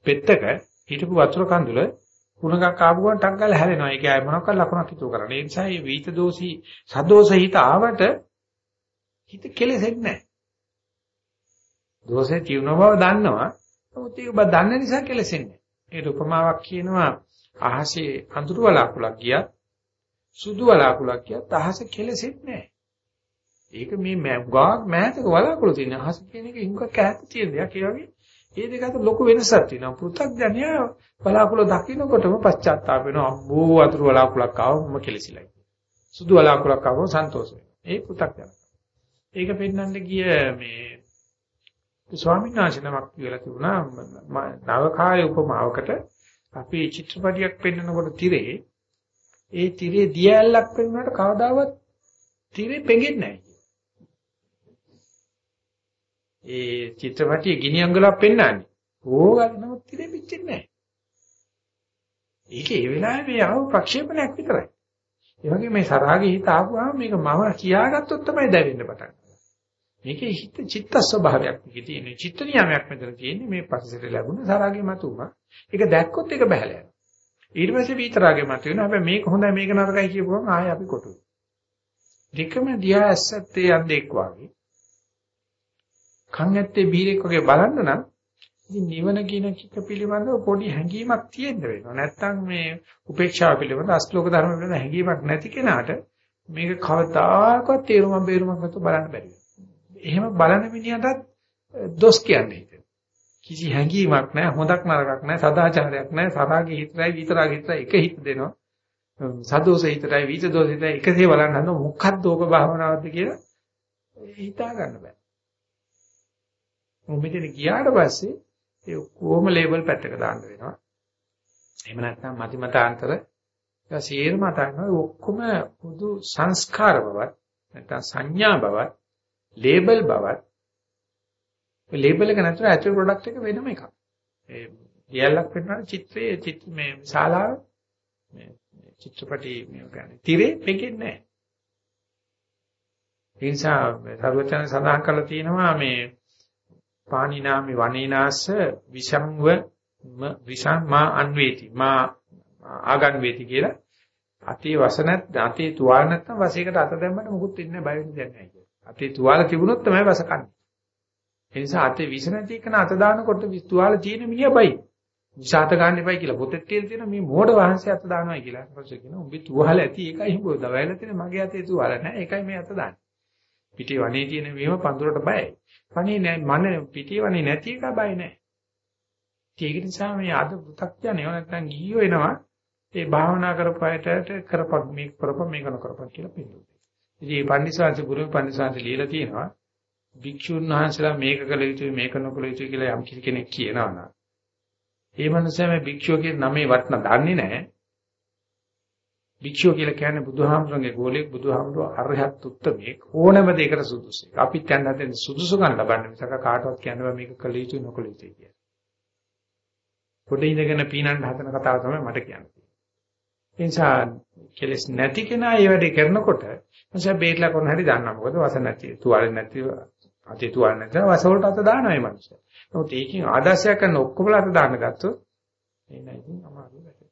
පෙත්තක හිටපු වතුර කඳුල කුණගක් ආපු ගමන් ටක් ගාලා හැලෙනවා. ඒක ආය මොනවාක් ලකුණක් හිතුව කරන්නේ. ඒ නිසා මේ වීත දෝෂී සදෝෂ හිත ආවට හිත කෙලෙසෙන්නේ නැහැ. දෝෂේ තියුණව බව දන්නවා. නමුත් ඒක බ දන්න නිසා කෙලෙසෙන්නේ නැහැ. ඒක උපමාවක් කියනවා අහසේ අඳුරු වලාකුලක් ගියත් සුදු වලාකුලක් ගියත් අහස කෙලෙසෙන්නේ නැහැ. ඒක මේ ගාක් මෑතක වලාකුළු තියෙන අහස කියන එක හිඟක් ඈත තියෙන දෙයක්. ඒ වගේ මේ දෙක අතර ලොකු වෙනසක් තියෙනවා. පෘථග්ජනයා වලාකුළු දකින්නකොටම පශ්චාත්තාප වෙනවා. අම්බෝ අඳුරු වලාකුලක් ආවම කෙලෙසිලා. සුදු වලාකුලක් ආවම සන්තෝෂ වෙනවා. ඒ පෘථග්ජන. ඒක පෙන්වන්න ගිය මේ ස්වාමීන් වහන්සේ නමක් කියලා තිබුණා නවකාය උපමාවකට අපි චිත්‍රපටියක් පෙන්වනකොට තිරේ ඒ තිරේ දියැලක් පෙන්වනකොට කවදාවත් තිරේ පෙඟෙන්නේ නැහැ. ඒ චිත්‍රපටියේ ගිනි අඟලක් පෙන්වන්නේ. ඕගල් නමුත් තිරේ පිච්චෙන්නේ නැහැ. ඒක ඒ වෙලාවේ ආව ප්‍රක්ෂේපණයක් විතරයි. ඒ වගේ මේ සරාගේ හිත ආපුවාම මේක මම කියාගත්තොත් තමයි දැවෙන්න පටන් මේකේ හිත චිත්ත ස්වභාවයක් මේකේ තියෙන. චිත්ත නියමයක් මෙතන තියෙන්නේ මේ පස්සට ලැබුණ සරාගේ මතුම. ඒක දැක්කොත් ඒක බහැලා යනවා. ඊට පස්සේ විතරාගේ මත වෙනවා. හැබැයි මේක හොඳයි මේක නරකයි කියපුවම ආයෙ අපි කොටුයි. දෙකම දිහා ඇස්සත්තේ යන්දෙක් වාගේ. කන් ඇත්තේ බීරෙක් වගේ බලන්න නම් ඉතින් නිවන කියන එක පිළිබඳව පොඩි හැඟීමක් තියෙන්න වෙනවා. නැත්තම් මේ උපේක්ෂාව පිළිබඳ අස්ලෝක ධර්ම පිළිබඳ හැඟීමක් නැති කෙනාට මේක කවදාකවත් තේරුමක් බේරුමක් නැතුව බලන්න බැරි එහෙම බලන මිනිහටත් දොස් කියන්නේ හිතෙන. කිසි හැඟීමක් නැහැ, හොඳක් නරකක් නැහැ, සදාචාරයක් නැහැ, සරාගේ හිතරයි විතරාගේ හිතරයි එක හිත දෙනවා. සදෝෂ හිතරයි විචදෝෂ හිතරයි එකසේ බලන්න හදන මොකක්ද ඕක භාවනාවක්ද කියලා හිතා ගන්න බෑ. මෙතන ගියාට පස්සේ ඒ කොහොම ලේබල් පැත්තක දාන්න වෙනවා. එහෙම නැත්නම් මතිමතාන්තර ඒ සියලුම අතනවා ඔක්කොම පොදු සංස්කාර බවත් නැත්නම් සංඥා බවත් ලේබල් බවත් ඒ ලේබල් එක නැතුව ඇතුළේ ප්‍රොඩක්ට් එක වෙනම එකක්. ඒ දියල්ලක් වෙනවා චිත්‍රයේ චිත්‍ර මේ ශාලාව මේ චිත්‍රපටි මේ කියන්නේ තිරේ මේකෙන්නේ නැහැ. ඒ නිසා සර්වචන සඳහන් කරලා තියෙනවා මේ පාණිනාමි වනේනාස විසංව විසං මා අන්වේති මා ආගන් වේති කියලා අතේ වසනත් අතේ තුවාල නැත්නම් වසයකට අත දැම්මම මුකුත් වෙන්නේ බය වෙන්න දෙයක් නැහැ කියලා. අතේ තුවාල තිබුණොත් තමයි වස කන්නේ. ඒ නිසා අතේ විස නැති එකන අත දානකොට තුවාල තියෙන මිනිහා බයි. විසాత ගන්න එපයි කියලා පොතේ තියෙන තියෙන මේ මෝඩ වහන්සේ අත දානවා කියලා. ඊපස්සේ කියනවා උඹේ තුවාල ඇති ඒකයි උඹ දවයිලා තියෙන මගේ අතේ තුවාල නැහැ. ඒකයි මේ අත දාන්නේ. පිටේ වනේ තියෙන මේව පඳුරට බයයි. වනේ නෑ මන පිටේ වනේ නැති එක බය නෑ. ඒක නිසා මේ අද පු탁ඥයෝ නැත්තම් ගිහියෝ එනවා ඒ භාවනා කරපයට කරපක් මේක කරපක් මේක නොකරපක් කියලා පිළිගන්නවා. ඉතින් මේ පන්දිසාංශ ගුරු පන්දිසාංශ ලියලා තියෙනවා භික්ෂුන් වහන්සේලා මේක කළ යුතුයි මේක නොකළ යුතුයි කියලා යම් කෙනෙක් කියනවා නම් ඒ මනුස්සයා මේ භික්ෂුව කියන නමේ වටන දන්නේ නැහැ. භික්ෂුව කියලා කියන්නේ බුදුහාමුදුරන්ගේ ගෝලෙක් බුදුහාමුදුර අරහත් උත්තමයෙක් ඕනම දෙයකට සුදුසුයි. අපිත් යන හදෙන් සුදුසුකම් ලබන්න මිසක කාටවත් කියන්න බෑ මේක කළ යුතුයි නොකළ යුතුයි කියලා. පොඩ ඉඳගෙන පීනන්න හදන කතාව තමයි මට කියන්නේ. ඒ නිසා කෙලස් නැති කෙනා මේ වැඩේ කරනකොට මම බේట్లా කරන හැටි දන්නා. මොකද වස නැති තුවාලේ නැති අතේ තුවාල නැත්නම් වස වලට අත දානවා මේ මනුස්සයා. නමුත් ඒකෙන් ආදර්ශයක් කරන ඔක්කොම අත දාන්න ගත්තොත් ඒ නයි ඉතින් අමාරුයි වැඩේ.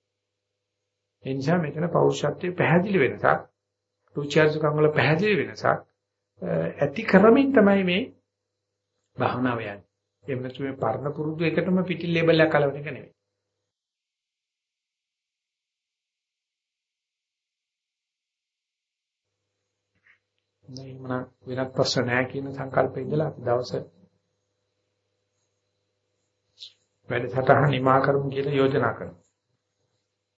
ඒ නිසා මෙතන පෞරුෂත්වයේ පැහැදිලි වෙනසක්, රුචිඅරුචිකම් වල පැහැදිලි වෙනසක් ඇති කරමින් තමයි මේ භාවනාව යන්නේ. එහෙම නැත්නම් මේ පරණ පුරුදු එකටම පිටි ලේබල් එකක් කලවන එක නෙවෙයි. නෑ මන වෙනත් ප්‍රශ්න නැහැ කියන සංකල්පේ ඉඳලා අපි දවස වැඩසටහන නිමා කරමු කියලා යෝජනා කරනවා.